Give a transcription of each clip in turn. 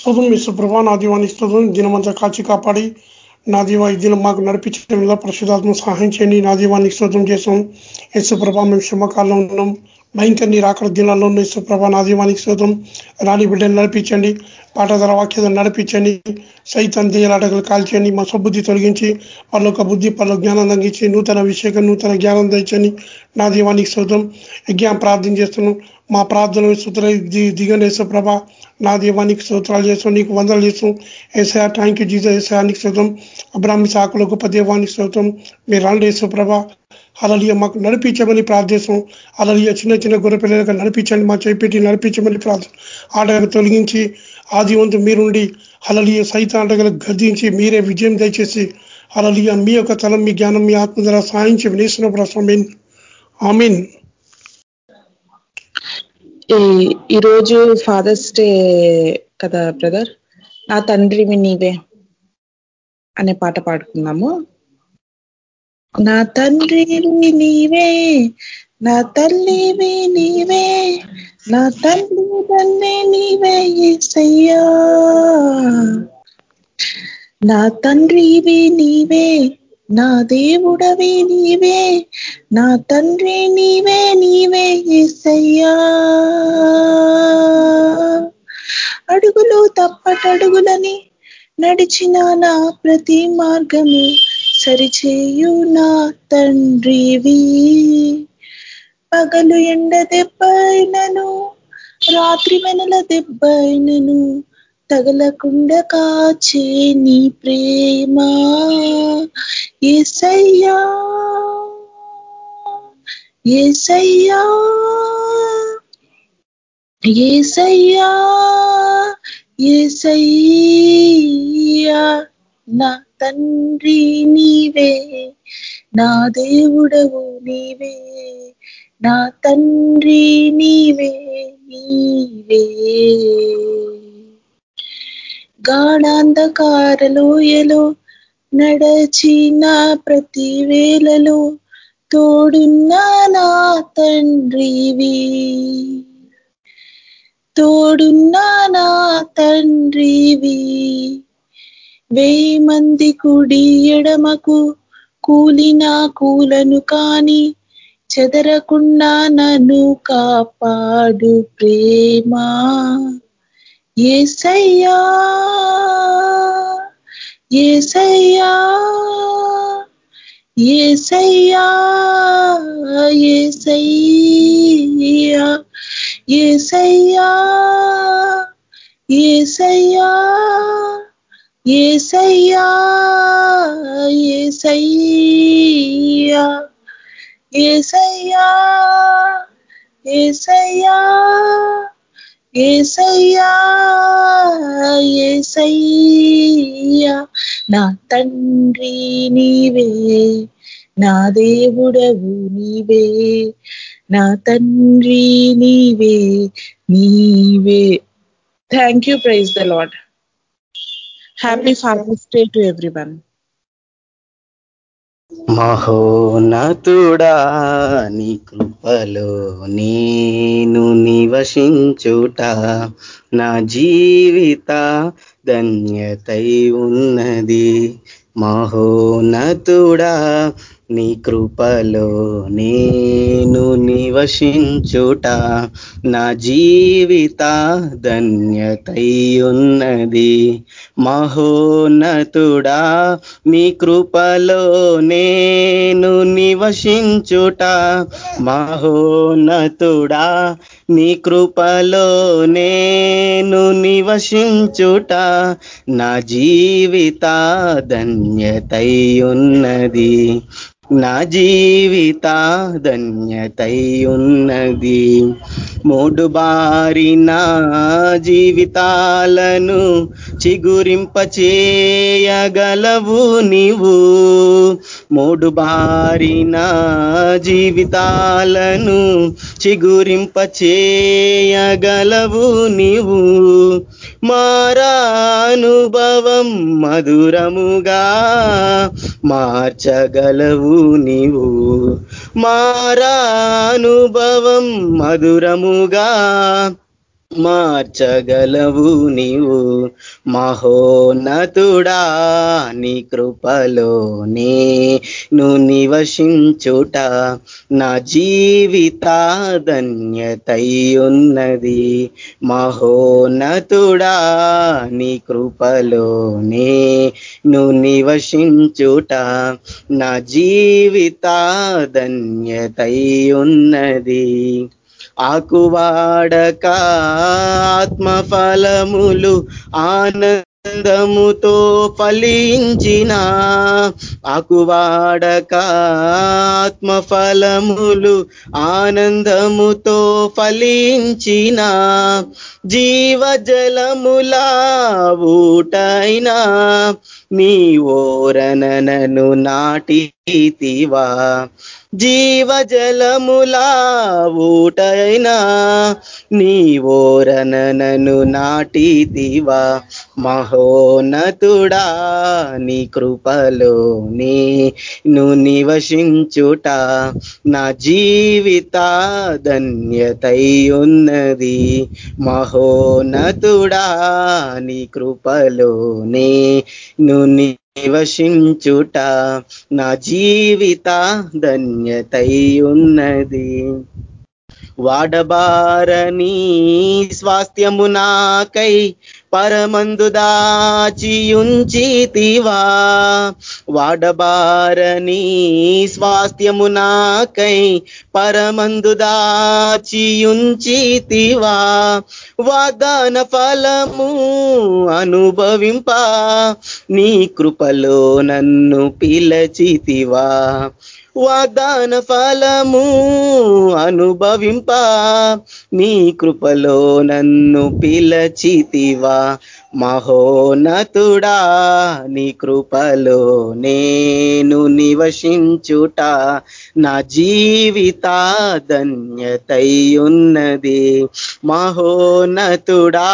స్తోత్రం ఇసు ప్రభా నా దీవాన్ని స్తోత్రం దినమంతా కాచి కాపాడి నా దీవా ఈ దినం మాకు నడిపించడం వల్ల పరిశుధాత్మ సహాయం చేయండి. నా దీవానికి స్తోత్రం చేసాం యశు ప్రభా మేము శ్రమకాలంలో ఉన్నాం. భయంకర నీ అక్కడ దినాల్లో ఉన్న యశు నా దీవానికి స్తోత్రం రాణి బిడ్డలు నడిపించండి. పాఠధర వాక్యత నడిపించండి. సైతం దేయలాటకులు కాల్చండి. మా సబుద్ధి తొలగించి వాళ్ళొక బుద్ధి పలు జ్ఞానం అందించి నూతన విషయంగా నూతన జ్ఞానం తెచ్చని నా దీవానికి స్తోత్రం యజ్ఞం ప్రార్థన చేస్తున్నాం. మా ప్రార్థన సూత్ర దిగనేసే ప్రభ. నా దీవానికి సూత్రాలు చేస్తాం నీకు వందలు చేస్తాం ఏసా థ్యాంక్ యూ జీజా ఏసానికి స్తోత్రం. అబ్రాహ్మి సాకుల గొప్ప దేవానికి స్తోత్రం. మీరు రండి వేసే ప్రభ. అలలియ మాకు నడిపించమని ప్రార్థిస్తాం అలలియ చిన్న చిన్న గొర్రె పిల్లలకు నడిపించండి మా చేపెట్టి నడిపించమని ప్రార్థన ఆటగా తొలగించి ఆదివంతు మీరుండి అలలియ సైత ఆటగలకు గద్దించి మీరే విజయం దయచేసి అలలియ మీ యొక్క తలం మీ జ్ఞానం మీ ఆత్మ ద్వారా సాయించి వినేసిన ప్రశ్న ఆమీన్. ఈరోజు ఫాదర్స్ డే కదా బ్రదర్ నా తండ్రివి నీవే అనే పాట పాడుకుందాము. నా తండ్రివి నీవే నా తల్లివి నీవే నా తల్లి తల్లి నీవే ఏసయ్యా. నా తండ్రివి నీవే నా దేవుడవి నీవే నా తండ్రి నీవే నీవే ఏసయ్యా. అడుగులు తప్పటడుగులని నడిచిన నా ప్రతి మార్గము సరిచేయు నా తండ్రివి. పగలు ఎండ దెబ్బైనను రాత్రి వెనల దెబ్బైనను తగలకుండా కాచే నీ ప్రేమ. ఏసయ్యా ఏసయ్యా ఏసయ్యా ఏసయ్యా నా తండ్రి నీవే నా దేవుడవు నీవే నా తండ్రి నీవే నీవే. గాఢాంధకారలోయలో నడచిన ప్రతి వేళలో తోడున్నా నా తండ్రివి తోడున్నా నా తండ్రివి వేయి మంది కుడి ఎడమకు కూలిన కూలను కాని చెదరకుండా నన్ను కాపాడు ప్రేమా. ఏసయ్యా ఏసయ్యా ఏసయ్యా ఏసయ్యా ఏసయ్యా ఏసయ్యా ఏసయ్యా ఏసయ్యా ఏసయ్యా ఏసయ్యా ఏసయ్యా ఏసయ్యా నా తండ్రి నీవే నా దేవుడవు నీవే నా తండ్రి నీవే నీవే. Thank you praise the Lord happy Father's day to every one మహోనతుడా నీ కృపలో నేను నివసించుట. నా జీవిత ధన్యతై ఉన్నది. మహోనతుడా నీ కృపలో నేను నివసించుట నా జీవిత ధన్యతై ఉన్నది మహోన్నతుడా మీ కృపలో నేను నివసించుట మహోన్నతుడా నీ కృపలో నేను నివసించుట నా జీవిత ధన్యతై ఉన్నది నా జీవిత ధన్యతై ఉన్నది మూడు బారిన జీవితాలను చిగురింపచేయగలవు నీవు. మూడు బారిన జీవితాలను చిగురింపచేయగలవు నీవు. మారానుభవం మధురముగా మార్చగలవు నీవు. మారానుభవం మధురముగా మార్చగలవు నీవు. మహోన్నతుడా నీ కృపలోనే నువ్వు నివసించుట. నా జీవిత ధన్యతై ఉన్నది మహోన్నతుడా నీ కృపలోనే నువ్వు నివసించుట. నా జీవిత ధన్యతై ఉన్నది ఆకువాడక ఆత్మఫలములు ఆనందముతో ఫలించిన ఆకువాడక ఆత్మఫలములు ఆనందముతో ఫలించిన జీవజలములా ఊటైనా నీ ఓరనను నాటితివా. జీవజలములా ఊటైనా నీ ఓరనను నాటితివా. మహోన్నతుడా నీ కృపలో ను నివసించుట నా జీవిత ధన్యతయున్నది మహోన్నతుడా నీ కృపలోనే ను నివసించుట నా జీవిత ధన్యతై ఉన్నది వాడబారని స్వాస్థ్యము నాకై పరమందు దాచియుంచితివా. వాడబారని స్వాస్థ్యము నాకై పరమందు దాచియుంచితివా. వాగ్దాన ఫలము అనుభవింప. నీ కృపలో నన్ను పిలచితివా. వాగ్దాన ఫలము అనుభవింప. నీ కృపలో నన్ను పిలచితివా. మహోనతుడా నీ కృపలో నేను నివసించుట నా జీవిత ధన్యతై ఉన్నది మహోనతుడా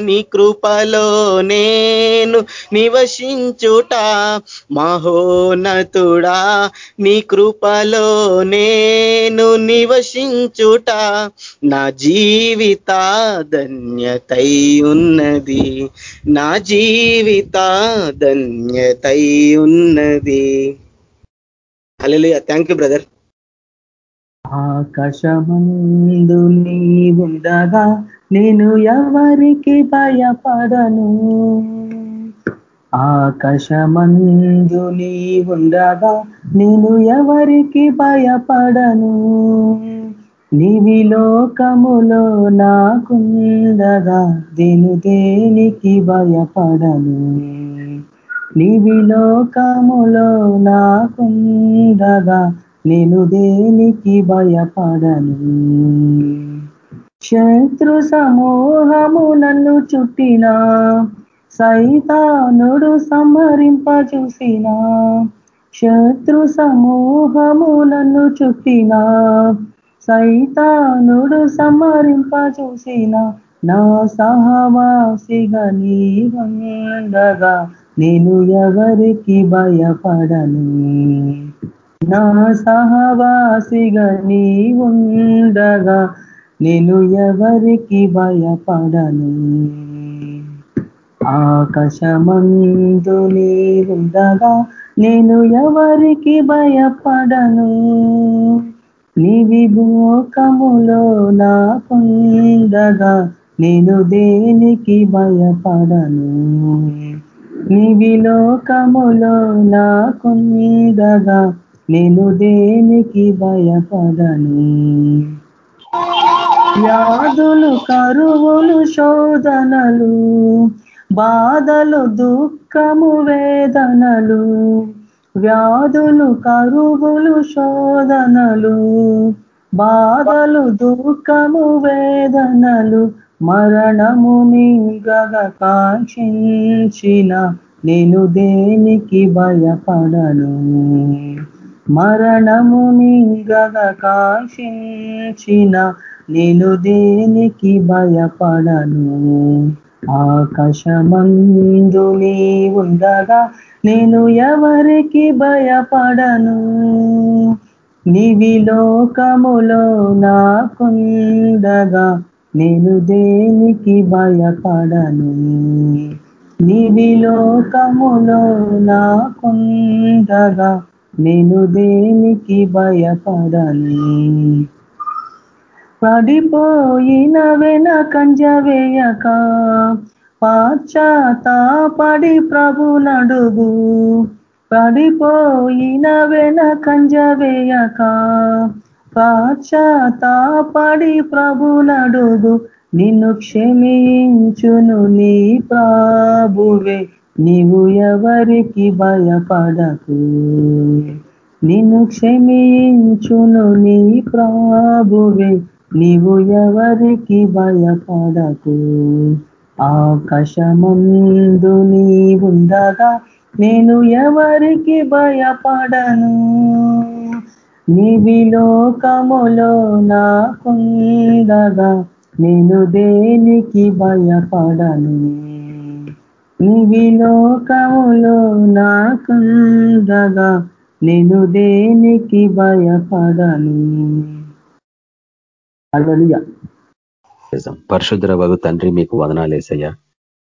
నీ కృపలో నేను నివసించుట మహోనతుడా నీ కృపలో నేను నివసించుట నా జీవిత ధన్యతై ఉన్నది నా జీవిత ధన్యతై ఉన్నది హల్లెలూయా థ్యాంక్ యూ బ్రదర్ ఆకాశమందు నీవుండగా ఉండగా నేను ఎవరికి భయపడను? ఆకాశమందు నీవుండగా ఉండగా నేను ఎవరికి భయపడను? నీవి లోకములో నాకుండగా దేను దేనికి భయపడను? నీవి లోకములో నాకుండగా నేను దేనికి భయపడను? శత్రు సమూహము నన్ను చుట్టినా సైతానుడు సంహరింప చూసిన శత్రు సమూహము నన్ను చుట్టినా సైతానుడు సంహరింప చూసిన నా సహవాసిగా నీవండగా నేను ఎవరికి భయపడను? నా సహవాసిగా నీవుండగా ఉండగా నేను ఎవరికి భయపడను? ఆకాశమందు నీవుండగా నేను ఎవరికి భయపడను? నీ విభోకములో నాకుండగా నేను దేనికి భయపడను? నీ విలోకములో నాకుండగా నేను దేనికి భయపడను? వ్యాధులు కరువులు శోధనలు బాధలు దుఃఖము వేదనలు వ్యాధులు కరువులు శోధనలు బాధలు దుఃఖము వేదనలు మరణము మింగగ కాంక్షించిన నేను దేనికి భయపడను? మరణము మింగగ కాంక్షించిన నేను దేనికి భయపడను? ఆకాశమందు నీ ఉండగా నేను ఎవరికి భయపడను? నివిలోకములో నాకుండగా నేను దేనికి భయపడను? నివిలోకములో నాకుండగా నేను దేనికి భయపడను? పడిపోయిన వెన కంజవేయక. పాశ్చాత్తాపడి ప్రభు నడుగు. పడిపోయిన వెన కంజవేయక. పాశ్చాత్తాపడి ప్రభు నడుగు. నిన్ను క్షమించును నీ ప్రాభువే. నీవు ఎవరికి భయపడకు. నిన్ను క్షమించును నీ ప్రాభువే. నీవు ఎవరికి భయపడకు. ఆకాశమందు నీవుండగా నేను ఎవరికి భయపడను? నీవి లోకములో నాకుండగా నేను దేనికి భయపడను? నీవి లోకములో నాకుండగా నేను దేనికి భయపడను? పరిశుద్ధ వగు తండ్రి మీకు వదనాలేసయ్యా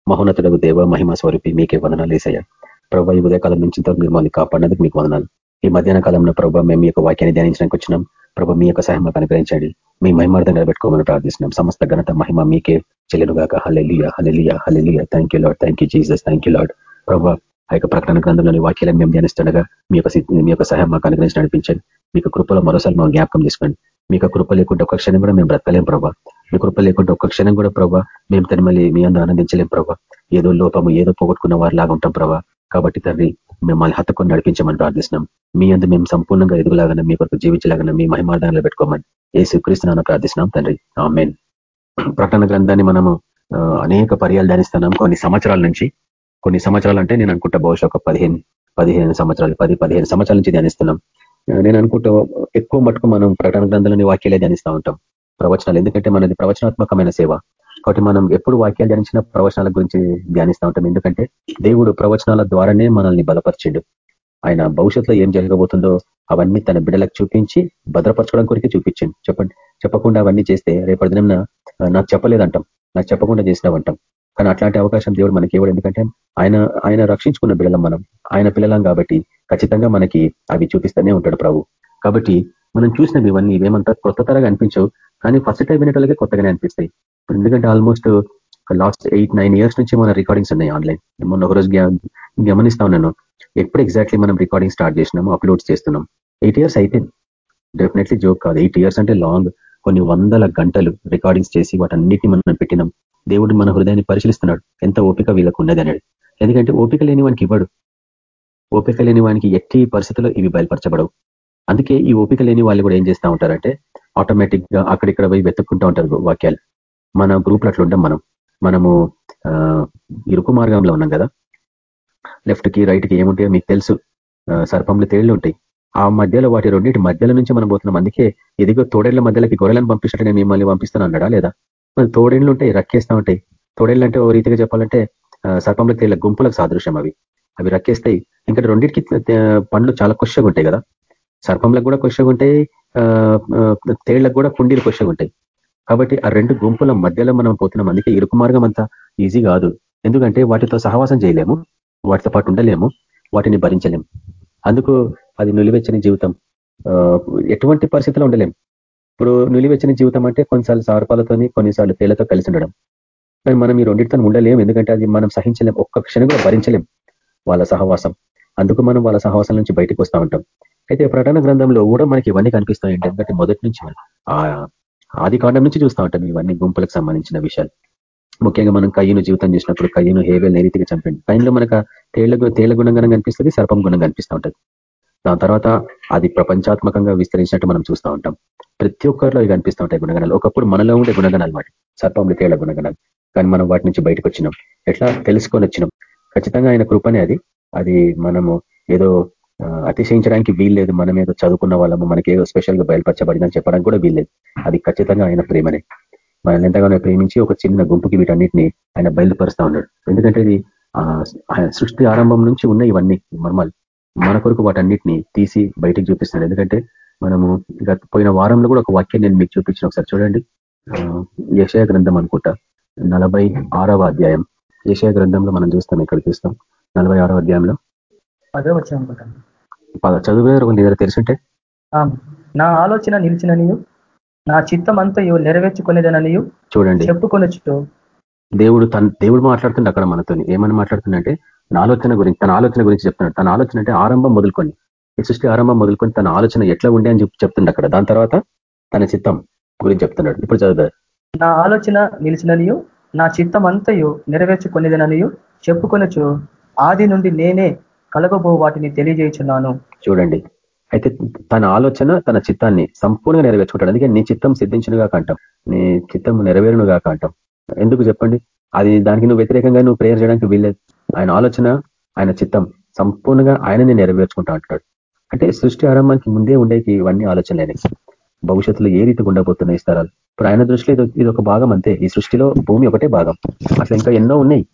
మహోన్నతుడకు దేవ మహిమ స్వరూపి మీకే వదనాలేసయ్యా ప్రభావ ఈ ఉదయకాలం నుంచి మీరు మమ్మల్ని కాపాడినందుకు మీకు వదనాలు. ఈ మధ్యాహ్న కాలంలో ప్రభావ మేము మీ యొక్క వాక్యాన్ని ధ్యానించడానికి వచ్చినాం. ప్రభు మీ యొక్క సహాయం అనుగ్రహించండి. మీ మహిమార్థం నిలబెట్టుకోమని ప్రార్థిస్తున్నాం. సమస్త ఘనత మహిమ మీకే చెల్లెనుగాక. Hallelujah hallelujah hallelujah thank you Lord thank you Jesus thank you Lord ప్రభావ ఆ యొక్క ప్రకటన గ్రంథంలోని వాక్యాలను మేము ధ్యానిస్తుండగా మీ యొక్క మీ యొక్క సహాయం మాకు అనుగ్రహించి నడిపించండి. మీకు కృపలో మరోసారి మా జ్ఞాపకం తీసుకోండి మీకు కృప లేకుండా ఒక క్షణం కూడా మేము బ్రతకలేం ప్రభావ మీ కృప లేకుండా ఒక క్షణం కూడా ప్రభా మేము తనమల్లి మీ అందరూ ఆనందించలేం ప్రభా. ఏదో లోపము ఏదో పోగొట్టుకున్న వారి లాగా ఉంటాం ప్రభావ కాబట్టి తండ్రి మిమ్మల్ని హతకొని నడిపించమని ప్రార్థిస్తున్నాం. మీ అందు మేము సంపూర్ణంగా ఎదుగులాగా మీ కొరకు జీవించలాగానే మీ మహిమార్థాలు పెట్టుకోమని ఏ స్వీకరిస్తున్నాను ప్రార్థిస్తున్నాం తండ్రి. మెయిన్ ప్రకటన గ్రంథాన్ని మనము అనేక పర్యాలు ధ్యానిస్తున్నాం. కొన్ని సంవత్సరాల నుంచి కొన్ని సంవత్సరాలు అంటే నేను అనుకుంటా బహుశా ఒక పదిహేను పదిహేను సంవత్సరాలు పది పదిహేను సంవత్సరాల నుంచి ధ్యానిస్తున్నాం. నేను అనుకుంటా ఎక్కువ మటుకు మనం ప్రకటన గ్రంథాలని వాక్యాలే ధ్యానిస్తూ ఉంటాం. ప్రవచనాలు ఎందుకంటే మనది ప్రవచనాత్మకమైన సేవ. కాబట్టి మనం ఎప్పుడు వాక్యాలు ధ్యానించిన ప్రవచనాల గురించి ధ్యానిస్తూ ఉంటాం. ఎందుకంటే దేవుడు ప్రవచనాల ద్వారానే మనల్ని బలపరిచిండు. ఆయన భవిష్యత్తులో ఏం జరగబోతుందో అవన్నీ తన బిడ్డలకు చూపించి భద్రపరచుకోవడం కొరికే చూపించండి. చెప్పండి. చెప్పకుండా అవన్నీ చేస్తే రేపటి దినం నాకు చెప్పలేదంటాం. నాకు చెప్పకుండా చేసినావంటాం. కానీ అట్లాంటి అవకాశం దేవుడు మనకి ఇవ్వడు. ఎందుకంటే ఆయన ఆయన రక్షించుకున్న బిడ్డలం మనం. ఆయన పిల్లలం కాబట్టి ఖచ్చితంగా మనకి అవి చూపిస్తూనే ఉంటాడు ప్రభు. కాబట్టి మనం చూసినవి ఇవన్నీ ఇవేమంతా కొత్త తరగా అనిపించవు. కానీ ఫస్ట్ టైం వినేటోళ్ళకే కొత్తగానే అనిపిస్తాయి. ఎందుకంటే almost last eight nine years నుంచి మన రికార్డింగ్స్ ఉన్నాయి ఆన్లైన్. మొన్న ఒకరోజు గమనిస్తా ఉన్నాను. ఎప్పుడు ఎగ్జాక్ట్లీ మనం రికార్డింగ్ స్టార్ట్ చేసినాము అప్లోడ్ చేస్తున్నాం. ఎయిట్ ఇయర్స్ అయిపోయింది. డెఫినెట్లీ జోక్ కాదు. ఎయిట్ ఇయర్స్ అంటే లాంగ్. కొన్ని వందల గంటలు రికార్డింగ్స్ చేసి వాటన్నిటిని మనం పెట్టినాం. దేవుడు మన హృదయాన్ని పరిశీలిస్తున్నాడు. ఎంత ఓపిక వీళ్ళకు ఉన్నది అనేది. ఎందుకంటే ఓపిక లేని వానికి ఇవ్వడు. ఓపిక లేని వానికి ఎట్టి పరిస్థితుల్లో ఇవి బయలుపరచబడవు. అందుకే ఈ ఓపిక లేని వాళ్ళు కూడా ఏం చేస్తూ ఉంటారంటే ఆటోమేటిక్గా అక్కడిక్కడ పోయి వెతుక్కుంటూ ఉంటారు వాక్యాలు. మన గ్రూప్లు అట్లుంటాం మనం. మనము ఇరుకు మార్గంలో ఉన్నాం కదా. లెఫ్ట్కి రైట్కి ఏముంటాయో మీకు తెలుసు. సర్పంలో తేళ్ళు ఉంటాయి. ఆ మధ్యలో వాటి రెండింటి మధ్యలో నుంచి మనం పోతున్నాం. అందుకే ఎదిగో తోడేళ్ళ మధ్యలోకి గొర్రెలను పంపిస్తుంటే నేను మిమ్మల్ని పంపిస్తాను అన్నాడా లేదా? మరి తోడేళ్ళు ఉంటాయి రక్కేస్తూ ఉంటాయి. తోడేళ్ళు అంటే ఓ రీతిగా చెప్పాలంటే సర్పంలో తేళ్ళ గుంపులకు సాదృశ్యం అవి. అవి రక్కేస్తాయి. ఇంకా రెండింటికి పండ్లు చాలా కొషగా ఉంటాయి కదా. సర్పంలకు కూడా కొషగా ఉంటాయి తేళ్ళకు కూడా కుండీలు కొషగా ఉంటాయి. కాబట్టి ఆ రెండు గుంపుల మధ్యలో మనం పోతున్నాం. అందుకే ఇరుకు మార్గం అంతా ఈజీ కాదు. ఎందుకంటే వాటితో సహవాసం చేయలేము వాటితో పాటు ఉండలేము వాటిని భరించలేము. అందుకు అది నులివెచ్చని జీవితం. ఎటువంటి పరిస్థితిలో ఉండలేం. ఇప్పుడు నులివెచ్చని జీవితం అంటే కొన్నిసార్లు సార్పాలతోని కొన్నిసార్లు తేలతో కలిసి ఉండడం. కానీ మనం ఈ రెండింటితో ఉండలేము ఎందుకంటే అది మనం సహించలేం. ఒక్క క్షణం కూడా భరించలేం వాళ్ళ సహవాసం. అందుకు మనం వాళ్ళ సహవాసం నుంచి బయటకు వస్తూ ఉంటాం. అయితే ప్రకటన గ్రంథంలో కూడా మనకి ఇవన్నీ కనిపిస్తాయి. ఎందుకంటే మొదటి నుంచి ఆది కాండం నుంచి చూస్తూ ఉంటాం ఇవన్నీ గుంపులకు సంబంధించిన విషయాలు. ముఖ్యంగా మనం కయ్యను జీవితం చేసినప్పుడు కయ్యను హేవేల్ నేరీతిగా చంపండి. కయ్యంలో మనకు తేళ్ళ తేళ్ళ గుణంగా కనిపిస్తుంది సర్పం గుణం కనిపిస్తూ ఉంటుంది. దాని తర్వాత అది ప్రపంచాత్మకంగా విస్తరించినట్టు మనం చూస్తూ ఉంటాం. ప్రతి ఒక్కరిలో ఇవి కనిపిస్తూ ఉంటాయి గుణగణాలు. ఒకప్పుడు మనలో ఉండే గుణగణాలు మాట సర్పంలో తేళ్ళ గుణగణాలు. కానీ మనం వాటి నుంచి బయటకు వచ్చినాం. ఎట్లా? తెలుసుకొని వచ్చినాం. ఖచ్చితంగా ఆయన కృపనే అది. అది మనము ఏదో అతిశయించడానికి వీల్లేదు. మనం ఏదో చదువుకున్న వాళ్ళము మనకి ఏదో స్పెషల్గా బయలుపరచబడిందని చెప్పడానికి కూడా వీల్లేదు. అది ఖచ్చితంగా ఆయన ప్రేమనే. మనల్ని ఎంతగానో ప్రేమించి ఒక చిన్న గుంపుకి వీటన్నిటిని ఆయన బయలుపరుస్తూ ఉన్నాడు. ఎందుకంటే ఇది సృష్టి ఆరంభం నుంచి ఉన్న ఇవన్నీ మర్మాలు. మన కొరకు వాటన్నిటిని తీసి బయటకు చూపిస్తున్నాడు ఎందుకంటే మనము గత పోయిన వారంలో కూడా ఒక వాక్యం నేను మీకు చూపించిన ఒకసారి చూడండి. యశయ గ్రంథం అనుకుంటా. నలభై ఆరవ అధ్యాయం. యశయ గ్రంథంలో మనం చూస్తాం ఇక్కడ చూస్తాం. నలభై ఆరవ అధ్యాయంలో. చదువు దగ్గర తెలుసుంటే. నా ఆలోచన నిలిచిననియు నా చిత్తం అంతయు నెరవేర్చుకునేదననియు చూడండి. చెప్పుకొనొచ్చు దేవుడు తన దేవుడు మాట్లాడుతుండే అక్కడ మనతో ఏమని మాట్లాడుతుందంటే నా ఆలోచన గురించి తన ఆలోచన గురించి చెప్తున్నాడు. తన ఆలోచన అంటే ఆరంభం మొదలుకొని సృష్టి ఆరంభం మొదలుకొని తన ఆలోచన ఎట్లా ఉండే అని చెప్తుండే అక్కడ. దాని తర్వాత తన చిత్తం గురించి చెప్తున్నాడు. ఇప్పుడు చదువు నా ఆలోచన నిలిచిననియు నా చిత్తం అంతయు నెరవేర్చుకునేదననియు చెప్పుకొనొచ్చు. ఆది నుండి నేనే కలగబో వాటిని తెలియజేయుచున్నాను. చూడండి. అయితే తన ఆలోచన తన చిత్తాన్ని సంపూర్ణంగా నెరవేర్చుకుంటాడు. అందుకే నీ చిత్తం సిద్ధించునుగా కంటాం నీ చిత్తం నెరవేరునుగా కంటాం ఎందుకు చెప్పండి? అది దానికి నువ్వు వ్యతిరేకంగా నువ్వు ప్రేయర్ చేయడానికి వీల్లేదు. ఆయన ఆలోచన ఆయన చిత్తం సంపూర్ణంగా ఆయనని నెరవేర్చుకుంటా అంటాడు. అంటే సృష్టి ఆరంభానికి ముందే ఉండేకి ఇవన్నీ ఆలోచనలేని. భవిష్యత్తులో ఏ రీతిగా ఉండబోతున్నాయి స్థలాలు? ఇప్పుడు ఆయన దృష్టిలో ఇది ఒక భాగం అంతే. ఈ సృష్టిలో భూమి ఒకటే భాగం. అట్లా ఇంకా ఎన్నో ఉన్నాయి.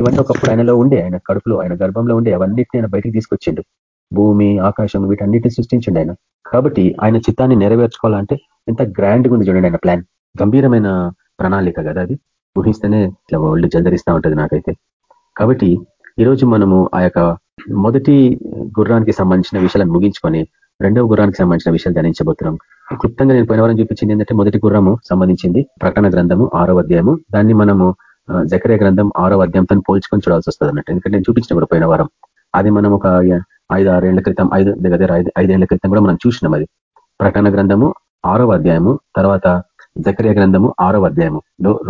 ఇవన్నీ ఒకప్పుడు ఆయనలో ఉండే ఆయన కడుపులో ఆయన గర్భంలో ఉండే అవన్నిటిని ఆయన బయటికి తీసుకొచ్చిండు. భూమి ఆకాశం వీటన్నిటిని సృష్టించండి ఆయన. కాబట్టి ఆయన చిత్తాన్ని నెరవేర్చుకోవాలంటే ఎంత గ్రాండ్గా ఉంది చూడండి ఆయన ప్లాన్. గంభీరమైన ప్రణాళిక కదా అది. ఊహిస్తేనే ఇట్లా ఒళ్ళు జందరిస్తూ ఉంటుంది నాకైతే. కాబట్టి ఈరోజు మనము ఆ యొక్క మొదటి గుర్రానికి సంబంధించిన విషయాలను ముగించుకొని రెండవ గుర్రానికి సంబంధించిన విషయాలు ధ్యానించబోతున్నాం. క్లుప్తంగా నేను పోయిన వారం చూపించింది ఏంటంటే మొదటి గుర్రము సంబంధించింది ప్రకటన గ్రంథము ఆరో అధ్యాయము. దాన్ని మనము జకరే గ్రంథం ఆరో అధ్యాయంతో పోల్చుకొని చూడాల్సి వస్తుంది అన్నట్టు. ఎందుకంటే నేను చూపించినప్పుడు పోయిన వారం. అది మనం ఒక ఐదు ఆరేళ్ళ క్రితం ఐదు దగ్గర ఐదు ఐదేళ్ళ క్రితం కూడా మనం చూసినాం అది. ప్రకటన గ్రంథము ఆరవ అధ్యాయము తర్వాత జకరే గ్రంథము ఆరవ అధ్యాయము.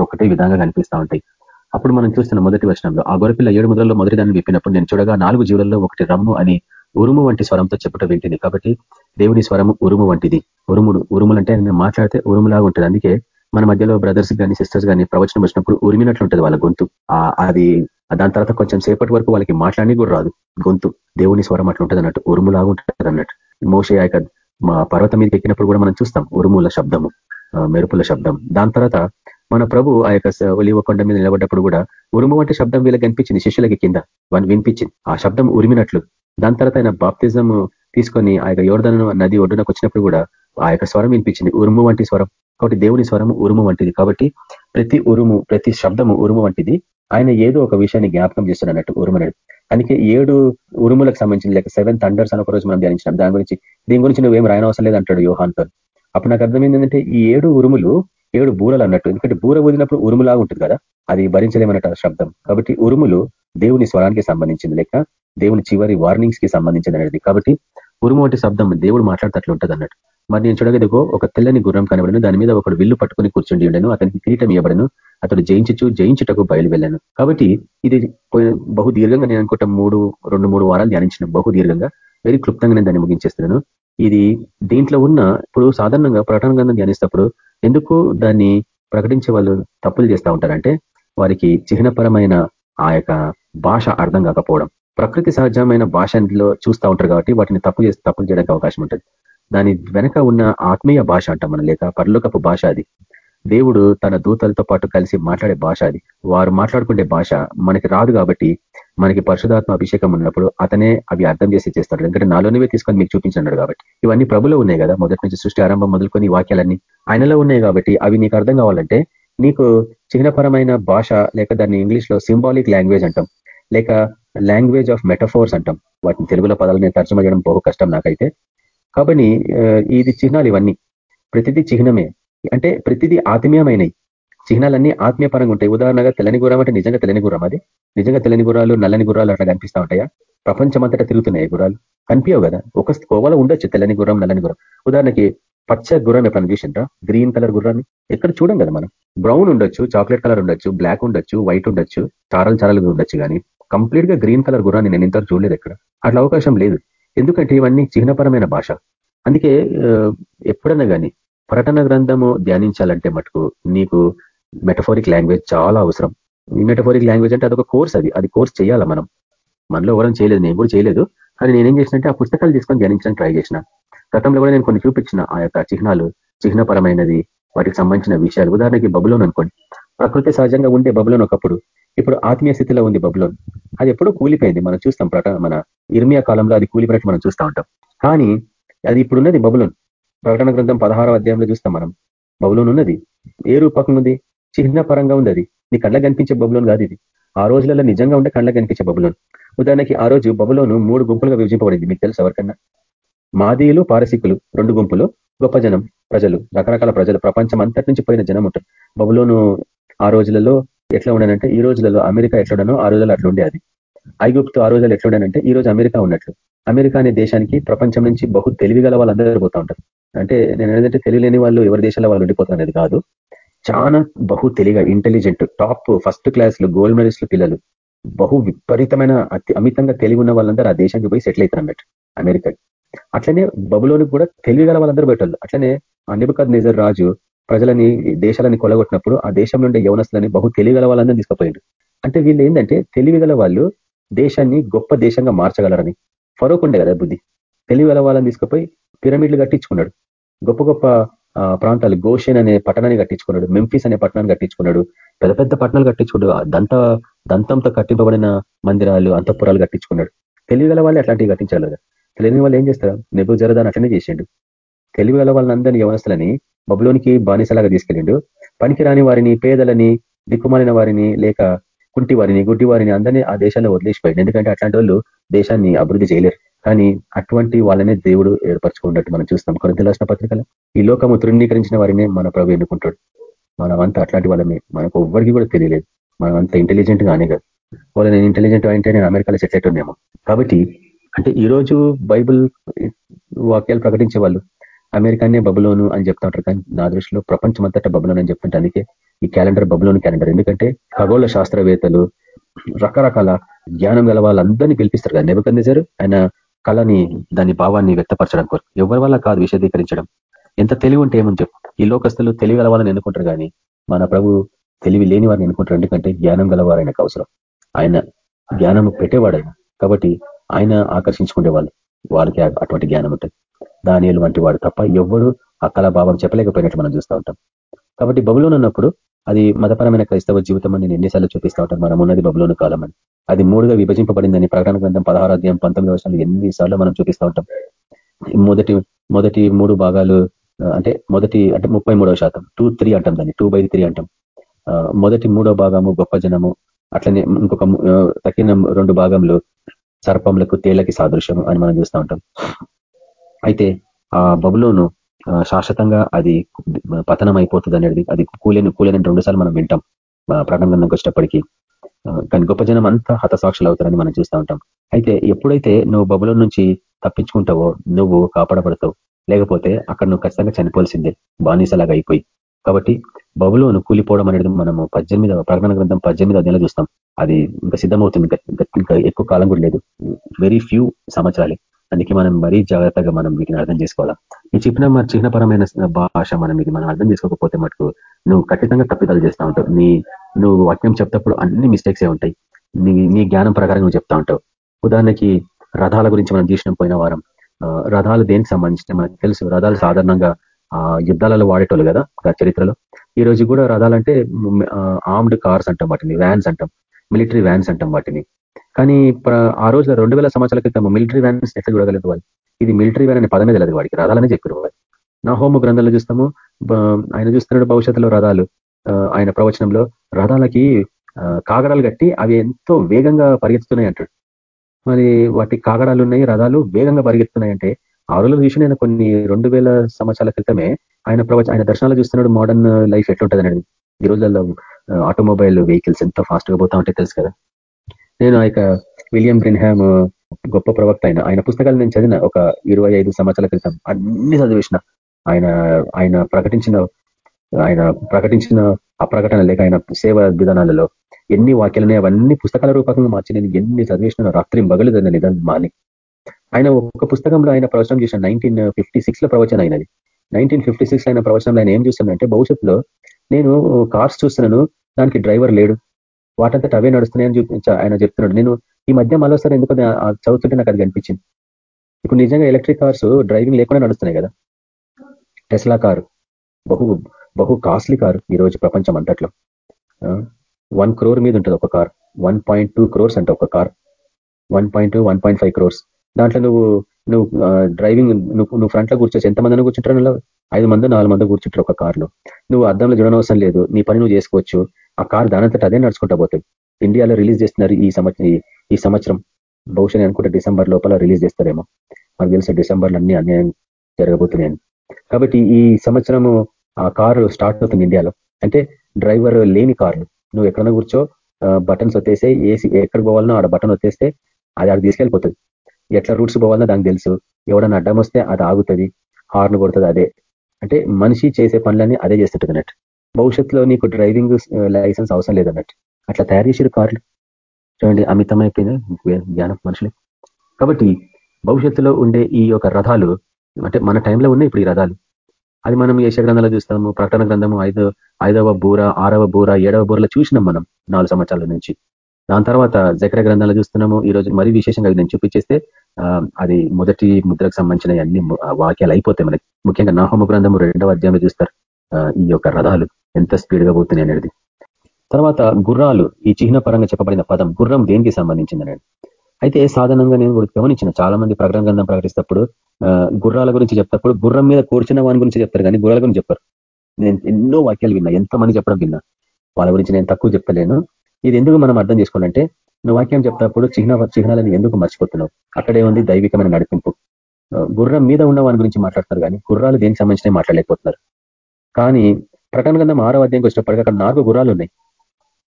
ఒకటే విధంగా కనిపిస్తూ ఉంటాయి. అప్పుడు మనం చూస్తున్న మొదటి వచనంలో ఆ గొరపిల్ల ఏడు ముద్రలో మొదటి దాన్ని విప్పినప్పుడు నేను చూడగా నాలుగు జీవులలో ఒకటి రమ్ము అని ఉరుము వంటి స్వరంతో చెప్పటం వింటింది కాబట్టి దేవుని స్వరము ఉరుము వంటిది. ఉరుముడు ఉరుములంటే నేను మాట్లాడితే ఉరుములాగా ఉంటుంది. అందుకే మన మధ్యలో బ్రదర్స్ కానీ సిస్టర్స్ కానీ ప్రవచనం వచ్చినప్పుడు ఉరిమినట్లు ఉంటుంది వాళ్ళ గొంతు. అది దాని తర్వాత కొంచెం సేపటి వరకు వాళ్ళకి మాట్లాడి కూడా రాదు గొంతు. దేవుని స్వరం అట్లా ఉంటుంది అన్నట్టు ఉరుములాగా ఉంటుంది అన్నట్టు. మోసే మా పర్వతం మీదకి ఎక్కినప్పుడు కూడా మనం చూస్తాం ఉరుముల శబ్దము మెరుపుల శబ్దం. దాని తర్వాత మన ప్రభు ఆ యొక్క ఒలివ కొండ మీద నిలబడ్డప్పుడు కూడా ఉరుము వంటి శబ్దం వీళ్ళకి కనిపించింది శిష్యులకి కింద. వన్ వినిపించింది. ఆ శబ్దం ఉరిమినట్లు. దాని తర్వాత ఆయన బాప్తిజం తీసుకొని ఆ యొక్క యోర్ధన నది ఒడ్డునకు వచ్చినప్పుడు కూడా ఆ యొక్క స్వరం వినిపించింది. ఉరుము వంటి స్వరం. కాబట్టి దేవుని స్వరము ఉరుము వంటిది. కాబట్టి ప్రతి ఉరుము ప్రతి శబ్దము ఉరుము వంటిది. ఆయన ఏదో ఒక విషయాన్ని జ్ఞాపకం చేస్తున్నట్టు ఉరుమనడు అందుకే ఏడు ఉరుములకు సంబంధించిన లేక సెవెన్ థండర్స్ అని ఒక రోజు మనం ధ్యానించినాం. దాని గురించి దీని గురించి నువ్వేం రాయనవసరం లేదు అంటాడు యోహాన్తో అప్పుడు నాకు అర్థమైంది ఏంటంటే ఈ ఏడు ఉరుములు ఏడు బూరలు అన్నట్టు. ఎందుకంటే బూర ఊదినప్పుడు ఉరుములాగా ఉంటుంది కదా అది భరించలేమన్నట్టు శబ్దం. కాబట్టి ఉరుములు దేవుని స్వరానికి సంబంధించింది. లేక దేవుని చివరి వార్నింగ్స్కి సంబంధించింది అనేది. కాబట్టి ఉరుము వంటి శబ్దం దేవుడు మాట్లాడతట్లు ఉంటుంది అన్నట్టు. మరి నేను చూడగదిగో ఒక తెల్లని గుర్రం కనబడను. దాని మీద ఒకడు విల్లు పట్టుకుని కూర్చుండి ఉండను. అతనికి కిరీటం ఇవ్వబడను. అతడు జయించచ్చు జయించుటకు బయలు వెళ్ళాను కాబట్టి ఇది బహు దీర్ఘంగా నేను అనుకుంటా మూడు రెండు మూడు వారాలు ధ్యానించిన బహు దీర్ఘంగా. వెరీ క్లుప్తంగా నేను దాన్ని ముగించేస్తున్నాను. ఇది దీంట్లో ఉన్న ఇప్పుడు సాధారణంగా ప్రకటన గ్రంథం ధ్యానిస్తప్పుడు ఎందుకు దాన్ని ప్రకటించే వాళ్ళు తప్పులు చేస్తూ ఉంటారంటే వారికి చిహ్నపరమైన ఆ యొక్క భాష అర్థం కాకపోవడం. ప్రకృతి సహజమైన భాషలో చూస్తూ ఉంటారు కాబట్టి వాటిని తప్పు చేసి తప్పులు చేయడానికి అవకాశం ఉంటుంది. దాని వెనక ఉన్న ఆత్మీయ భాష అంటాం మనం లేక పరలోకపు భాష అది. దేవుడు తన దూతలతో పాటు కలిసి మాట్లాడే భాష అది. వారు మాట్లాడుకునే భాష మనకి రాదు కాబట్టి మనకి పరిశుధాత్మ అభిషేకం ఉన్నప్పుడు అతనే అవి అర్థం చేసి చేస్తాడు. ఎందుకంటే నాలోనివే తీసుకొని మీకు చూపించన్నాడు కాబట్టి. ఇవన్నీ ప్రభులో ఉన్నాయి కదా. మొదటి నుంచి సృష్టి ఆరంభం మొదలుకొని వాక్యాలన్నీ ఆయనలో ఉన్నాయి కాబట్టి అవి నీకు అర్థం కావాలంటే నీకు చిహ్నపరమైన భాష లేక దాన్ని ఇంగ్లీష్లో సింబాలిక్ లాంగ్వేజ్ అంటాం. లేక లాంగ్వేజ్ ఆఫ్ మెటఫోర్స్ అంటాం. వాటిని తెలుగులో పదాలు నేను తర్జమ చేయడం బహు కష్టం నాకైతే. కాబట్టి ఇది చిహ్నాలు ఇవన్నీ. ప్రతిదీ చిహ్నమే. అంటే ప్రతిదీ ఆత్మీయమైనవి చిహ్నాలన్నీ ఆత్మీయపరంగా ఉంటాయి. ఉదాహరణగా తెల్లని గుర్రం అంటే నిజంగా తెల్లని గుర్రం అది. నిజంగా తెల్లని గుర్రాలు నల్లని గుర్రాలు అట్లా కనిపిస్తూ ఉంటాయా? ప్రపంచమంతటా తిరుగుతున్నాయి గుర్రాలు. కనిపించవు కదా. ఒక కోవలో ఉండొచ్చు తెల్లని గుర్రం నల్లని గుర్రం. ఉదాహరణకి పచ్చ గుర్రం ఎప్పుడైనా చూసిండ్రా? గ్రీన్ కలర్ గుర్రాన్ని? ఎక్కడ చూడం కదా మనం. బ్రౌన్ ఉండొచ్చు చాక్లెట్ కలర్ ఉండొచ్చు బ్లాక్ ఉండొచ్చు వైట్ ఉండొచ్చు చారలు చారలు ఉండొచ్చు కానీ కంప్లీట్గా గ్రీన్ కలర్ గుర్రాన్ని నేను ఇంతవరకు చూడలేదు ఎక్కడ. అట్లా అవకాశం లేదు. ఎందుకంటే ఇవన్నీ చిహ్నపరమైన భాష. అందుకే ఎప్పుడన్నా కానీ ప్రకటన గ్రంథము ధ్యానించాలంటే మటుకు నీకు మెటఫోరిక్ లాంగ్వేజ్ చాలా అవసరం. ఈ మెటఫోరిక్ లాంగ్వేజ్ అంటే అదొక కోర్స్ అది. అది కోర్స్ చేయాలా మనం? మనలో ఎవరైనా చేయలేదు నేను కూడా చేయలేదు. కానీ నేనేం చేసినంటే ఆ పుస్తకాలు తీసుకొని ధ్యానించడానికి ట్రై చేసిన. గతంలో కూడా నేను కొన్ని చూపించిన ఆ యొక్క చిహ్నాలు. చిహ్నపరమైనది వాటికి సంబంధించిన విషయాలు. ఉదాహరణకి బబులోన్ అనుకోండి. ప్రకృతి సహజంగా ఉండే బబులోన్ ఒకప్పుడు. ఇప్పుడు ఆత్మీయ స్థితిలో ఉంది బబులోన్. అది ఎప్పుడో కూలిపోయింది. మనం చూస్తాం ప్రకటన మన ఇర్మియా కాలంలో అది కూలిపోయినట్టు మనం చూస్తూ ఉంటాం. కానీ అది ఇప్పుడున్నది బబులోన్. ప్రకటన గ్రంథం పదహారవ అధ్యాయంలో చూస్తాం మనం. బబులోన్ ఉన్నది. ఏ రూపకం ఉంది? చిహ్న పరంగా ఉంది అది నీ కళ్ళ కనిపించే బబులోన్ కాదు ఇది. ఆ రోజులలో నిజంగా ఉంటే కళ్ళ కనిపించే బబులోన్. ఉదాహరణకి ఆ రోజు బబులోను మూడు గుంపులుగా విభజింపబడింది. మీకు తెలుసు ఎవరికన్నా? మాదీయులు పారసికులు రెండు గుంపులు గొప్ప జనం ప్రజలు రకరకాల ప్రజలు ప్రపంచం అంతటి నుంచి పోయిన జనం ఉంటారు. బబులోను ఆ రోజులలో ఎట్లా ఉండనంటే ఈ రోజులలో అమెరికా ఎట్లుండనో ఆ రోజుల్లో అట్లా ఉండే అది ఐగుప్తు ఆ రోజుల్లో ఎట్లుండనంటే ఈ రోజు అమెరికా ఉన్నట్లు. అమెరికా అనే దేశానికి ప్రపంచం నుంచి బహు తెలివిగల వాళ్ళందరూ పోతా ఉంటారు. అంటే నేను ఏంటంటే తెలియలేని వాళ్ళు ఎవరి దేశాల వాళ్ళు ఉండిపోతారు అనేది కాదు. చాలా బహు తెలివిగా ఇంటెలిజెంట్ టాప్ ఫస్ట్ క్లాస్లు గోల్డ్ మెడలిస్టులు పిల్లలు. బహు విపరీతమైన అతి అమితంగా తెలివి ఉన్న వాళ్ళందరూ ఆ దేశానికి పోయి సెటిల్ అవుతారు అన్నట్టు అమెరికా అట్లనే బబులోనికి కూడా తెలివిగల వాళ్ళందరూ పెట్టారు అట్లనే నిబద్ నిజర్ రాజు ప్రజలని దేశాలని కొలగొట్టినప్పుడు ఆ దేశం నుండి యవనస్తులని బహు తెలివిగల వాళ్ళందరూ తీసుకుపోయాడు. అంటే వీళ్ళు ఏంటంటే తెలివిగల వాళ్ళు దేశాన్ని గొప్ప దేశంగా మార్చగలరని. ఫరోక్ ఉండే కదా బుద్ధి. తెలివిగల వాళ్ళని తీసుకుపోయి పిరమిడ్లు కట్టించుకున్నాడు. గొప్ప గొప్ప ప్రాంతాలు గోషన్ అనే పట్టణాన్ని కట్టించుకున్నాడు మెంఫిస్ అనే పట్టణాన్ని కట్టించుకున్నాడు పెద్ద పెద్ద పట్టణాలు కట్టించుకున్నాడు దంత దంతంతో కట్టింపబడిన మందిరాలు అంతఃపురాలు కట్టించుకున్నాడు. తెలివిగల వాళ్ళు అట్లాంటివి కట్టించాలి కదా. తెలియని వాళ్ళు ఏం చేస్తారు? నెబు జరదాని అట్లనే చేసిండు. తెలివిగల వాళ్ళందరినీ యవనస్తులని బబులోనికి బానిసలాగా తీసుకెళ్ళిండు. పనికి రాని వారిని పేదలని దిక్కుమాలిన వారిని లేక కుంటి వారిని గుడ్డి వారిని అందరినీ ఆ దేశాన్ని వదిలేసిపోయింది ఎందుకంటే అట్లాంటి వాళ్ళు దేశాన్ని అభివృద్ధి చేయలేరు. కానీ అటువంటి వాళ్ళనే దేవుడు ఏర్పరచుకున్నట్టు మనం చూస్తాం. కొరింత రాసిన పత్రికలు ఈ లోకము తృణీకరించిన వారినే మన ప్రభు ఎన్నుకుంటాడు. మనమంతా అట్లాంటి వాళ్ళమే. మనకు ఎవ్వరికి కూడా తెలియలేదు. మనమంతా ఇంటెలిజెంట్ గానే కాదు. వాళ్ళు నేను ఇంటెలిజెంట్ అంటే నేను అమెరికాలో సెటిల్ అవుతున్నాము కాబట్టి అంటే ఈ రోజు బైబుల్ వాక్యాలు ప్రకటించే వాళ్ళు అమెరికానే బబులోను అని చెప్తా ఉంటారు. కానీ నా దృష్టిలో ప్రపంచమంతటా బబులోను అని చెప్తుంటే అందుకే ఈ క్యాలెండర్ బబులోను క్యాలెండర్. ఎందుకంటే ఖగోళ శాస్త్రవేత్తలు రకరకాల జ్ఞానం గల వాళ్ళందరినీ పిలిపిస్తారు కదా. నెబకందేశారు ఆయన కళని దాని భావాన్ని వ్యక్తపరచడం కోరు ఎవరి వల్ల కాదు విశదీకరించడం. ఎంత తెలివి ఉంటే ఏమని చెప్పు. ఈ లోకస్తులు తెలివి గల ఎన్నుకుంటారు కానీ మన ప్రభు తెలివి లేని వారిని ఎన్నుకుంటారు. ఎందుకంటే జ్ఞానం గలవారు ఆయనకు అవసరం. ఆయన జ్ఞానం పెట్టేవాడు కాబట్టి ఆయన ఆకర్షించుకునే వాళ్ళు వాళ్ళకి అటువంటి జ్ఞానం ఉంటుంది. దానియులు వంటి వాడు తప్ప ఎవడు ఆ భావం చెప్పలేకపోయినట్టు మనం చూస్తూ ఉంటాం. కాబట్టి బబులోన్ ఉన్నప్పుడు అది మతపరమైన క్రైస్తవ జీవితం అని నేను ఎన్నిసార్లు చూపిస్తూ ఉంటాను. మనం ఉన్నది బబులోను కాలం అని. అది మూడుగా విభజింపబడిందని ప్రకటన గ్రంథం పదహారు అధ్యాయం పంతొమ్మిది వర్షాలు ఎన్నిసార్లు మనం చూపిస్తూ ఉంటాం. మొదటి మొదటి మూడు భాగాలు అంటే మొదటి అంటే ముప్పై శాతం టూ త్రీ అంటాం దాన్ని టూ బై త్రీ అంటాం. మొదటి మూడో భాగము గొప్ప జనము అట్లనే ఇంకొక తక్కిన రెండు భాగంలో సర్పంలకు తేళ్ళకి సాదృశ్యం అని మనం చూస్తూ ఉంటాం. అయితే ఆ బబులోను శాశ్వతంగా అది పతనం అయిపోతుంది అనేది అది కూలిన కూలేని రెండు సార్లు మనం వింటాం ప్రారంభంలోకి వచ్చేటప్పటికీ. కానీ గొప్ప జనం అంతా హతసాక్షులు అవుతారని మనం చూస్తూ ఉంటాం. అయితే ఎప్పుడైతే నువ్వు బబులో నుంచి తప్పించుకుంటావో నువ్వు కాపాడబడతావు లేకపోతే అక్కడ నువ్వు ఖచ్చితంగా చనిపోవాల్సిందే బానిసలాగా అయిపోయి. కాబట్టి బబులోను కూలిపోవడం అనేది మనము పద్దెనిమిదవ ప్రకటన గ్రంథం పద్దెనిమిదవ నెల చూస్తాం. అది ఇంకా సిద్ధమవుతుంది ఇంకా ఎక్కువ కాలం కూడా లేదు. వెరీ ఫ్యూ సంవత్సరాలే. అందుకే మనం మరీ జాగ్రత్తగా మనం వీటిని అర్థం చేసుకోవాలా. ఈ చెప్పిన మరి చిహ్నపరమైన భాష మనం ఇది మనం అర్థం చేసుకోకపోతే మటుకు నువ్వు ఖచ్చితంగా తప్పిదాలు చేస్తూ ఉంటావు. నీ నువ్వు వాక్యం చెప్తప్పుడు అన్ని మిస్టేక్సే ఉంటాయి. నీ నీ జ్ఞానం ప్రకారం నువ్వు చెప్తా ఉంటావు. ఉదాహరణకి రథాల గురించి మనం చూసిన పోయిన వారం రథాలు దేనికి సంబంధించిన మనకు తెలుసు రథాలు సాధారణంగా యుద్ధాలలో వాడేటోళ్ళు కదా చరిత్రలో. ఈ రోజు కూడా రథాలంటే ఆర్మ్డ్ కార్స్ అంటాం వాటిని వ్యాన్స్ అంటాం మిలిటరీ వ్యాన్స్ అంటాం వాటిని. కానీ ఆ రోజులో రెండు వేల సంవత్సరాల క్రితం మిలిటరీ వ్యాన్స్ ఎక్కడ చూడగలదు వాళ్ళు? ఇది మిలిటరీ వ్యాన్ అనే పదమే తెలియదు వాడికి రథాలనే చెప్పారు వాళ్ళు. నా హోమ గ్రంథంలో చూస్తాము ఆయన చూస్తున్నాడు భవిష్యత్తులో రథాలు. ఆయన ప్రవచనంలో రథాలకి కాగడాలు కట్టి అవి ఎంతో వేగంగా పరిగెత్తుతున్నాయి అంటాడు. మరి వాటి కాగడాలు ఉన్నాయి రథాలు వేగంగా పరిగెత్తున్నాయి అంటే ఆ రోజులు చూసి నేను కొన్ని రెండు వేల సంవత్సరాల క్రితమే ఆయన ప్రవచ ఆయన దర్శనాలు చూస్తున్నాడు మోడర్న్ లైఫ్ ఎట్లుంటుంది అనేది. ఈ రోజుల్లో ఆటోమొబైల్ వెహికల్స్ ఎంత ఫాస్ట్గా పోతా ఉంటే తెలుసు కదా. నేను ఆ విలియం బ్రిన్హామ్ గొప్ప ప్రవక్త అయిన ఆయన పుస్తకాలు నేను చదివిన ఒక ఇరవై ఐదు సంవత్సరాల క్రితం అన్ని చదివేసిన. ఆయన ఆయన ప్రకటించిన ఆయన ప్రకటించిన ఆ ప్రకటన లేక ఆయన సేవ విధానాలలో ఎన్ని వాక్యాలని అవన్నీ పుస్తకాల రూపకంగా మార్చి నేను ఎన్ని చదివేసిన రాత్రి బగలు చదివిన మాని ఆయన ఒక పుస్తకంలో ఆయన ప్రవచనం చేసిన నైన్టీన్ ఫిఫ్టీ సిక్స్లో ప్రవచనం అయినది. నైన్టీన్ ఫిఫ్టీ సిక్స్ ఆయన ప్రవచనంలో ఆయన ఏం చూస్తున్నాడంటే భవిష్యత్తులో నేను కార్స్ చూస్తున్నాను దానికి డ్రైవర్ లేడు వాటంతట అవే నడుస్తున్నాయని చూపించా ఆయన చెప్తున్నాడు. నేను ఈ మధ్య మరోసారి ఎందుకు చదువుతుంటే నాకు అది కనిపించింది. ఇప్పుడు నిజంగా ఎలక్ట్రిక్ కార్స్ డ్రైవింగ్ లేకుండా నడుస్తున్నాయి కదా. టెస్లా కారు బహు బహు కాస్ట్లీ కారు ఈరోజు ప్రపంచం అంతట్లో. వన్ క్రోర్ మీద ఉంటుంది ఒక car. One point two crores అంటే ఒక car. One point one point five crores. దాంట్లో నువ్వు నువ్వు డ్రైవింగ్ నువ్వు నువ్వు ఫ్రంట్లో కూర్చోచ్చు ఎంతమందిని కూర్చుంటారు ఐదు మంది నాలుగు మంది కూర్చుంటారు ఒక కార్లో. నువ్వు అద్దంలో చూడనవసరం లేదు. నీ పని నువ్వు చేసుకోవచ్చు. ఆ కార్ దానంతట అదే నడుచుకుంటా పోతుంది. ఇండియాలో రిలీజ్ చేస్తున్నారు ఈ సంవత్సరం ఈ సంవత్సరం. బహుశా అనుకుంటే డిసెంబర్ లోపల రిలీజ్ చేస్తారేమో. నాకు తెలిసిన డిసెంబర్లో అన్ని అన్యాయం జరగబోతున్నాయని. కాబట్టి ఈ సంవత్సరము ఆ కారు స్టార్ట్ అవుతుంది ఇండియాలో. అంటే డ్రైవర్ లేని కార్లు. నువ్వు ఎక్కడన్నా కూర్చో బటన్స్ వచ్చేస్తే ఏసీ ఎక్కడ పోవాలనో ఆడ బటన్ వచ్చేస్తే అది ఆడ తీసుకెళ్ళిపోతుంది. ఎట్లా రూట్స్ పోవాలనో దానికి తెలుసు. ఎవడన్నా అడ్డం వస్తే అది ఆగుతుంది హార్న్ కొడుతుంది అదే. అంటే మనిషి చేసే పనులన్నీ అదే చేస్తుంటుంది అన్నట్టు. భవిష్యత్తులో నీకు డ్రైవింగ్ లైసెన్స్ అవసరం లేదన్నట్టు అట్లా తయారు చేసారు కార్లు. చూడండి అమితమైపోయింది. జ్ఞానం మనుషులే కాబట్టి భవిష్యత్తులో ఉండే ఈ యొక్క రథాలు అంటే మన టైంలో ఉన్నాయి ఇప్పుడు ఈ రథాలు. అది మనం యశ గ్రంథాలు చూస్తాము ప్రకటన గ్రంథము ఐదో ఐదవ బూర ఆరవ బూర ఏడవ బూరలో చూసినాం మనం నాలుగు సంవత్సరాల నుంచి. దాని తర్వాత జకర గ్రంథాలు చూస్తున్నాము. ఈ రోజు మరీ విశేషంగా నేను చూపించేస్తే అది మొదటి ముద్రకు సంబంధించిన అన్ని వాక్యాలు అయిపోతాయి మనకి. ముఖ్యంగా నాహోమ గ్రంథము రెండవ అధ్యాయంలో చూస్తారు. ఈ యొక్క రథాలు ఎంత స్పీడ్గా పోతున్నాయి అనేది. తర్వాత గుర్రాలు ఈ చిహ్న పరంగా చెప్పబడిన పదం గుర్రం దేనికి సంబంధించింది అయితే సాధారణంగా నేను కూడా గమనించిన చాలా మంది ప్రకటన గ్రంథం ప్రకటిస్తప్పుడు గుర్రాల గురించి చెప్తప్పుడు గుర్రం మీద కూర్చున్న వాని గురించి చెప్తారు కానీ గుర్రాల గురించి చెప్పారు. నేను ఎన్నో వాక్యాలు విన్నా ఎంతమంది చెప్పడం విన్నా. వాళ్ళ గురించి నేను తక్కువ చెప్తలేను ఇది ఎందుకు మనం అర్థం చేసుకోవాలంటే నువ్వు వాక్యం చెప్తప్పుడు చిహ్న చిహ్నాలను ఎందుకు మర్చిపోతున్నావు? అక్కడే ఉంది దైవికమైన నడిపింపు. గుర్రం మీద ఉన్న వాని గురించి మాట్లాడతారు కానీ గుర్రాలు దేనికి సంబంధించినవి మాట్లాడలేకపోతున్నారు. కానీ ప్రకటన గ్రంథం ఆరో అధ్యాయంకి వచ్చినప్పటికీ అక్కడ నాలుగు గుర్రాలు ఉన్నాయి.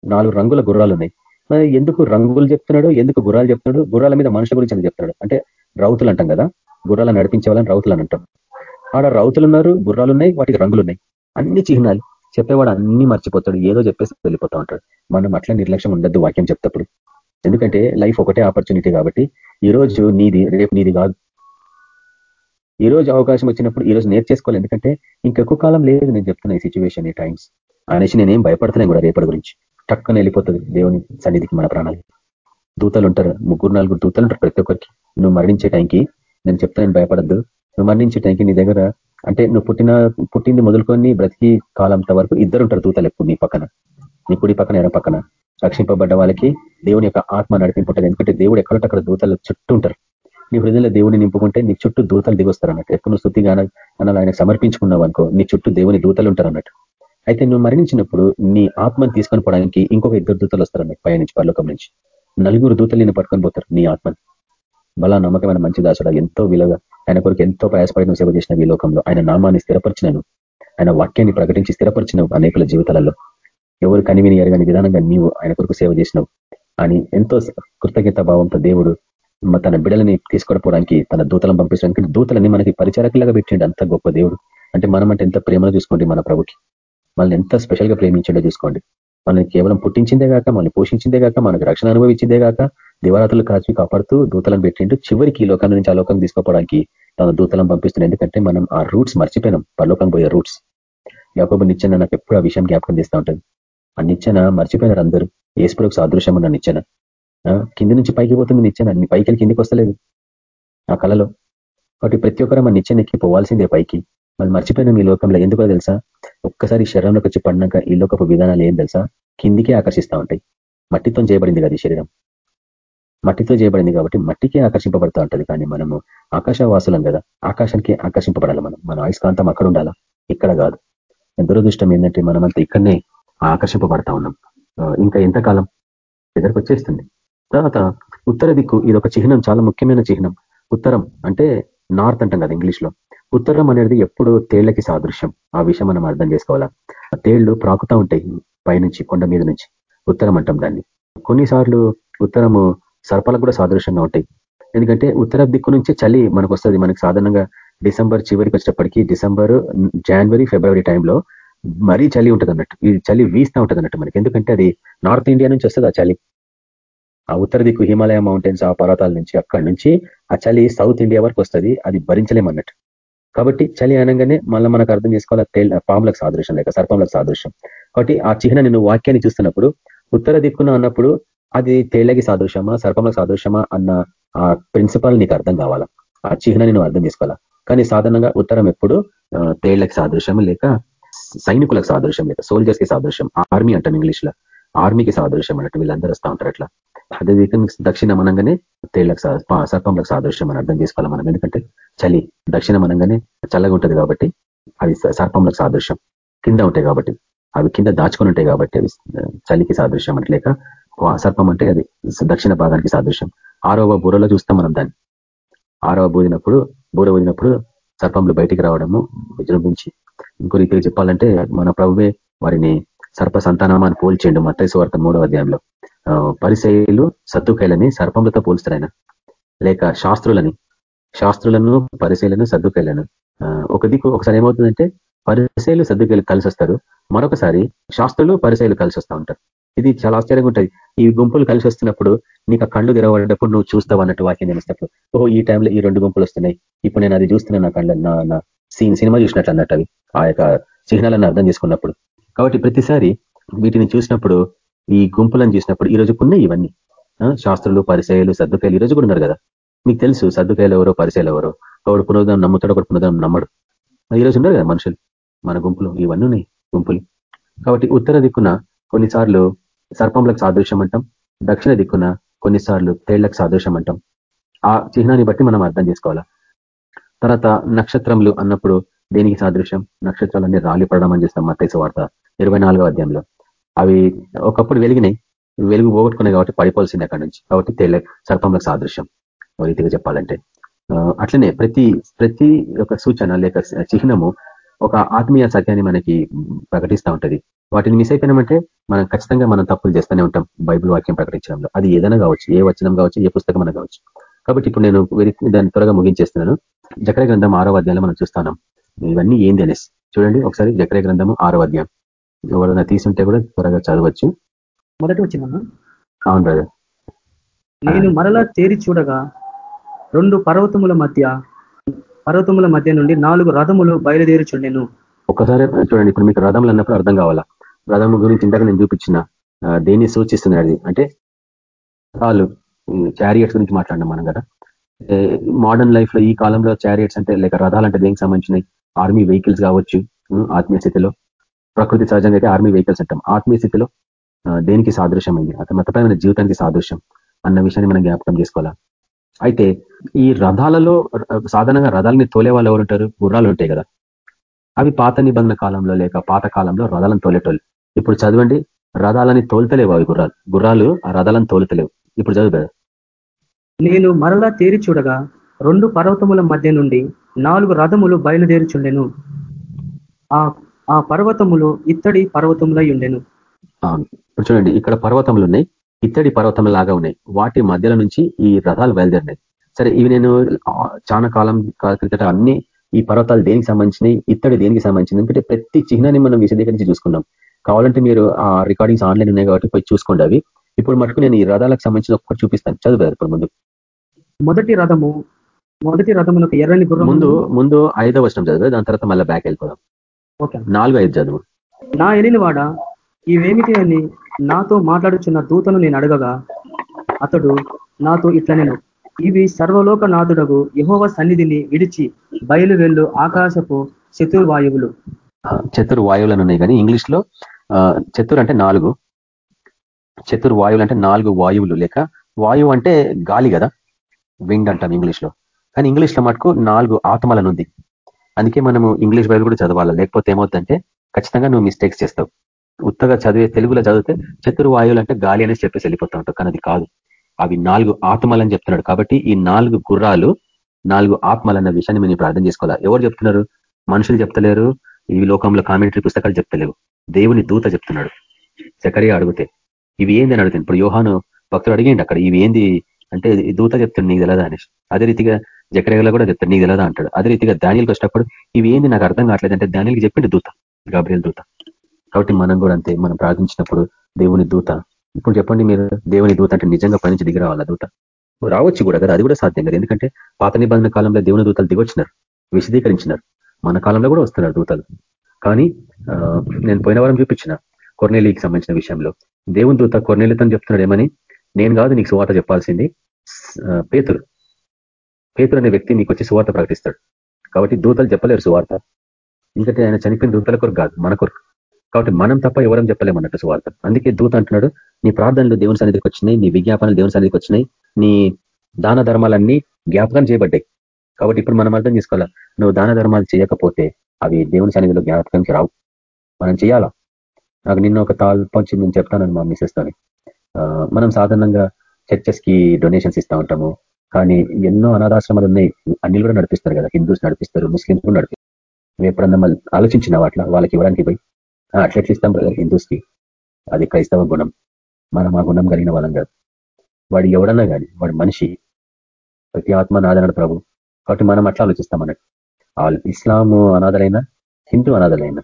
నాలుగు రంగుల గుర్రాలు ఉన్నాయి. ఎందుకు రంగులు చెప్తున్నాడు? ఎందుకు గుర్రాలు చెప్తున్నాడు? గుర్రాల మీద మనుషుల గురించి చెప్తున్నాడు? అంటే రౌతులు అంటాం కదా గుర్రాలను నడిపించే వాళ్ళని రౌతులు అని అంటాం. ఆడ రౌతులు ఉన్నారు గుర్రాలు ఉన్నాయి వాటికి రంగులు ఉన్నాయి అన్ని చిహ్నాలు. చెప్పేవాడు అన్ని మర్చిపోతాడు. ఏదో చెప్పేసి వెళ్ళిపోతా ఉంటాడు. మనం అట్లా నిర్లక్ష్యం ఉండద్దు వాక్యం చెప్తప్పుడు. ఎందుకంటే లైఫ్ ఒకటే ఆపర్చునిటీ కాబట్టి ఈ రోజు నీది రేపు నీది కాదు. ఈ రోజు అవకాశం వచ్చినప్పుడు ఈ రోజు నేర్చేసుకోవాలి. ఎందుకంటే ఇంకెక్కువ కాలం లేదు నేను చెప్తున్నా ఈ సిచ్యువేషన్ ఈ టైమ్స్ అనేసి నేనేం భయపడుతున్నాను కూడా రేపటి గురించి. టక్కన వెళ్ళిపోతుంది దేవుని సన్నిధికి మన ప్రాణాలు. దూతలు ఉంటారు ముగ్గురు నాలుగు దూతలు ఉంటారు ప్రతి ఒక్కరికి. నువ్వు మరణించే టైంకి నేను చెప్తాను భయపడద్దు. నువ్వు మరణించే టైంకి నీ దగ్గర అంటే నువ్వు పుట్టిన పుట్టింది మొదలుకొని బ్రతికి కాలంత వరకు ఇద్దరు ఉంటారు దూతలు ఎప్పుడు నీ పక్కన. నీ కుడి పక్కన ఎడ పక్కన. రక్షింపబడ్డ వాళ్ళకి దేవుని యొక్క ఆత్మ నడిపింపుంటుంది ఎందుకంటే దేవుడు ఎక్కడంటే అక్కడ దూతలు చుట్టూ ఉంటారు. నీ హృదయంలో దేవుని నింపుకుంటే నీ చుట్టూ దూతలు దిగొస్తారు అన్నట్టు. ఎప్పుడు నువ్వు స్థుతిగా అనాలి ఆయన సమర్పించుకున్నావు అనుకో నీ చుట్టూ దేవుని దూతలు ఉంటారు అన్నట్టు. అయితే నువ్వు మరణించినప్పుడు నీ ఆత్మను తీసుకొని పోవడానికి ఇంకొక ఇద్దరు దూతలు వస్తారు అన్నట్టు పై నుంచి నుంచి. నలుగురు దూతలు నేను పట్టుకొని పోతారు నీ ఆత్మని. బలా నమ్మకమైన మంచి దాసుడు ఎంతో విలువగా ఆయన కొరకు ఎంతో ప్రయాసపడిన సేవ చేసిన ఈ లోకంలో ఆయన నామాన్ని స్థిరపరిచినను. ఆయన వాక్యాన్ని ప్రకటించి స్థిరపరిచినవు అనేకుల జీవితాలలో. ఎవరు కనివిని ఎరగని విధానంగా నీవు ఆయన కొరకు సేవ చేసినావు. అని ఎంతో కృతజ్ఞత భావంతో దేవుడు తన బిడలని తీసుకొనిపోవడానికి తన దూతలను పంపించడానికి దూతలని మనకి పరిచారకులాగా పెట్టిండు అంత గొప్ప దేవుడు. అంటే మనం అంటే ఎంత ప్రేమను చూసుకోండి మన ప్రభుకి. మనల్ని ఎంత స్పెషల్గా ప్రేమించిండో చూసుకోండి. మనల్ని కేవలం పుట్టించిందే కాక మనల్ని పోషించిందే కాక మనకు రక్షణ అనుభవించిందే కాక దివారాతులు కాచి కాపాడుతూ దూతలను పెట్టిండు. చివరికి ఈ లోకం నుంచి ఆ లోకం తీసుకోవడానికి తన దూతలను పంపిస్తున్నాడు ఎందుకంటే మనం ఆ రూట్స్ మర్చిపోయినాం. పరలోకం పోయే రూట్స్. యాకోబు నిచ్చెన నాకు ఎప్పుడు ఆ విషయం జ్ఞాపకం చేస్తూ ఉంటుంది. ఆ నిచ్చెన మర్చిపోయినారు అందరూ. ఏసుపురకు సాదృశ్యం ఉన్న నిచ్చెన. కింది నుంచి పైకి పోతుంది నిచ్చెన. పైకి కిందికి వస్తలేదు. ఆ కళలో కాబట్టి ప్రతి ఒక్కరు మన ఎక్కి పోవాల్సిందే పైకి. మళ్ళీ మర్చిపోయినాం ఈ లోకంలో. ఎందుకో తెలుసా? ఒక్కసారి శరీరంలోకి వచ్చి పడినాక ఈ లోకపు విధానాలు ఏం తెలుసా? కిందికే ఆకర్షిస్తూ ఉంటాయి. మట్టితో చేయబడింది కదా శరీరం? మట్టితో చేయబడింది కాబట్టి మట్టికే ఆకర్షింపబడుతూ ఉంటుంది. కానీ మనము ఆకాశవాసులం కదా ఆకాశానికి ఆకర్షింపబడాలి మనం. మన ఆయుష్కాంతం అక్కడ ఉండాలా? ఇక్కడ కాదు. దురదృష్టం ఏంటంటే మనమంతా ఇక్కడనే ఆకర్షింపబడతా ఉన్నాం. ఇంకా ఎంతకాలం? దగ్గరకు వచ్చేస్తుంది. తర్వాత ఉత్తర దిక్కు ఇది ఒక చిహ్నం చాలా ముఖ్యమైన చిహ్నం. ఉత్తరం అంటే నార్త్ అంటాం కదా ఇంగ్లీష్లో ఉత్తరం అనేది ఎప్పుడు తేళ్ళకి సాదృశ్యం. ఆ విషయం మనం అర్థం చేసుకోవాలా? తేళ్ళు ప్రాకుతా ఉంటాయి పైనుంచి కొండ మీద నుంచి. ఉత్తరం అంటాం దాన్ని. కొన్నిసార్లు ఉత్తరము సర్పాలకు కూడా సాదృశ్యంగా ఉంటాయి. ఎందుకంటే ఉత్తర దిక్కు నుంచి చలి మనకు వస్తుంది మనకి సాధారణంగా డిసెంబర్ చివరికి వచ్చేటప్పటికి డిసెంబర్ జనవరి ఫిబ్రవరి టైంలో మరీ చలి ఉంటుంది అన్నట్టు ఈ చలి వీస్తూ ఉంటుంది అన్నట్టు మనకి. ఎందుకంటే అది నార్త్ ఇండియా నుంచి వస్తుంది ఆ చలి. ఆ ఉత్తర దిక్కు హిమాలయ మౌంటైన్స్ ఆ పర్వతాల నుంచి అక్కడి నుంచి ఆ చలి సౌత్ ఇండియా వరకు వస్తుంది. అది భరించలేమన్నట్టు. కాబట్టి చలి అనగానే మళ్ళీ మనకు అర్థం చేసుకోవాలి? పాములకు సాదృశ్యం లేక సర్పంలకు సాదృశ్యం. కాబట్టి ఆ చిహ్న నేను వాక్యాన్ని చూస్తున్నప్పుడు ఉత్తర దిక్కున అన్నప్పుడు అది తేళ్ళకి సాదృశ్యమా సర్పంలకు సాదృశ్యమా అన్న ఆ ప్రిన్సిపల్ నీకు అర్థం కావాలా? ఆ చిహ్న నేను అర్థం చేసుకోవాలా? కానీ సాధారణంగా ఉత్తరం ఎప్పుడు? తేళ్ళకి సాదృశ్యం లేక సైనికులకు సాదృశ్యం లేక సోల్జర్స్కి సాదృశ్యం ఆర్మీ అంటాం ఇంగ్లీష్లో ఆర్మీకి సాదృశ్యం అన్నట్టు వీళ్ళందరూ వస్తూ ఉంటారు అట్లా. అదేవిధంగా దక్షిణ మనంగానే తేళ్ళకు సర్పంలకు సాదృశ్యం అని అర్థం చేసుకోవాలి మనం. ఎందుకంటే చలి దక్షిణ మనంగానే చల్లగా ఉంటుంది కాబట్టి అవి సర్పంలకు సాదృశ్యం. కింద ఉంటాయి కాబట్టి. అవి కింద దాచుకొని ఉంటాయి కాబట్టి అవి చలికి సాదృశ్యం అంటలేక సర్పం అంటే అది దక్షిణ భాగానికి సాదృశ్యం. ఆరవ బూరలో చూస్తాం మనం దాన్ని. ఆరవ బూదినప్పుడు బూర ఊదినప్పుడు సర్పంలు బయటికి రావడము విజృంభించి. ఇంకో రీతిగా చెప్పాలంటే మన ప్రభువే వారిని సర్ప సంతానమాన్ని పోల్చేండు మత్తైసు వార్త మూడవ అధ్యాయంలో. పరిశైలు సత్తుకాయలని సర్పములతో పోల్స్తారాయన లేక శాస్త్రులని? శాస్త్రులను పరిశైలను సర్దుకైలను ఒక దిక్కు ఒకసారి ఏమవుతుందంటే పరిశైలు సర్దుకైలు కలిసి వస్తారు మరొకసారి శాస్త్రులు పరిశైలు కలిసి వస్తూ ఉంటారు. ఇది చాలా ఆశ్చర్యంగా ఉంటుంది. ఈ గుంపులు కలిసి వస్తున్నప్పుడు నీకు ఆ కళ్ళు తెరవడప్పుడు నువ్వు చూస్తావు అన్నట్టు వాక్యం తెలిసినప్పుడు ఓహో ఈ టైంలో ఈ రెండు గుంపులు వస్తున్నాయి. ఇప్పుడు నేను అది చూస్తున్నాను నా కళ్ళ నా సీన్ సినిమా చూసినట్లు అన్నట్టు అవి. ఆ యొక్క చిహ్నాలను అర్థం చేసుకున్నప్పుడు. కాబట్టి ప్రతిసారి వీటిని చూసినప్పుడు ఈ గుంపులను చూసినప్పుడు ఈ రోజు ఉన్నాయి ఇవన్నీ. శాస్త్రులు పరిచయాలు సర్దుకాయలు ఈ రోజు కూడా ఉన్నారు కదా. మీకు తెలుసు సర్దుకాయలు ఎవరో పరిచయాలు ఎవరో. ఒకడు పునరుద్ధం నమ్ముతాడు ఒకటి పునరుద్ధం నమ్మడు. ఈ రోజు ఉన్నారు కదా మనుషులు. మన గుంపులు ఇవన్నీ ఉన్నాయి గుంపులు. కాబట్టి ఉత్తర దిక్కున కొన్నిసార్లు సర్పంలకు సాదృశ్యం అంటాం. దక్షిణ దిక్కున కొన్నిసార్లు తేళ్ళకు సాదృశ్యం అంటాం. ఆ చిహ్నాన్ని బట్టి మనం అర్థం చేసుకోవాలా? తర్వాత నక్షత్రములు అన్నప్పుడు దేనికి సాదృశ్యం? నక్షత్రాలన్నీ రాలిపడడం అని చేస్తాం మత్తైస వార్త. ఇరవై అధ్యాయంలో. అవి ఒకప్పుడు వెలిగినాయి వెలుగు పోగొట్టుకున్నాయి కాబట్టి పడిపోవాల్సింది అక్కడి నుంచి. కాబట్టి తేళ్ళ సర్పంలకు సాదృశ్యం. రీతిగా చెప్పాలంటే. అట్లనే ప్రతి ప్రతి ఒక సూచన లేక చిహ్నము ఒక ఆత్మీయ సత్యాన్ని మనకి ప్రకటిస్తూ ఉంటది. వాటిని మిస్ అయిపోయినామంటే మనం ఖచ్చితంగా మనం తప్పులు చేస్తూనే ఉంటాం బైబిల్ వాక్యం ప్రకటించడంలో. అది ఏదైనా కావచ్చు ఏ వచనం కావచ్చు ఏ పుస్తకం కావచ్చు. కాబట్టి ఇప్పుడు నేను దాన్ని త్వరగా ముగించేస్తున్నాను. జకర గ్రంథం ఆరో అధ్యాయంలో మనం చూస్తాం ఇవన్నీ ఏంది అనేసి. చూడండి ఒకసారి జకర గ్రంథము ఆరో అధ్యాయం. ఎవరైనా తీసుంటే కూడా త్వరగా చదవచ్చు. మొదటి వచ్చిన అవును బ్రదర్ నేను మరలా తేరి చూడగా రెండు పర్వతముల మధ్య పర్వతముల మధ్య నుండి నాలుగు రథములు బయలుదేరుచుండెను ఒకసారి చూడండి ఇప్పుడు మీకు రథములు అన్నప్పుడు అర్థం కావాలా? రథము గురించి ఇంతగా నేను చూపించిన దేన్ని సూచిస్తుంది అది? అంటే వాళ్ళు చారియట్స్ గురించి మాట్లాడినాం మనం కదా. మోడర్న్ లైఫ్లో ఈ కాలంలో చారియట్స్ అంటే లేక రథాలు అంటే దేనికి సంబంధించినవి? ఆర్మీ వెహికల్స్ కావచ్చు ఆత్మీయ స్థితిలో. ప్రకృతి సహజంగా అయితే ఆర్మీ వెహికల్స్ అంటాం ఆత్మీయ స్థితిలో దేనికి సాదృశ్యమైంది? అతని మతపరమైన జీవితానికి సాదృశ్యం అన్న విషయాన్ని మనం జ్ఞాపకం చేసుకోవాలా? అయితే ఈ రథాలలో సాధారణంగా రథాలని తోలే వాళ్ళు ఎవరుంటారు? గుర్రాలు ఉంటాయి కదా. అవి పాత నిబంధన కాలంలో లేక పాత కాలంలో రథాలను తోలేటోళ్ళు. ఇప్పుడు చదవండి రథాలని తోలుతలేవు అవి గుర్రాలు. గుర్రాలు ఆ రథాలను తోలుతలేవు. ఇప్పుడు చదువు కదా. నేను మరలా తేరి చూడగా రెండు పర్వతముల మధ్య నుండి నాలుగు రథములు బయలుదేరుచుండెను ఆ పర్వతములు ఇత్తడి పర్వతములై ఉండెను. ఇప్పుడు చూడండి ఇక్కడ పర్వతములు ఉన్నాయి ఇత్తడి పర్వతం లాగా ఉన్నాయి. వాటి మధ్యలో నుంచి ఈ రథాలు బయలుదేరినాయి. సరే ఇవి నేను చాలా కాలం క్రితట అన్ని ఈ పర్వతాలు దేనికి సంబంధించినవి ఇత్తడి దేనికి సంబంధించింది ఎందుకంటే ప్రతి చిహ్నాన్ని మనం విశదీకరించి చూసుకున్నాం కావాలంటే మీరు ఆ రికార్డింగ్స్ ఆన్లైన్ ఉన్నాయి కాబట్టి పోయి చూసుకోండి అవి. ఇప్పుడు మటుకు నేను ఈ రథాలకు సంబంధించిన ఒక్కటి చూపిస్తాను. చదువు ఇప్పుడు ముందు. మొదటి రథము మొదటి రథమునకు ఎర్రని గుర్రం ముందు ముందు ఐదో వర్షం చదువు దాని తర్వాత మళ్ళీ బ్యాక్ వెళ్ళిపోదాం. నాలుగు ఐదు చదువు నా ఎలిని వాడ ఇవేమిటి అని నాతో మాట్లాడుచున్న దూతను నేను అడగగా అతడు నాతో ఇట్లా నేను ఇవి సర్వలోక నాథుడగు యహోవ సన్నిధిని విడిచి బయలు వెళ్ళు ఆకాశపు చతుర్వాయువులు. చతుర్వాయువులను ఉన్నాయి కానీ ఇంగ్లీష్లో చతుర్ అంటే నాలుగు. చతుర్వాయువులు అంటే నాలుగు వాయువులు లేక వాయువు అంటే గాలి కదా విండ్ అంటాం ఇంగ్లీష్లో కానీ ఇంగ్లీష్లో మటుకు నాలుగు ఆత్మలనుంది. అందుకే మనము ఇంగ్లీష్ బైబిల్ కూడా చదవాలి? లేకపోతే ఏమవుతుందంటే ఖచ్చితంగా నువ్వు మిస్టేక్స్ చేస్తావు. ఉత్తగా చదివే తెలుగులో చదివితే చతుర్వాయువులు అంటే గాలి అనేసి చెప్పేసి వెళ్ళిపోతా ఉంటావు. కానీ అది కాదు. అవి నాలుగు ఆత్మలని చెప్తున్నాడు. కాబట్టి ఈ నాలుగు గుర్రాలు నాలుగు ఆత్మలన్న విషయాన్ని మేము ప్రార్థన చేసుకోవాలా? ఎవరు చెప్తున్నారు? మనుషులు చెప్తలేరు. ఈ లోకంలో కామెంటరీ పుస్తకాలు చెప్తలేవు. దేవుని దూత చెప్తున్నాడు. చక్కరిగా అడిగితే ఇవి ఏంది? అని అడుగుతాను ఇప్పుడు యోహాను భక్తుడు అడిగేయండి అక్కడ. ఇవి ఏంది? అంటే దూత చెప్తుంది నీకు తెలదా? అనేసి. అదే రీతిగా జకరేగలో కూడా చెప్తాడు నీకు తెలదా అంటాడు. అదే రీతిగా ధాన్యాలకు వచ్చినప్పుడు ఇవి ఏంది నాకు అర్థం కావట్లేదు అంటే ధాన్యాలకి చెప్పిండు దూత గాబ్రియల్ దూత. కాబట్టి మనం కూడా అంతే మనం ప్రార్థించినప్పుడు దేవుని దూత. ఇప్పుడు చెప్పండి మీరు దేవుని దూత అంటే నిజంగా పనించి దిగి రావాలా దూత? రావచ్చు కూడా కదా అది కూడా సాధ్యం కదా. ఎందుకంటే పాత నిబంధన కాలంలో దేవుని దూతలు దిగొచ్చినారు విశదీకరించినారు. మన కాలంలో కూడా వస్తున్నారు దూతలు. కానీ నేను పోయిన వారం చూపించిన కొర్నేలికి సంబంధించిన విషయంలో. దేవుని దూత కొర్నేలితో చెప్తున్నాడు ఏమని? నేను కాదు నీకు సువార్త చెప్పాల్సింది పేతురు. పేతురు అనే వ్యక్తి నీకు వచ్చి సువార్త ప్రకటిస్తాడు. కాబట్టి దూతలు చెప్పలేరు సువార్త. ఎందుకంటే ఆయన చనిపోయిన దూతల కొరకు కాదు మన కొరకు. కాబట్టి మనం తప్ప ఎవరం చెప్పలేమన్నట్టు సువార్త. అందుకే దూత అంటున్నాడు నీ ప్రార్థనలు దేవుని సన్నిధికి వచ్చినాయి నీ విజ్ఞాపనలు దేవుని సన్నిధికి వచ్చినాయి నీ దాన ధర్మాలన్నీ జ్ఞాపకం చేయబడ్డాయి. కాబట్టి ఇప్పుడు మనం అర్థం చేసుకోవాలా నువ్వు దాన ధర్మాలు చేయకపోతే అవి దేవుని సన్నిధిలో జ్ఞాపకంకి రావు. మనం చేయాలా? నాకు నిన్న ఒక తాల్పొచ్చి నేను చెప్తానని మా మిసెస్తోని మనం సాధారణంగా చర్చెస్కి డొనేషన్స్ ఇస్తూ ఉంటాము. కానీ ఎన్నో అనాథాశ్రమాలు ఉన్నాయి. అన్ని కూడా నడిపిస్తారు కదా. హిందూస్ నడిపిస్తారు ముస్లింస్ కూడా నడిపిస్తారు. నువ్వు ఎప్పుడన్నా మళ్ళీ ఆలోచించిన వాటిలో వాళ్ళకి ఇవ్వడానికి పోయి అట్లెట్లు ఇస్తాం బ్రదర్ హిందూస్కి అది క్రైస్తవ గుణం. మనం ఆ గుణం కలిగిన వాళ్ళం కాదు. వాడు ఎవడన్నా కానీ వాడు మనిషి ప్రతి ఆత్మ నాదనడు ప్రభు. కాబట్టి మనం అట్లా ఆలోచిస్తాం అన్నట్టు. వాళ్ళు ఇస్లాము అనాథలైనా హిందూ అనాథలైనా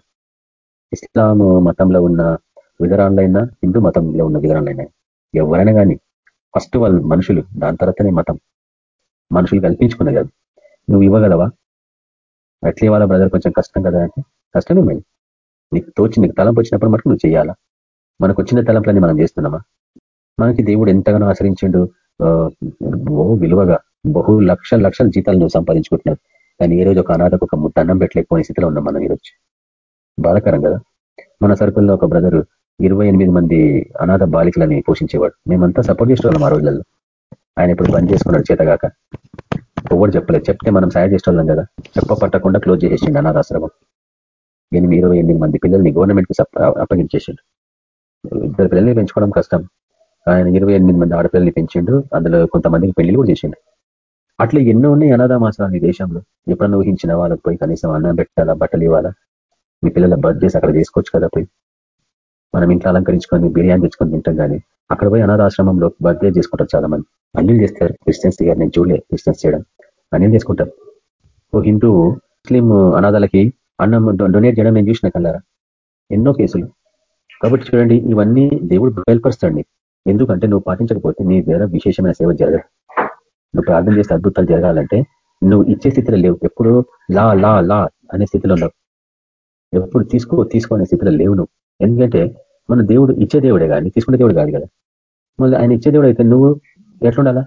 ఇస్లాము మతంలో ఉన్న విధరాలైనా హిందూ మతంలో ఉన్న విధరాలైనా ఎవరైనా కానీ ఫస్ట్ వాళ్ళు మనుషులు దాని తర్వాతనే మతం. మనుషులు కల్పించుకున్నది కాదు. నువ్వు ఇవ్వగలవా? అట్లే వాళ్ళ బ్రదర్ కొంచెం కష్టం కదా అంటే కష్టమే మేము నీకు తోచి నీకు తలంపు వచ్చినప్పుడు మటుకు నువ్వు చేయాలా? మనకు వచ్చిన తలంపులన్నీ మనం చేస్తున్నామా? మనకి దేవుడు ఎంతగానో ఆశ్రయించిండు. బహు విలువగా బహు లక్షల లక్షల జీతాలు నువ్వు సంపాదించుకుంటున్నావు. కానీ ఏ రోజు ఒక అనాథకు ఒక దండం పెట్టలేకపోయిన స్థితిలో ఉన్నాం మనం ఈరోజు. బాధకరం కదా? మన సర్కుల్లో ఒక బ్రదరు ఇరవై మంది అనాథ బాలికలని పోషించేవాడు. మేమంతా సపోర్ట్ చేసేవాళ్ళం ఆ రోజులలో. ఆయన ఇప్పుడు బంద్ చేసుకున్నాడు చేతగాక. ఎవరు చెప్పలేదు. చెప్తే మనం సాయం చేసేవాళ్ళం కదా. చెప్ప పట్టకుండా క్లోజ్ చేసేసిండు అనాథాశ్రమం. ఎనిమిది ఇరవై ఎనిమిది మంది పిల్లల్ని గవర్నమెంట్కి అప్పగించేసిండు ఇద్దరు పిల్లల్ని పెంచుకోవడం కష్టం. ఆయన ఇరవై ఎనిమిది మంది ఆడపిల్లల్ని పెంచిండు. అందులో కొంతమందికి పెళ్ళి కూడా చేసిండు. అట్లా ఎన్నో ఉన్నాయి అనాథామాసాలు ఈ దేశంలో. ఎప్పుడన్నా ఊహించిన వాళ్ళకి పోయి కనీసం అన్నం పెట్టాలా బట్టలు ఇవ్వాలా? మీ పిల్లల బర్త్డేస్ అక్కడ చేసుకోవచ్చు కదా పోయి. మనం ఇంట్లో అలంకరించుకొని బిర్యానీ తెచ్చుకొని తింటాం కానీ అక్కడ పోయి అనాథాశ్రమంలో బర్త్డే చేసుకుంటారు చాలా మంది అన్యులు చేస్తారు. క్రిస్టియన్స్ గారు నేను చూడలే క్రిస్టియన్స్ చేయడం అన్యులు చేసుకుంటారు. ఓ హిందూ ముస్లిం అనాథాలకి అన్నం డొనేట్ చేయడం నేను చూసిన కల్లారా ఎన్నో కేసులు. కాబట్టి చూడండి ఇవన్నీ దేవుడు బయలుపరుస్తాడు ఎందుకంటే నువ్వు పాటించకపోతే నీ దగ్గర విశేషమైన సేవ జరగదు. నువ్వు ప్రార్థన చేస్తే అద్భుతాలు జరగాలంటే నువ్వు ఇచ్చే స్థితిలో లేవు. ఎప్పుడు లా లా లా అనే స్థితిలో ఉన్నావు. ఎప్పుడు తీసుకో తీసుకో స్థితిలో లేవు నువ్వు. ఎందుకంటే మన దేవుడు ఇచ్చే దేవుడే కానీ తీసుకునే దేవుడు కాదు కదా. మళ్ళీ ఆయన ఇచ్చే దేవుడు అయితే నువ్వు ఎట్లుండాలా?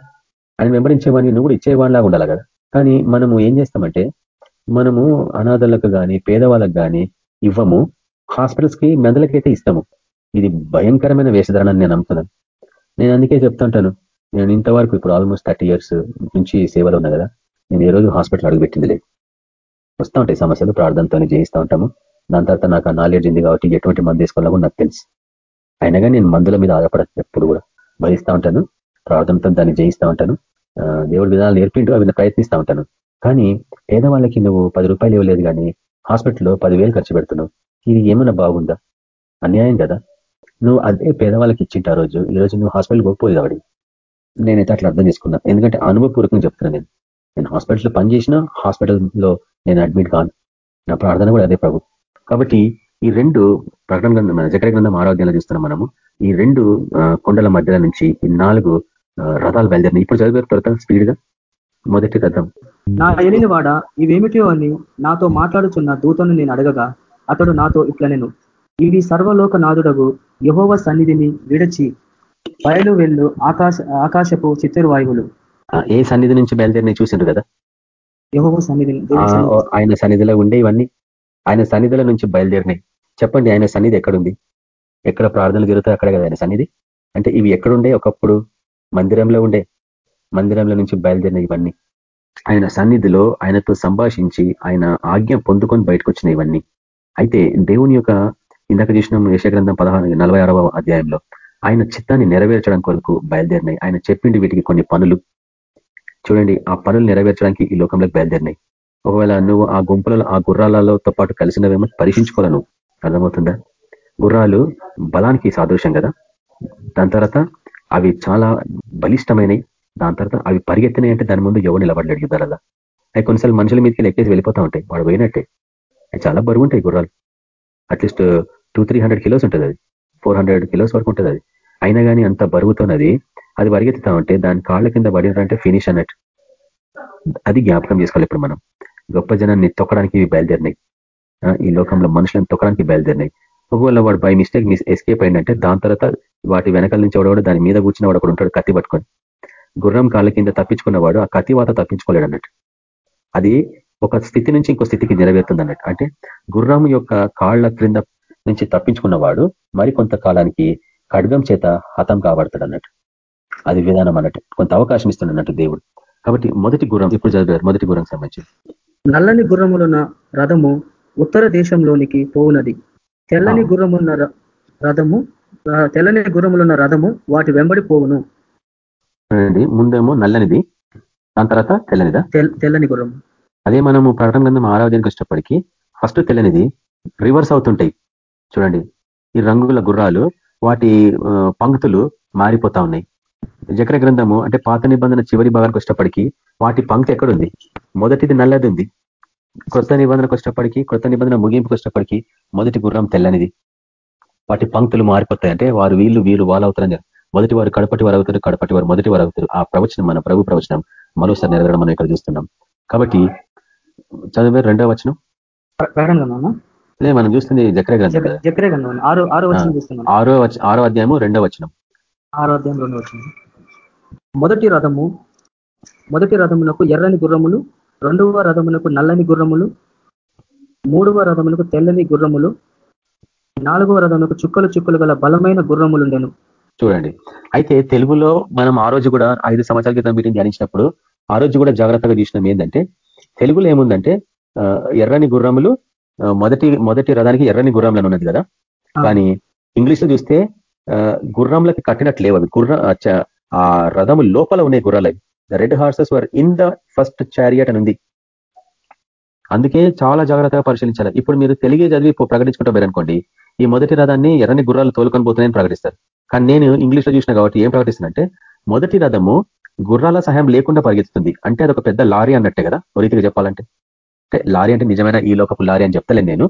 ఆయన వెంబడించేవాడిని నువ్వు కూడా ఇచ్చేవాడిలాగా ఉండాలి కదా? కానీ మనము ఏం చేస్తామంటే మనము అనాథలకు కానీ పేదవాళ్ళకు కానీ ఇవ్వము. హాస్పిటల్స్కి మెదలకైతే ఇస్తాము. ఇది భయంకరమైన వేషధారణ నేను నమ్ముతున్నాను. నేను అందుకే చెప్తుంటాను నేను ఇంతవరకు ఇప్పుడు ఆల్మోస్ట్ థర్టీ ఇయర్స్ నుంచి సేవలు ఉన్నా కదా నేను ఏ రోజు హాస్పిటల్ అడుగుపెట్టింది లేదు. వస్తూ ఉంటాయి సమస్యలు ప్రార్థనతోనే జయిస్తూ ఉంటాము. దాని తర్వాత నాకు ఆ నాలెడ్జ్ ఉంది కాబట్టి ఎటువంటి మంది వేసుకోవాలో నాకు తెలుసు. అయినా కానీ నేను మందుల మీద ఆధారపడ ఎప్పుడు కూడా. భరిస్తూ ఉంటాను. ప్రార్థనతో దాన్ని జయిస్తూ ఉంటాను. దేవుడి విధానాలు నేర్పింటూ అవి ప్రయత్నిస్తూ ఉంటాను. కానీ పేదవాళ్ళకి నువ్వు పది రూపాయలు ఇవ్వలేదు కానీ హాస్పిటల్లో పదివేలు ఖర్చు పెడుతున్నావు. ఇది ఏమైనా బాగుందా? అన్యాయం కదా. నువ్వు అదే పేదవాళ్ళకి ఇచ్చింట రోజు ఈ రోజు నువ్వు హాస్పిటల్ పోకపోయేది కాబట్టి నేనైతే అట్లా అర్థం చేసుకున్నా. ఎందుకంటే అనుభవపూర్వకంగా చెప్తున్నాను నేను. నేను హాస్పిటల్లో పనిచేసిన హాస్పిటల్లో నేను అడ్మిట్ కాను. నా ప్రార్థన కూడా అదే ప్రభు. కాబట్టి ఈ రెండు ప్రకటన గ్రంథం జకర గ్రంథం ఆరోగ్యంలో చూస్తున్నాం మనము. ఈ రెండు కొండల మధ్యలో నుంచి ఈ నాలుగు రథాలు బయలుదేరినాయి. ఇప్పుడు చదివారు త్వరత స్పీడ్గా మొదటి రథం. నా ఎలిని వాడ ఇవేమిటో అని నాతో మాట్లాడుచున్న దూతను నేను అడగగా అతడు నాతో ఇట్లా నేను ఇవి సర్వలోక నాదుడగు యహోవ సన్నిధిని విడచి బయలు వెళ్ళు ఆకాశ ఆకాశపు చిత్తురువాయువులు ఏ సన్నిధి నుంచి బయలుదేరినాయి చూసిండ్రు కదా? యహోవ సన్నిధిని ఆయన సన్నిధిలో ఉండే ఇవన్నీ ఆయన సన్నిధుల నుంచి బయలుదేరినాయి. చెప్పండి ఆయన సన్నిధి ఎక్కడుంది? ఎక్కడ ప్రార్థనలు జరుగుతాయి అక్కడ కదా ఆయన సన్నిధి? అంటే ఇవి ఎక్కడుండే ఒకప్పుడు? మందిరంలో ఉండే మందిరంలో నుంచి బయలుదేరిన ఇవన్నీ. ఆయన సన్నిధిలో ఆయనతో సంభాషించి ఆయన ఆజ్ఞ పొందుకొని బయటకు వచ్చిన ఇవన్నీ. అయితే దేవుని యొక్క ఇందాక చూసిన యశగ్రంథం పదహారు నలభై అధ్యాయంలో ఆయన చిత్తాన్ని నెరవేర్చడం కొరకు బయలుదేరినాయి. ఆయన చెప్పిండి వీటికి కొన్ని పనులు. చూడండి ఆ పనులు నెరవేర్చడానికి ఈ లోకంలోకి బయలుదేరినాయి. ఒకవేళ నువ్వు ఆ గుంపులలో ఆ గుర్రాలతో పాటు కలిసినవేమో పరీక్షించుకోవాలి నువ్వు అర్థమవుతుందా? గుర్రాలు బలానికి సాదృశ్యం కదా? దాని తర్వాత అవి చాలా బలిష్టమైనవి దాని తర్వాత అవి పరిగెత్తినాయి అంటే దాని ముందు ఎవరు నిలబడలేడు యుద్ధాలలో. అవి కొన్నిసార్లు మనుషుల మీదకి లెక్కేసి వెళ్ళిపోతా ఉంటాయి. వాడు పోయినట్టే. అవి చాలా బరువు ఉంటాయి గుర్రాలు. At least two three hundred kilos ఉంటుంది అది. ఫోర్ హండ్రెడ్ కిలోస్ వరకు ఉంటుంది అది. అయినా కానీ అంత బరువుతోనది అది పరిగెత్తుతా ఉంటే దాని కాళ్ళ కింద పడినారంటే ఫినిష్ అన్నట్టు. అది జ్ఞాపకం చేసుకోవాలి ఇప్పుడు మనం. గొప్ప జనాన్ని తొక్కడానికి బయలుదేరినాయి. ఈ లోకంలో మనుషులను తొక్కడానికి బయలుదేరినాయి. ఒకవేళ వాడు బై మిస్టేక్ మిస్ ఎస్కేప్ అయిందంటే దాని తర్వాత వాటి వెనకాల నుంచి ఎవడవాడు దాని మీద కూర్చున్న వాడు ఒకడు ఉంటాడు కత్తి పట్టుకొని. గుర్రం కాళ్ళ కింద తప్పించుకున్నవాడు ఆ కత్తి వాత తప్పించుకోలేడు అన్నట్టు. అది ఒక స్థితి నుంచి ఇంకో స్థితికి నెరవేరుతుంది అన్నట్టు అంటే గుర్రం యొక్క కాళ్ళ క్రింద నుంచి తప్పించుకున్నవాడు మరి కొంతకాలానికి ఖడ్గం చేత హతం కాబడతాడు అన్నట్టు. అది విధానం అన్నట్టు. కొంత అవకాశం ఇస్తున్నట్టు దేవుడు. కాబట్టి మొదటి గుర్రం ఇప్పుడు చదివారు? మొదటి గుర్రం సంబంధించి. నల్లని గుర్రములున్న రథము ఉత్తర దేశంలోనికి పోవునది. తెల్లని గుర్రమున్న రథము తెల్లని గుర్రములున్న రథము వాటి వెంబడి పోవును. ముందేమో నల్లనిది దాని తర్వాత తెల్లనిదా? తెల్లని గుర్రం అదే మనము ప్రకటన గ్రంథం ఆరాధనకు వచ్చేటప్పటికి ఫస్ట్ తెల్లనిది రివర్స్ అవుతుంటాయి. చూడండి ఈ రంగుల గుర్రాలు వాటి పంక్తులు మారిపోతా ఉన్నాయి. జకర గ్రంథము అంటే పాత నిబంధన చివరి భాగానికి వచ్చేటప్పటికి వాటి పంక్తి ఎక్కడుంది? మొదటిది నల్లది ఉంది. కొత్త నిబంధనకు వచ్చేటప్పటికి కొత్త నిబంధన ముగింపుకి వచ్చేటప్పటికి మొదటి గుర్రం తెల్లనిది. వాటి పంక్తులు మారిపోతాయి. అంటే వారు వీళ్ళు వీళ్ళు వాళ్ళు అవుతారని మొదటి వారు కడపటి వారు అవుతారు కడపటి వారు మొదటి వారు అవుతారు. ఆ ప్రవచనం మన ప్రభు ప్రవచనం మరోసారి నెరవేరడం మనం ఇక్కడ చూస్తున్నాం. కాబట్టి చదివే రెండవ వచనం? మనం చూస్తుంది జక్రే గ్రంథం ఆరో ఆరో అధ్యాయము రెండవ వచనం. ఆరో అధ్యాయం రెండవ వచనం. మొదటి రథము మొదటి రథమునకు ఎర్రని గుర్రములు రెండవ రథమునకు నల్లని గుర్రములు మూడవ రథములకు తెల్లని గుర్రములు నాలుగవ రథములకు చుక్కలు చుక్కలు గల బలమైన గుర్రములుండెను. చూడండి. అయితే తెలుగులో మనం ఆ రోజు కూడా ఐదు సంవత్సరాల క్రితం మీటింగ్ ధ్యానించినప్పుడు ఆ రోజు కూడా జాగ్రత్తగా చూసినాం ఏంటంటే తెలుగులో ఏముందంటే ఎర్రని గుర్రములు మొదటి మొదటి రథానికి ఎర్రని గుర్రంలను ఉన్నది కదా? కానీ ఇంగ్లీష్లో చూస్తే గుర్రంలకి కట్టినట్లు లేవు అవి. గుర్ర ఆ రథము లోపల ఉన్నాయి గుర్రాలు the red horses were in the first chariot అని ఉంది. అందుకే చాలా జాగ్రత్తగా పరిశీలించాలి. ఇప్పుడు మీరు తెలుగే చదివి ప్రకటించుకుంటూ అనుకోండి ఈ మొదటి రథాన్ని ఎర్రని గుర్రాలు తోలుకొని పోతున్నాయని ప్రకటిస్తారు. కానీ నేను ఇంగ్లీష్లో చూసిన కాబట్టి ఏం ప్రకటిస్తున్నంటే మొదటి రథము గుర్రాల సహాయం లేకుండా పరిగెత్తుతుంది. అంటే అది ఒక పెద్ద లారీ అన్నట్టే కదా రీతిగా చెప్పాలంటే. అంటే లారీ అంటే నిజమైన ఈ లోకపు లారీ అని చెప్తలేను నేను.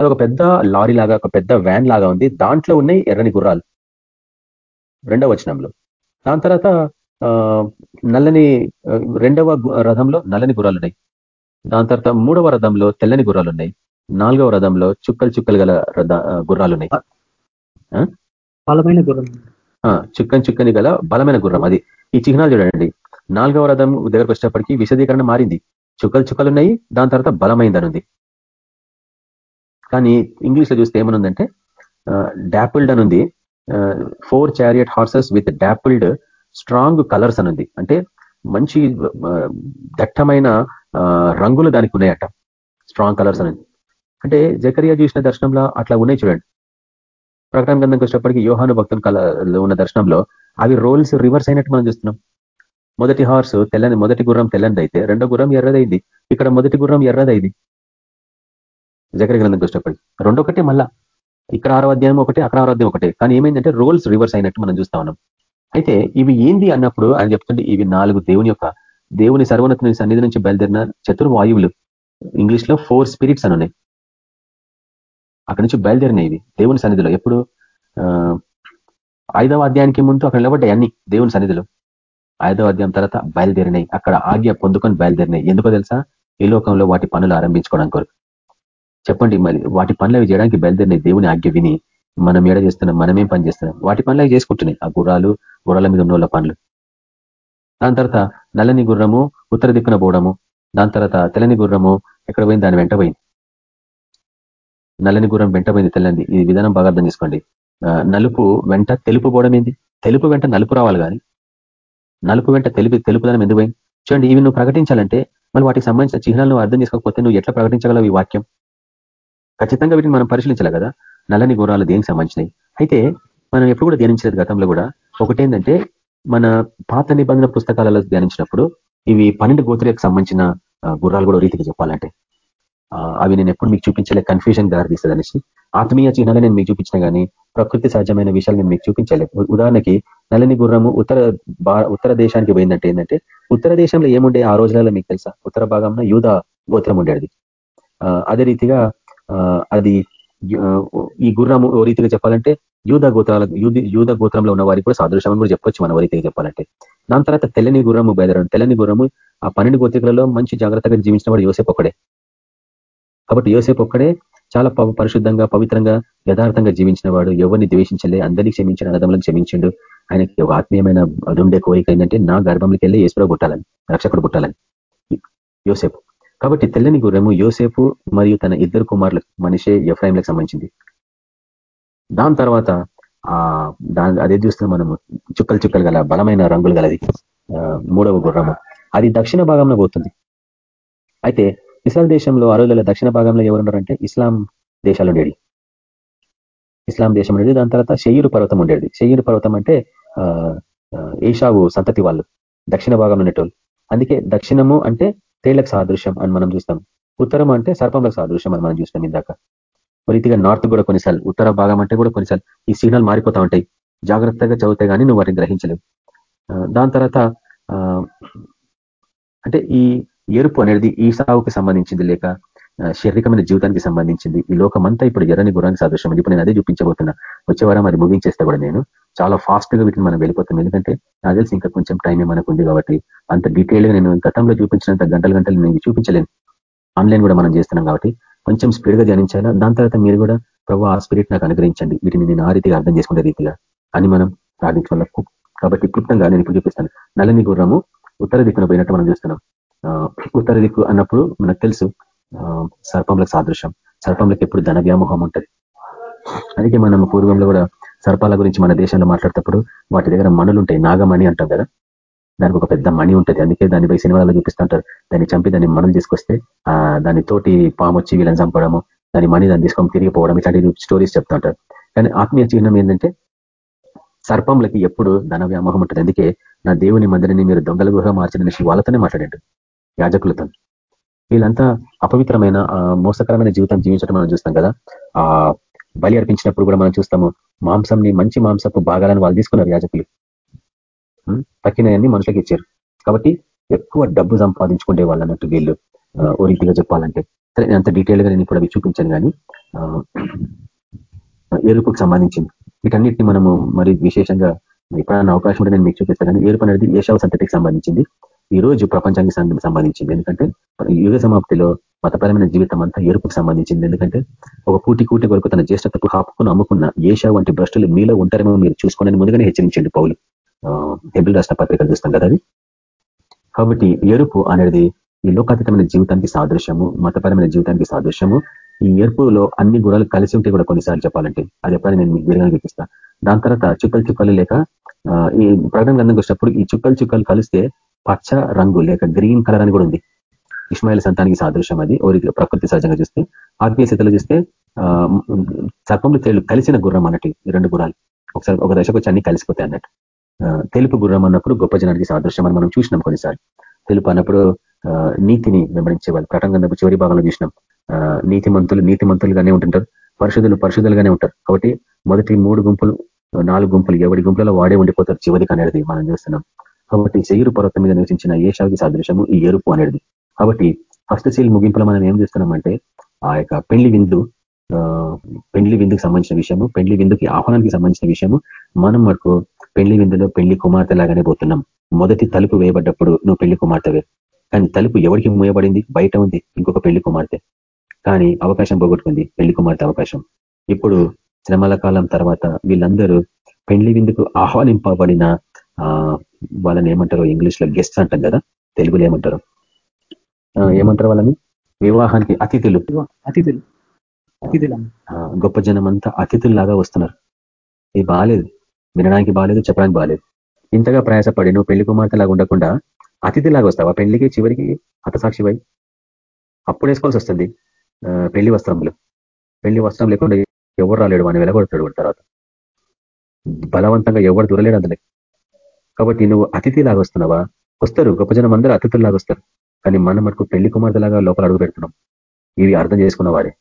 అది ఒక పెద్ద లారీ లాగా ఒక పెద్ద వ్యాన్ లాగా ఉంది. దాంట్లో ఉన్నాయి ఎర్రని గుర్రాలు. రెండవ వచనంలో. దాని తర్వాత నల్లని రెండవ రథంలో నల్లని గుర్రాలు ఉన్నాయి దాని తర్వాత మూడవ రథంలో తెల్లని గుర్రాలు ఉన్నాయి నాలుగవ రథంలో చుక్కలు చుక్కలు గల గుర్రాలు ఉన్నాయి బలమైన గుర్రం. చుక్కని చుక్కని గల బలమైన గుర్రం అది. ఈ చిహ్నాలు చూడండి. నాలుగవ రథం దగ్గరకు వచ్చేటప్పటికి విశదీకరణ మారింది. చుక్కలు చుక్కలు ఉన్నాయి దాని తర్వాత బలమైందని ఉంది కానీ ఇంగ్లీష్లో చూస్తే ఏమనుందంటే డాపిల్డ్ అని ఉంది four chariot horses with dappled strong colours అనుంది. అంటే మంచి దట్టమైన రంగులు దానికి ఉన్నాయట. స్ట్రాంగ్ కలర్స్ అనేది. అంటే జకరియా చూసిన దర్శనంలో అట్లా ఉన్నాయి చూడండి. ప్రకటన గంధంకి వచ్చేటప్పటికి యోహాను భక్తుల కళలో ఉన్న దర్శనంలో అవి రోల్స్ రివర్స్ అయినట్టు మనం చూస్తున్నాం. మొదటి హార్స్ తెల్లని మొదటి గుర్రం తెల్లంది అయితే రెండో గుర్రం ఎర్రదైంది ఇక్కడ మొదటి గుర్రం ఎర్రదైంది. జకరి గ్రంథంకి వచ్చేటప్పటికి రెండొకటి మళ్ళా. ఇక్కడ ఆరో అధ్యాయం ఒకటి అక్కడ ఆరో అధ్యాయం ఒకటి. కానీ ఏమైందంటే రోల్స్ రివర్స్ అయినట్టు మనం చూస్తా ఉన్నాం. అయితే ఇవి ఏంది అన్నప్పుడు ఆయన చెప్తుంటే ఇవి నాలుగు దేవుని యొక్క దేవుని సర్వోన్నత సన్నిధి నుంచి బయలుదేరిన చతుర్వాయువులు. ఇంగ్లీష్లో ఫోర్ స్పిరిట్స్ అని ఉన్నాయి. అక్కడి నుంచి బయలుదేరినాయి ఇవి. దేవుని సన్నిధిలో. ఎప్పుడు? ఐదవ అధ్యాయానికి ముందు అక్కడ నిలబడ్డాయి అన్ని దేవుని సన్నిధిలో. ఐదవ అధ్యాయం తర్వాత బయలుదేరినాయి. అక్కడ ఆజ్ఞ పొందుకొని బయలుదేరినాయి. ఎందుకో తెలుసా? ఈ లోకంలో వాటి పనులు ఆరంభించుకోవడం కొరకు. చెప్పండి మరి వాటి పనులు అవి చేయడానికి బయలుదేరినాయి. దేవుని ఆజ్ఞ విని మనం ఏడ చేస్తున్నాం? మనమేం పని చేస్తున్నాం? వాటి పనులు అవి చేసుకుంటున్నాయి. ఆ గుర్రాలు గుర్రాల మీద ఉన్న పనులు. దాని తర్వాత నల్లని గుర్రము ఉత్తర దిక్కున పోవడము. దాని తర్వాత తెల్లని గుర్రము ఎక్కడ పోయింది? దాని వెంట పోయింది. నల్లని గుర్రం వెంట పోయింది తెల్లంది. ఈ విధానం బాగా అర్థం చేసుకోండి. నలుపు వెంట తెలుపు పోవడం ఏంది? తెలుపు వెంట నలుపు రావాలి కానీ. నలుపు వెంట తెలుపు తెలుపుదనం ఎందుకు పోయింది? చూడండి ఇవి నువ్వు ప్రకటించాలంటే మళ్ళీ వాటికి సంబంధించిన చిహ్నాలు నువ్వు అర్థం చేసుకోకపోతే నువ్వు ఎట్లా ప్రకటించగలవు ఈ వాక్యం? ఖచ్చితంగా వీటిని మనం పరిశీలించాలి కదా? నల్లని గుర్రాలు దేనికి సంబంధించినవి? అయితే మనం ఎప్పుడు కూడా ధ్యానించలేదు గతంలో కూడా. ఒకటేంటంటే మన పాత నిబంధన పుస్తకాలలో ధ్యానించినప్పుడు ఇవి పన్నెండు గోత్రులకు సంబంధించిన గుర్రాలు కూడా రీతికి చెప్పాలంటే. అవి నేను ఎప్పుడు మీకు చూపించలే కన్ఫ్యూజన్ దారితీస్తుంది అనేసి. ఆత్మీయ చిహ్నాలు నేను మీకు చూపించిన కానీ ప్రకృతి సహజమైన విషయాలు నేను మీకు చూపించలేదు ఉదాహరణకి నల్లని గుర్రము ఉత్తర ఉత్తర దేశానికి పోయిందంటే ఏంటంటే ఉత్తర దేశంలో ఏముండే ఆ రోజులలో మీకు తెలుసా? ఉత్తర భాగంలో యూధ గోత్రం ఉండేది. అదే రీతిగా అది ఈ గుర్రము ఓ రీతిగా చెప్పాలంటే యూధ గోత్రాల యూధ గోత్రంలో ఉన్న వారికి కూడా సాదృశ్యం కూడా చెప్పొచ్చు మనం రీతిగా చెప్పాలంటే. దాని తర్వాత తెల్లని గుర్రము బయదరడం తెల్లని గుర్రము ఆ పన్నెండు గోత్రికలలో మంచి జాగ్రత్తగా జీవించిన వాడు యోసేపు ఒకడే కాబట్టి యోసేపు ఒక్కడే చాలా పరిశుద్ధంగా పవిత్రంగా యథార్థంగా జీవించిన వాడు ఎవరిని ద్వేషించలే అందరినీ క్షమించిన అన్నదములను క్షమించిండు. ఆయనకి ఒక ఆత్మీయమైన అదుండే కోరిక ఏంటంటే నా గర్భంలోకి వెళ్ళి ఏసులో పుట్టాలని రక్షకుడు పుట్టాలని. యోసేపు. కాబట్టి తెల్లని గుర్రము యోసేపు మరియు తన ఇద్దరు కుమారులకు మనిషే ఎఫ్రాయింలకు సంబంధించింది. దాని తర్వాత ఆ దాని అదే చూస్తున్నాం మనము చుక్కలు చుక్కలు గల బలమైన రంగులు గలది మూడవ గుర్రము. అది దక్షిణ భాగంలో పోతుంది. అయితే ఇస్రాయల్ దేశంలో అరవుల దక్షిణ భాగంలో ఎవరున్నారంటే ఇస్లాం దేశాలు ఉండేది ఇస్లాం దేశం ఉండేది. దాని తర్వాత షయ్యూరు పర్వతం ఉండేది. షయ్యూరు పర్వతం అంటే ఏషావు సంతతి వాళ్ళు దక్షిణ భాగంలో ఉండేటోళ్ళు. అందుకే దక్షిణము అంటే తేళ్ళకు సాదృశ్యం అని మనం చూస్తాం. ఉత్తరం అంటే సర్పంలకు సాదృశ్యం అని మనం చూస్తాం ఇందాక. రీతిగా నార్త్ కూడా కొన్నిసార్లు ఉత్తర భాగం అంటే కూడా కొన్నిసార్లు ఈ సిగ్నల్ మారిపోతా ఉంటాయి. జాగ్రత్తగా చదివితే కానీ నువ్వు వాటిని గ్రహించలేవు. దాని తర్వాత అంటే ఈ ఎరుపు అనేది ఈ సాగుకి సంబంధించింది లేక శారీరకమైన జీవితానికి సంబంధించింది. ఈ లోకమంతా ఇప్పుడు ఎర్రని గురానికి సాదృశ్యం. ఇప్పుడు నేను అదే చూపించబోతున్నా. వచ్చే వారం అది ముగించేస్తే కూడా నేను చాలా ఫాస్ట్గా వీటిని మనం వెళ్ళిపోతాం. ఎందుకంటే నాకు తెలిసి ఇంకా కొంచెం టైమే మనకు ఉంది కాబట్టి అంత డీటెయిల్గా నేను గతంలో చూపించినంత గంటలు గంటలు నేను చూపించలేను. ఆన్లైన్ కూడా మనం చేస్తున్నాం కాబట్టి కొంచెం స్పీడ్గా ధ్యానించాలా? దాని తర్వాత మీరు కూడా ప్రభు ఆ స్పిరిట్ నాకు అనుగ్రహించండి. వీటిని నేను ఆ రీతిగా అర్థం చేసుకునే రీతిగా అని మనం ప్రార్థించడం కాబట్టి క్లుప్తంగా నేను ఇప్పుడు చూపిస్తాను. నల్లని గుర్రము ఉత్తర దిక్కున పోయినట్టు మనం చూస్తున్నాం. ఉత్తర దిక్కు అన్నప్పుడు మనకు తెలుసు సర్పంలకు సాదృశ్యం. సర్పంలకు ఎప్పుడు ధన వ్యామోహం ఉంటుంది. అందుకే మనం పూర్వంలో కూడా సర్పాల గురించి మన దేశంలో మాట్లాడేటప్పుడు వాటి దగ్గర మణులు ఉంటాయి నాగమణి అంటాం కదా. దానికి ఒక పెద్ద మణి ఉంటుంది. అందుకే దానిపై సినిమాలో చూపిస్తుంటారు. దాన్ని చంపి దాన్ని మణులు తీసుకొస్తే దాని తోటి పాము వచ్చి వీళ్ళని చంపడము దాని మణి దాన్ని తీసుకొని తిరిగిపోవడం ఇట్లాంటి స్టోరీస్ చెప్తుంటారు. కానీ ఆత్మీయ చిహ్నం ఏంటంటే సర్పంలకి ఎప్పుడు ధన వ్యామోహం ఉంటుంది. అందుకే నా దేవుని మందిరిని మీరు దొంగల గుహ మార్చిన వాళ్ళతోనే మాట్లాడండి. యాజకులతో వీళ్ళంతా అపవిత్రమైన మోసకరమైన జీవితం జీవించడం మనం చూస్తాం కదా. ఆ బలి అర్పించినప్పుడు కూడా మనం చూస్తాము మాంసంని మంచి మాంసపు భాగాలను వాళ్ళు తీసుకున్నారు యాజకులు. తక్కినయన్ని మనుషులకు ఇచ్చారు. కాబట్టి ఎక్కువ డబ్బు సంపాదించుకునే వాళ్ళు అన్నట్టు వీళ్ళు ఓ రీతిగా చెప్పాలంటే. సరే అంత డీటెయిల్గా నేను ఇప్పుడు అవి చూపించాను కానీ ఎరుపుకు సంబంధించింది. వీటన్నిటిని మనము మరి విశేషంగా ఎప్పుడైనా అవకాశం ఉంటే నేను మీకు చూపిస్తాను కానీ ఏరుపు అనేది ఏషావ సంతతికి సంబంధించింది. ఈ రోజు ప్రపంచానికి సంబంధించింది. ఎందుకంటే యుగ సమాప్తిలో మతపరమైన జీవితం అంతా ఎరుపుకు సంబంధించింది. ఎందుకంటే ఒక కూటి కూటి వరకు తన జ్యేష్ఠతకు హాపుకుని అమ్ముకున్న ఏషా వంటి భ్రష్టులు మీలో ఉంటారేమో మీరు చూసుకోండి ముందుగానే హెచ్చరించండి పౌలు. హెబిల్ రాష్ట్ర పత్రిక చూస్తాం కదా అది? కాబట్టి ఎరుపు అనేది ఈ లోకాతీతమైన జీవితానికి సాదృశ్యము మతపరమైన జీవితానికి సాదృశ్యము. ఈ ఎరుపులో అన్ని గుణాలు కలిసి ఉంటే కూడా కొన్నిసార్లు చెప్పాలంటే అది ఎప్పుడైనా నేను మీకు విరగా దాని తర్వాత చుక్కలు చుక్కలు లేక ఈ ప్రకటన గ్రంథంకి వచ్చినప్పుడు ఈ చుక్కలు చుక్కలు కలిస్తే పచ్చ రంగు లేక గ్రీన్ కలర్ అని కూడా ఉంది. ఇస్మాయిల్ సంతానికి సాదృశ్యం అది. ఓ ప్రకృతి సహజంగా చూస్తే ఆత్మీయ స్థితిలో చూస్తే సర్పంలో తేళ్ళు కలిసిన గుర్రం అన్నట్టు రెండు గుర్రాలు. ఒకసారి ఒక దశకు వచ్చి అన్ని కలిసిపోతాయి అన్నట్టు. తెలుపు గుర్రం అన్నప్పుడు గొప్ప జనానికి సాదృశ్యం అని మనం చూసినాం కొన్నిసార్లు. తెలుపు అన్నప్పుడు నీతిని వెంబడించే వాళ్ళు ప్రటంగంలో చివరి భాగంలో చూసినాం. నీతిమంతులు నీతిమంతులుగానే ఉంటుంటారు. పరిశుద్ధులు పరిశుద్ధులుగానే ఉంటారు. కాబట్టి మొదటి మూడు గుంపులు నాలుగు గుంపులు ఎవరి గుంపులలో వాడే ఉండిపోతారు చివరికి అనేది మనం చూస్తున్నాం. కాబట్టి శయూరు పర్వతం మీద నివసించిన ఏషావికి సాదృశ్యము ఈ ఎరుపు అనేది. కాబట్టి ఫస్ట్ సీల్ ముగింపులో మనం ఏం చేస్తున్నామంటే ఆ యొక్క పెళ్ళి విందు పెళ్ళి విందుకు సంబంధించిన విషయము పెళ్ళి విందుకి ఆహ్వానానికి సంబంధించిన విషయము మనం మటుకు పెళ్ళి విందులో పెళ్ళి కుమార్తె లాగానే పోతున్నాం. మొదటి తలుపు వేయబడ్డప్పుడు నువ్వు పెళ్ళి కుమార్తెవే. కానీ తలుపు ఎవరికి మూయబడింది? బయట ఉంది ఇంకొక పెళ్ళి కుమార్తె. కానీ అవకాశం పోగొట్టుకుంది పెళ్ళి కుమార్తె అవకాశం. ఇప్పుడు శ్రమల కాలం తర్వాత వీళ్ళందరూ పెళ్ళి విందుకు ఆహ్వానింపబడిన వాళ్ళని ఏమంటారు ఇంగ్లీష్లో గెస్ట్ అంటాం కదా తెలుగులో ఏమంటారు? ఏమంటారు వాళ్ళని? వివాహానికి అతిథులు. అతిథులు. గొప్ప జనం అంతా అతిథుల్లాగా వస్తున్నారు. ఇది బాగాలేదు వినడానికి బాగాలేదు చెప్పడానికి బాగాలేదు ఇంతగా ప్రయాసపడి నువ్వు పెళ్ళి కుమార్తె లాగా ఉండకుండా అతిథిలాగా వస్తావా? పెళ్ళికి చివరికి హతసాక్షివై అప్పుడు వేసుకోవాల్సి వస్తుంది. పెళ్ళి వస్త్రములు. పెళ్ళి వస్త్రం లేకుండా ఎవరు రాలేడు అని వెలగొడతాడు తర్వాత. బలవంతంగా ఎవరు దూరలేడు అందులో కాబట్టి నువ్వు అతిథిలాగా వస్తున్నావా? వస్తారు. గొప్ప జనం అందరూ అతిథుల్లాగా వస్తారు. కానీ మనం మటుకు పెళ్ళి కుమార్తెలాగా లోపల అడుగు పెడుతున్నాం. ఇవి అర్థం చేసుకున్న వారే.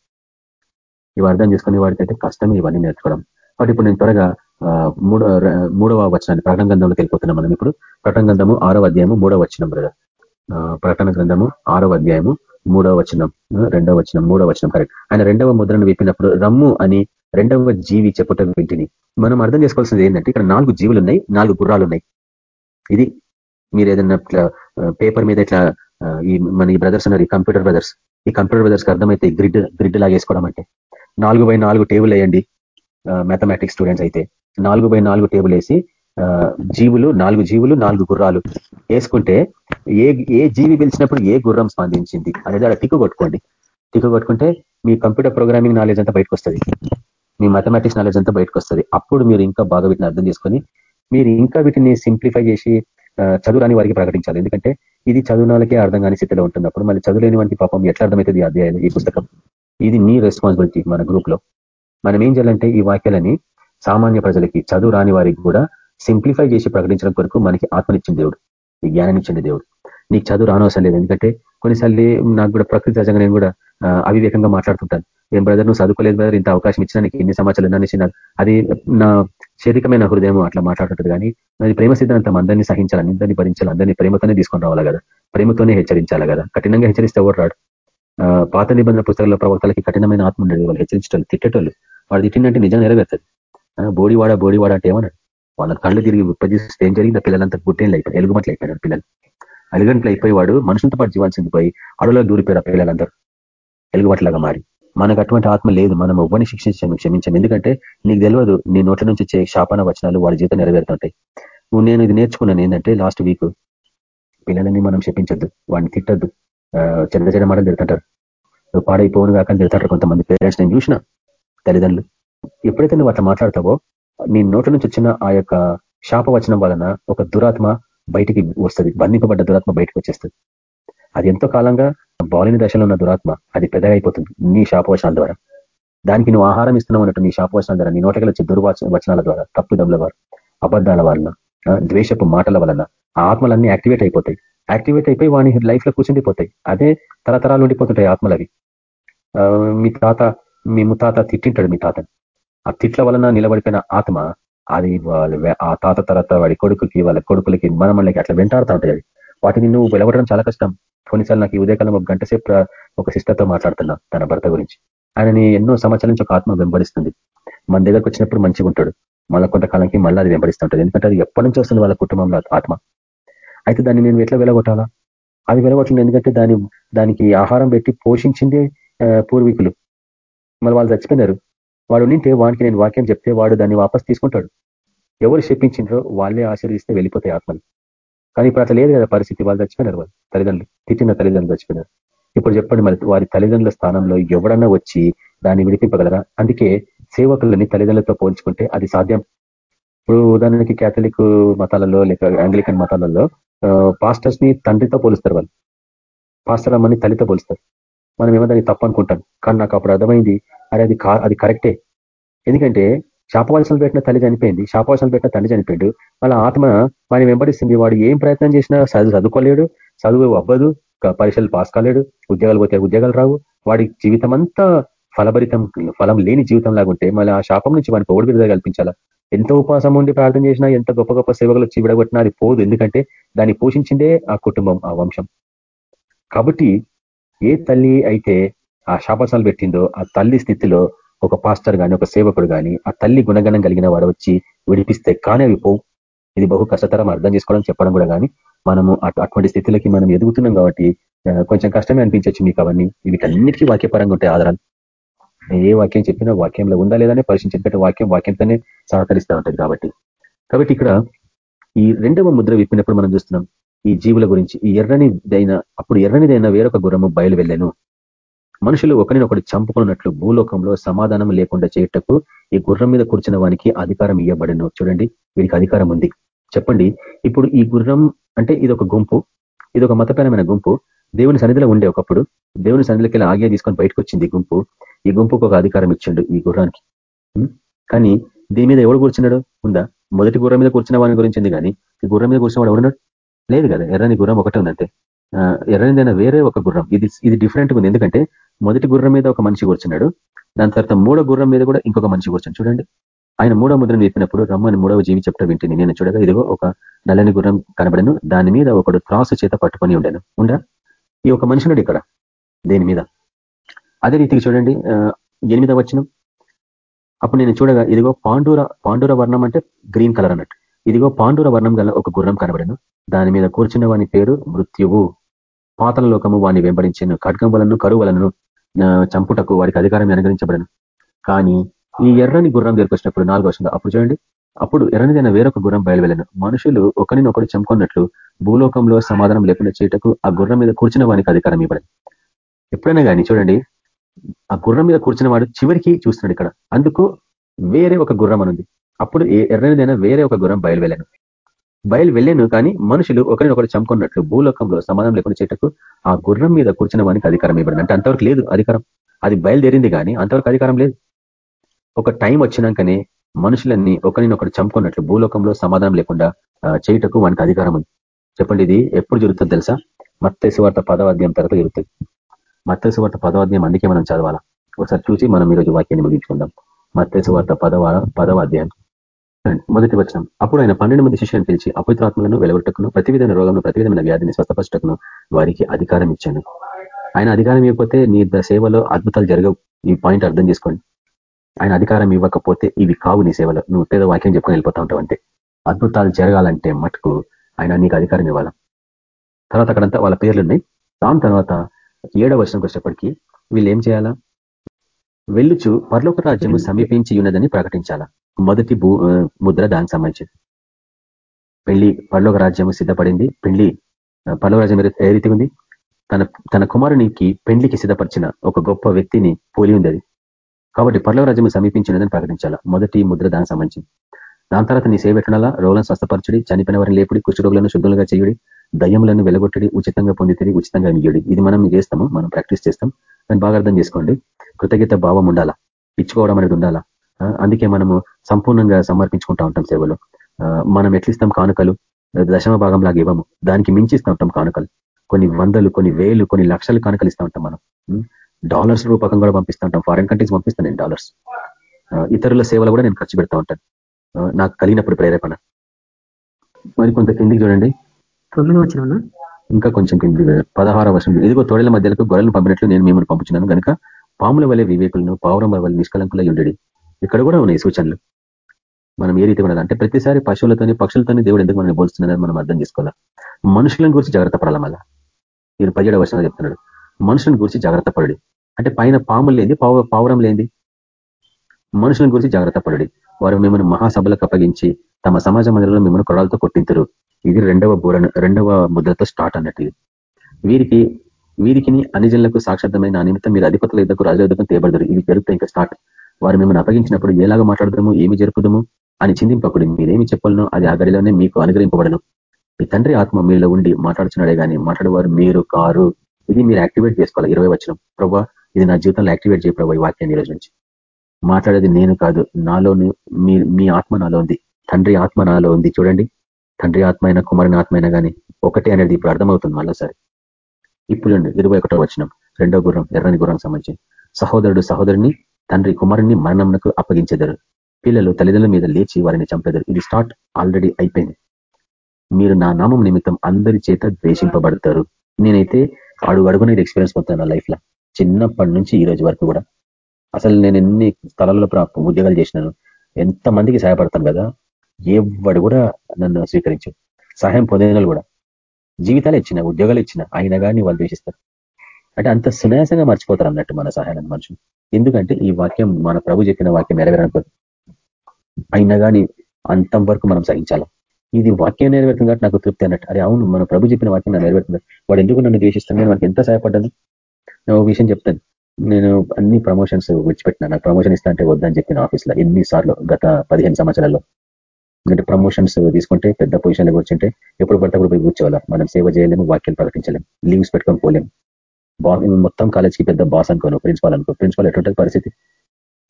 ఇవి అర్థం చేసుకునే వాడికి అయితే కష్టమే ఇవన్నీ నేర్చుకోవడం. కాబట్టి ఇప్పుడు నేను త్వరగా మూడో మూడవ వచనాన్ని ప్రకటన గ్రంథంలో వెళ్ళిపోతున్నాం మనం ఇప్పుడు. ప్రకటన గ్రంథము ఆరవ అధ్యాయము మూడవ వచనం బ్రదర్ ప్రకటన గ్రంథము ఆరవ అధ్యాయము మూడవ వచనం రెండవ వచనం మూడవ వచనం కరెక్ట్ ఆయన రెండవ ముద్రను విప్పినప్పుడు రమ్ము అని రెండవ జీవి చెప్పుట వింటిని. మనం అర్థం చేసుకోవాల్సింది ఏంటంటే ఇక్కడ నాలుగు జీవులు ఉన్నాయి నాలుగు గుర్రాలు ఉన్నాయి ఇది మీరు ఏదన్నా పేపర్ మీద ఇట్లా ఈ మన ఈ బ్రదర్స్ అన్నారు ఈ కంప్యూటర్ బ్రదర్స్ ఈ కంప్యూటర్ బ్రదర్స్కి అర్థమైతే గ్రిడ్ గ్రిడ్ లాగేసుకోవడం అంటే. నాలుగు బై నాలుగు టేబుల్ వేయండి మ్యాథమెటిక్స్ స్టూడెంట్స్ అయితే. నాలుగు బై నాలుగు టేబుల్ వేసి జీవులు నాలుగు జీవులు నాలుగు గుర్రాలు వేసుకుంటే ఏ ఏ జీవి పిలిచినప్పుడు ఏ గుర్రం స్పందించింది అనేది అక్కడ టిక్కు కొట్టుకోండి. టిక్కు కొట్టుకుంటే మీ కంప్యూటర్ ప్రోగ్రామింగ్ నాలెడ్జ్ అంతా బయటకు వస్తుంది మీ మ్యాథమెటిక్స్ నాలెడ్జ్ అంతా బయటకు వస్తుంది అప్పుడు మీరు ఇంకా బాగా వీటిని అర్థం చేసుకొని మీరు ఇంకా వీటిని సింప్లిఫై చేసి చదువురాని వారికి ప్రకటించాలి. ఎందుకంటే ఇది చదువునాలకే అర్థం కాని స్థితిలో ఉంటున్నప్పుడు మళ్ళీ చదువులేని వంటి పాపం ఎట్లా అర్థమవుతుంది ఈ అధ్యాయాలు ఈ పుస్తకం? ఇది నీ రెస్పాన్సిబిలిటీ మన గ్రూప్లో. మనం ఏం చేయాలంటే ఈ వాక్యాలని సామాన్య ప్రజలకి చదువు రాని వారికి కూడా సింప్లిఫై చేసి ప్రకటించడం కొరకు మనకి ఆత్మనిచ్చిన దేవుడు. ఈ జ్ఞానాన్నిచ్చింది దేవుడు. నీకు చదువు రానవసరం లేదు. ఎందుకంటే కొన్నిసార్లు నాకు కూడా ప్రకృతి సహజంగా నేను కూడా అవివేకంగా మాట్లాడుతుంటాను. ఏం బ్రదర్ నువ్వు చదువుకోలేదు బ్రదర్ ఇంత అవకాశం ఇచ్చినా నీకు ఎన్ని సమాచారాలు అనేసి అది నా శారీరకమైన హృదయం అట్లా మాట్లాడుతుంది కానీ అది ప్రేమ సిద్ధాంతం అందరినీ సహించాలి అందరినీ భరించాలి అందరినీ ప్రేమతోనే తీసుకొని రావాలి కదా. ప్రేమతోనే హెచ్చరించాలి కదా. కఠినంగా హెచ్చరిస్తే ఎవరు రాడు? పాత నిబంధన పుస్తకాల ప్రవక్తలకి కఠినమైన ఆత్మ ఉండేది వాళ్ళు హెచ్చరించడం తిట్టేటోళ్ళు. వాడు తిట్టిందంటే నిజం నెరవేరుతుంది. బోడివాడ బోడివాడ అంటే ఏమన్నాడు? వాళ్ళ కళ్ళు తిరిగి విప్పజిస్తే ఏం జరిగిందో పిల్లలంతా గుట్టేళ్ళు అయిపోయి ఎలుగుమట్లు అయిపోయినారు పిల్లలు. ఎలుగంట్లు అయిపోయి వాడు మనుషులతో పాటు జీవాల్సింది పోయి అడవులో దూరిపోయారు పిల్లలందరూ. ఎలుగుమట్లాగా మారి. మనకు అటువంటి ఆత్మ లేదు. మనం ఎవ్వరిని శిక్షించాము క్షమించాం. ఎందుకంటే నీకు తెలియదు నీ నోట్ల నుంచి వచ్చే శాపన వచనాలు వాడి జీవితం నెరవేరుతుంటాయి. నేను ఇది నేర్చుకున్నాను ఏంటంటే లాస్ట్ వీక్ పిల్లలని మనం శపించద్దు వాడిని తిట్టద్దు. చిన్న చిన్న మాటలు తిడుతుంటారు. నువ్వు పాడైపోను కాక తిడతారు కొంతమంది పేరెంట్స్. నేను చూసిన తల్లిదండ్రులు. ఎప్పుడైతే నువ్వు అట్లా మాట్లాడతావో నీ నోట్ల నుంచి వచ్చిన ఆ యొక్క శాపవచనం వలన ఒక దురాత్మ బయటికి వస్తుంది. బంధింపబడ్డ దురాత్మ బయటకు వచ్చేస్తుంది. అది ఎంతో కాలంగా బాలిని దశలో ఉన్న దురాత్మ. అది పెద్దగా అయిపోతుంది నీ శాపవచనాల ద్వారా. దానికి నువ్వు ఆహారం ఇస్తున్నావు అన్నట్టు నీ శాపవచనాల ద్వారా నీ నోటకి వచ్చే దుర్వాచ వచనాల ద్వారా తప్పుదముల వారు అబద్ధాల వలన ద్వేషపు మాటల వలన ఆత్మలన్నీ యాక్టివేట్ అయిపోతాయి. యాక్టివేట్ అయిపోయి వాని లైఫ్లో కూర్చుండిపోతాయి అదే తరతరాలు ఉండిపోతుంటాయి ఆత్మలు అవి మీ తాత మీ ముతాత తిట్టింటాడు మీ తాత ఆ తిట్ల వలన నిలబడిపోయిన ఆత్మ అది ఆ తాత తర్వాత వాడి కొడుకుకి వాళ్ళ కొడుకులకి మనమళ్ళకి అట్లా వెంటాడుతూ ఉంటుంది వాటిని నువ్వు వెలవడడం చాలా కష్టం. కొన్నిసార్లు నాకు ఈ ఉదయకాలం ఒక గంట సేపు ఒక సిస్టర్తో మాట్లాడుతున్నా తన భర్త గురించి. ఆయనని ఎన్నో సంవత్సరాల నుంచి ఒక ఆత్మ వెంబడిస్తుంది. మన దగ్గరకు వచ్చినప్పుడు మంచిగా ఉంటాడు. మళ్ళీ కొంతకాలంకి మళ్ళీ అది వెంబడిస్తుంటుంది. ఎందుకంటే అది ఎప్పటి నుంచి వస్తుంది వాళ్ళ కుటుంబంలో ఆత్మ? అయితే దాన్ని నేను ఎట్లా వెలగొట్టాలా? అది వెలగొట్టలేదు ఎందుకంటే దాని దానికి ఆహారం పెట్టి పోషించిందే పూర్వీకులు. మళ్ళీ వాళ్ళు చచ్చిపోయినారు. వాడు నింటే వానికి నేను వాక్యం చెప్తే వాడు దాన్ని వాపస్ తీసుకుంటాడు. ఎవరు చెప్పించిండ్రో వాళ్ళే ఆశీర్దిస్తే వెళ్ళిపోతాయి ఆత్మలు. కానీ ఇప్పుడు అట్లా లేదు కదా పరిస్థితి. వాళ్ళు చచ్చిపోయినారు వాళ్ళు. తల్లిదండ్రులు. తిట్టిన తల్లిదండ్రులు చచ్చిపోయినారు. ఇప్పుడు చెప్పండి మరి వారి తల్లిదండ్రుల స్థానంలో ఎవడన్నా వచ్చి దాన్ని విడిపింపగలరా? అందుకే సేవకులని తల్లిదండ్రులతో పోల్చుకుంటే అది సాధ్యం. ఇప్పుడు ఉదాహరణకి క్యాథలిక్ మతాలలో లేక ఆంగ్లికన్ మతాలలో పాస్టర్స్ని తండ్రితో పోలుస్తారు వాళ్ళు. పాస్టర్ అమ్మని తల్లితో పోలుస్తారు. మనం ఏమో దాన్ని తప్పు అనుకుంటాం కానీ నాకు అప్పుడు అర్థమైంది. అరే అది అది కరెక్టే. ఎందుకంటే శాపవాల్సలు పెట్టిన తల్లి చనిపోయింది. శాపవాల్సలు పెట్టిన తండ్రి చనిపోయాడు. వాళ్ళ ఆత్మ వాడిని వెంబడిస్తుంది. వాడు ఏం ప్రయత్నం చేసినా చదువు చదువుకోలేడు. చదువు అవ్వదు. పరీక్షలు పాస్ కాలేడు. ఉద్యోగాలు పోతే ఉద్యోగాలు రావు. వాడి జీవితం అంతా ఫలభరితం ఫలం లేని జీవితం లాగుంటే మళ్ళీ ఆ శాపం నుంచి వాడికి ఓడి విడుదల కల్పించాలా? ఎంత ఉపవాసం ఉండి ప్రార్థన చేసినా ఎంత గొప్ప గొప్ప సేవకులు వచ్చి అది పోదు. ఎందుకంటే దాన్ని పోషించిందే ఆ కుటుంబం ఆ వంశం. కాబట్టి ఏ తల్లి అయితే ఆ శాపసాలు పెట్టిందో ఆ తల్లి స్థితిలో ఒక పాస్టర్ కానీ ఒక సేవకుడు కానీ ఆ తల్లి గుణగణం కలిగిన వాడు వచ్చి విడిపిస్తే కానీ అవి పోవు. ఇది బహు కష్టతరం అర్థం చేసుకోవడం చెప్పడం కూడా కానీ మనము అటువంటి స్థితిలోకి మనం ఎదుగుతున్నాం కాబట్టి కొంచెం కష్టమే అనిపించవచ్చు మీకు అవన్నీ. వీటన్నిటికీ వాక్యపరంగా ఉంటాయి ఆధారాలు. ఏ వాక్యం చెప్పినా వాక్యంలో ఉందా లేదని పరిశీలించే వాక్యం వాక్యంతోనే సహకరిస్తూ ఉంటుంది కాబట్టి. కాబట్టి ఇక్కడ ఈ రెండవ ముద్ర విప్పినప్పుడు మనం చూస్తున్నాం ఈ జీవుల గురించి ఈ ఎర్రనిదైన అప్పుడు ఎర్రనిదైన వేరొక గుర్రము బయలు వెళ్ళాను మనుషులు ఒకరినొకటి చంపుకున్నట్లు భూలోకంలో సమాధానం లేకుండా చేయటకు ఈ గుర్రం మీద కూర్చున్న వానికి అధికారం ఇవ్వబడిను చూడండి వీరికి అధికారం ఉంది. చెప్పండి ఇప్పుడు ఈ గుర్రం అంటే ఇది ఒక గుంపు ఇది ఒక మతపరమైన గుంపు. దేవుని సన్నిధిలో ఉండే ఒకప్పుడు దేవుని సన్నిధిలోకి వెళ్ళి ఆజ్ఞ తీసుకొని బయటకు వచ్చింది ఈ గుంపు. ఈ గుంపుకు ఒక అధికారం ఇచ్చిండు ఈ గుర్రానికి. కానీ దీని మీద ఎవడు కూర్చున్నాడు? ఉందా? మొదటి గుర్రం మీద కూర్చున్న వాని గురించింది కానీ ఈ గుర్రం మీద కూర్చున్న వాడు ఎవడున్నాడు? లేదు కదా ఎర్రని గుర్రం ఒకటే ఉందంటే ఎర్రనిదైనా వేరే ఒక గుర్రం. ఇది ఇది డిఫరెంట్గా ఉంది ఎందుకంటే మొదటి గుర్రం మీద ఒక మనిషి కూర్చున్నాడు. దాని తర్వాత మూడో గుర్రం మీద కూడా ఇంకొక మనిషి కూర్చుని చూడండి. ఆయన మూడో ముద్రను చెప్పినప్పుడు రమ్మని మూడవ జీవి చెప్తా వింటుంది నేను చూడగా ఇదిగో ఒక నల్లని గుర్రం కనబడను. దాని మీద ఒకడు త్రాసు చేత పట్టుకొని ఉండాను. ఉండ ఈ ఒక మనుషునుడు ఇక్కడ. దేని మీద? అదే రీతికి చూడండి. ఎనిమిదవ వచ్చిన అప్పుడు నేను చూడగా ఇదిగో పాండూర పాండూర వర్ణం అంటే గ్రీన్ కలర్ అన్నట్టు. ఇదిగో పాండూర వర్ణం గల ఒక గుర్రం కనబడను. దాని మీద కూర్చున్న వాని పేరు మృత్యువు. పాతల లోకము వాడిని వెంబడించాను ఖడ్గం వలను చంపుటకు వాడికి అధికారం అనుగ్రహించబడను. కానీ ఈ ఎర్రని గుర్రం దగ్గరికి నాలుగు వచ్చింది అప్పుడు చూడండి. అప్పుడు ఎర్రనిదైన వేరొక గుర్రం బయలువెళ్ళను. మనుషులు ఒకరినొకరు చంపుకున్నట్లు భూలోకంలో సమాధానం లేకుండా చేయటకు ఆ గుర్రం మీద కూర్చున్న వానికి అధికారం ఇవ్వడం ఎప్పుడైనా కానీ చూడండి. ఆ గుర్రం మీద కూర్చున్న వాడు చివరికి చూస్తున్నాడు ఇక్కడ. అందుకు వేరే ఒక గుర్రం అనుంది. అప్పుడు ఎర్రనిదైనా వేరే ఒక గుర్రం బయలువెళ్ళను. బయలు వెళ్ళాను కానీ మనుషులు ఒకరినొకరు చంపుకున్నట్లు భూలోకంలో సమాధానం లేకుండా చేయటకు ఆ గుర్రం మీద కూర్చున్న వానికి అధికారం ఇవ్వడం అంటే అంతవరకు లేదు అధికారం. అది బయలుదేరింది కానీ అంతవరకు అధికారం లేదు. ఒక టైం వచ్చినాకనే మనుషులన్నీ ఒకరినొకరు చంపుకున్నట్లు భూలోకంలో సమాధానం లేకుండా చేయటకు వానికి అధికారం ఉంది. చెప్పండి ఇది ఎప్పుడు జరుగుతుంది తెలుసా? మత్తేసు వార్త పదవాద్యం తర్వాత జరుగుతుంది. మత్తేసు వార్త పదవాద్యం అందుకే మనం చదవాలా? ఒకసారి చూసి మనం ఈరోజు వాక్యాన్ని ముగించుకుందాం. మత్తేసు వార్త పదవ పదవ అధ్యాయం మొదటి వచనం. అప్పుడు ఆయన పన్నెండు మంది శిష్యులను పిలిచి అపవిత్రాత్మలను వెలవట్టుకును ప్రతి విధమైన రోగంలో ప్రతి విధమైన వ్యాధిని స్వస్థపరచటకును వారికి అధికారం ఇచ్చాను. ఆయన అధికారం ఇవ్వకపోతే నీ సేవలో అద్భుతాలు జరగవు. ఈ పాయింట్ అర్థం చేసుకోండి. ఆయన అధికారం ఇవ్వకపోతే ఇవి కావు నీ సేవలో. నువ్వు పేద వాక్యం చెప్పుకొని వెళ్ళిపోతా ఉంటావు అంటే. అద్భుతాలు జరగాలంటే మటుకు ఆయన నీకు అధికారం ఇవ్వాలి? తర్వాత అక్కడంతా వాళ్ళ పేర్లు ఉన్నాయి. దాని తర్వాత ఏడవ వర్షంకి వచ్చేప్పటికీ వీళ్ళు ఏం చేయాలా? వెళ్ళుచు పర్లోక రాజ్యము సమీపించి ఉన్నదని ప్రకటించాలా? మొదటి భూ ముద్ర దానికి సంబంధించింది పెళ్ళి పర్లోక రాజ్యము సిద్ధపడింది. పెళ్ళి పర్లోక రాజ్యం ఏ రీతి ఉంది? తన తన కుమారునికి పెండ్లికి సిద్ధపరిచిన ఒక గొప్ప వ్యక్తిని పోలి ఉంది అది కాబట్టి పర్లోక రాజ్యము సమీపించినదని ప్రకటించాలా. మొదటి ముద్ర దానికి సంబంధించింది దాని తర్వాత నీ సేవ ఎట్లా రోగులను స్వస్థపరచుడి చనిపోయిన వారిని లేపుడి కుష్ఠరోగులను శుద్ధులుగా చేయుడి దయ్యములను వెలగొట్టడి ఉచితంగా పొందితడి ఉచితంగా మిగియడి ఇది మనం చేస్తాము మనం ప్రాక్టీస్ చేస్తాం. దాన్ని బాగా అర్థం చేసుకోండి. కృతజ్ఞత భావం ఉండాలా? ఇచ్చుకోవడం అనేది ఉండాలా? అందుకే మనము సంపూర్ణంగా సమర్పించుకుంటా ఉంటాం సేవలు. మనం ఎట్లిస్తాం కానుకలు? దశమ భాగం లాగా ఇవ్వము. దానికి మించిస్తూ ఉంటాం కానుకలు. కొన్ని వందలు కొన్ని వేలు కొన్ని లక్షలు కానుకలు ఇస్తూ ఉంటాం మనం. డాలర్స్ రూపకం కూడా పంపిస్తూ ఉంటాం. ఫారెన్ కంట్రీస్ పంపిస్తాను నేను డాలర్స్. ఇతరుల సేవలు కూడా నేను ఖర్చు పెడతా ఉంటాను. నాకు కలిగినప్పుడు ప్రేరేపణ. మరి కొంత కిందికి చూడండి. తొమ్మిది వచ్చిన ఇంకా కొంచెం కింది పదహార వర్షం ఇదిగో తోడల మధ్యలకు గొర్రెలను పంపినట్లు నేను మిమ్మల్ని పంపించినాను. కనుక పాముల వల్లే వివేకులను పావురం వల్ల నిష్కలంకులై ఉండడి. ఇక్కడ కూడా ఉన్నాయి సూచనలు. మనం ఏ రీతి ఉండాలి అంటే ప్రతిసారి పశువులతోని పక్షులతోని దేవుడు ఎందుకు మనల్ని పోల్స్తున్నాడని మనం అర్థం చేసుకోవాలి. మనుషులను గురించి జాగ్రత్త పడాలి మళ్ళా? నేను పదిహేడవ వర్షంలో చెప్తున్నాడు. మనుషులను గురించి జాగ్రత్త పడి అంటే పైన పాములు లేని పావురం లేని మనుషులను గురించి జాగ్రత్త పడి వారు మిమ్మల్ని మహాసభలకు అప్పగించి తమ సమాజ మందిరంలో మిమ్మల్ని కొడాలతో కొట్టించరు ఇది రెండవ బూర రెండవ ముద్రతో స్టార్ట్ అన్నట్టు. వీరికి వీరికి అనిజనులకు సాక్షార్థమైన నిమిత్తం మీరు అధిపతుల ఇద్దరు రాజుల యుద్ధకు తేబడతారు ఇవి జరుగుతాయి ఇంకా స్టార్ట్. వారు మిమ్మల్ని అప్పగించినప్పుడు ఏలాగా మాట్లాడదాము ఏమి జరుపుదము అని చిందింపకుడు మీరేమి చెప్పాలనో అది ఆ గడిలోనే మీకు అనుగ్రహింపబడను. మీ తండ్రి ఆత్మ మీలో ఉండి మాట్లాడుతున్నాడే కానీ మాట్లాడేవారు మీరు కారు ఇది మీరు యాక్టివేట్ చేసుకోవాలి. ఇరవై వచ్చిన ప్రభా ఇది నా జీవితంలో యాక్టివేట్ చేయ ప్రభావ ఈ వాక్యాన్ని ఈరోజు నుంచి. మాట్లాడేది నేను కాదు నాలోని మీ మీ ఆత్మ నాలో ఉంది. తండ్రి ఆత్మ నాలో ఉంది. చూడండి. తండ్రి ఆత్మ అయినా కుమారుని ఆత్మ అయినా కానీ ఒకటే అనేది ఇప్పుడు అర్థమవుతుంది మళ్ళీసారి ఇప్పుడు ఇరవై ఒకటో వచ్చినాం రెండో గుర్రం ఎర్రని గుర్రం సంబంధించి. సహోదరుడు సహోదరుని తండ్రి కుమారుని మరణంకు అప్పగించేదారు. పిల్లలు తల్లిదండ్రుల మీద లేచి వారిని చంపేదారు. ఇది స్టార్ట్ ఆల్రెడీ అయిపోయింది. మీరు నా నామం నిమిత్తం అందరి చేత ద్వేషింపబడతారు. నేనైతే అడుగు అడుగున ఇది ఎక్స్పీరియన్స్ పొందుతాను నా లైఫ్లో. చిన్నప్పటి నుంచి ఈ రోజు వరకు కూడా. అసలు నేను ఎన్ని స్థలాల్లో ఉద్యోగాలు చేసినాను. ఎంత మందికి సహాయపడతాను కదా. ఎవడు కూడా నన్ను స్వీకరించు సహాయం పొందిన కూడా. జీవితాలు ఇచ్చిన ఉద్యోగాలు ఇచ్చిన అయినా కానీ వాళ్ళు ద్వేషిస్తారు. అంటే అంత సునాయాసంగా మర్చిపోతారు అన్నట్టు మన సహాయాన్ని మనుషులు. ఎందుకంటే ఈ వాక్యం మన ప్రభు చెప్పిన వాక్యం నెరవేరనుకోదు అయినా కానీ అంతం వరకు మనం సహించాలి. ఇది వాక్యం నెరవేరుతుంది కాబట్టి నాకు తృప్తి అన్నట్టు. అరే అవును మన ప్రభు చెప్పిన వాక్యం నెరవేరుతుంది. వాడు ఎందుకు నన్ను ద్వేషిస్తాను నేను మనకి ఎంత సహాయపడ్డాను? నేను ఒక విషయం చెప్తాను. నేను అన్ని ప్రమోషన్స్ విడిచిపెట్టినా. నాకు ప్రమోషన్ ఇస్తా అంటే వద్దని చెప్పిన ఆఫీస్లో ఎన్నిసార్లు గత పదిహేను సంవత్సరాల్లో. ఎందుకంటే ప్రమోషన్స్ తీసుకుంటే పెద్ద పొజిషన్లో కూర్చుంటే ఎప్పుడు పడితే పోయి కూర్చోవాలా? మనం సేవ చేయలేము వాక్యం ప్రకటించలేము లీవ్స్ పెట్టుకొని పోలేము. మొత్తం కాలేజ్కి పెద్ద బాస్ అనుకోను ప్రిన్సిపాల్ అనుకో. ప్రిన్సిపాల్ ఎటువంటి పరిస్థితి?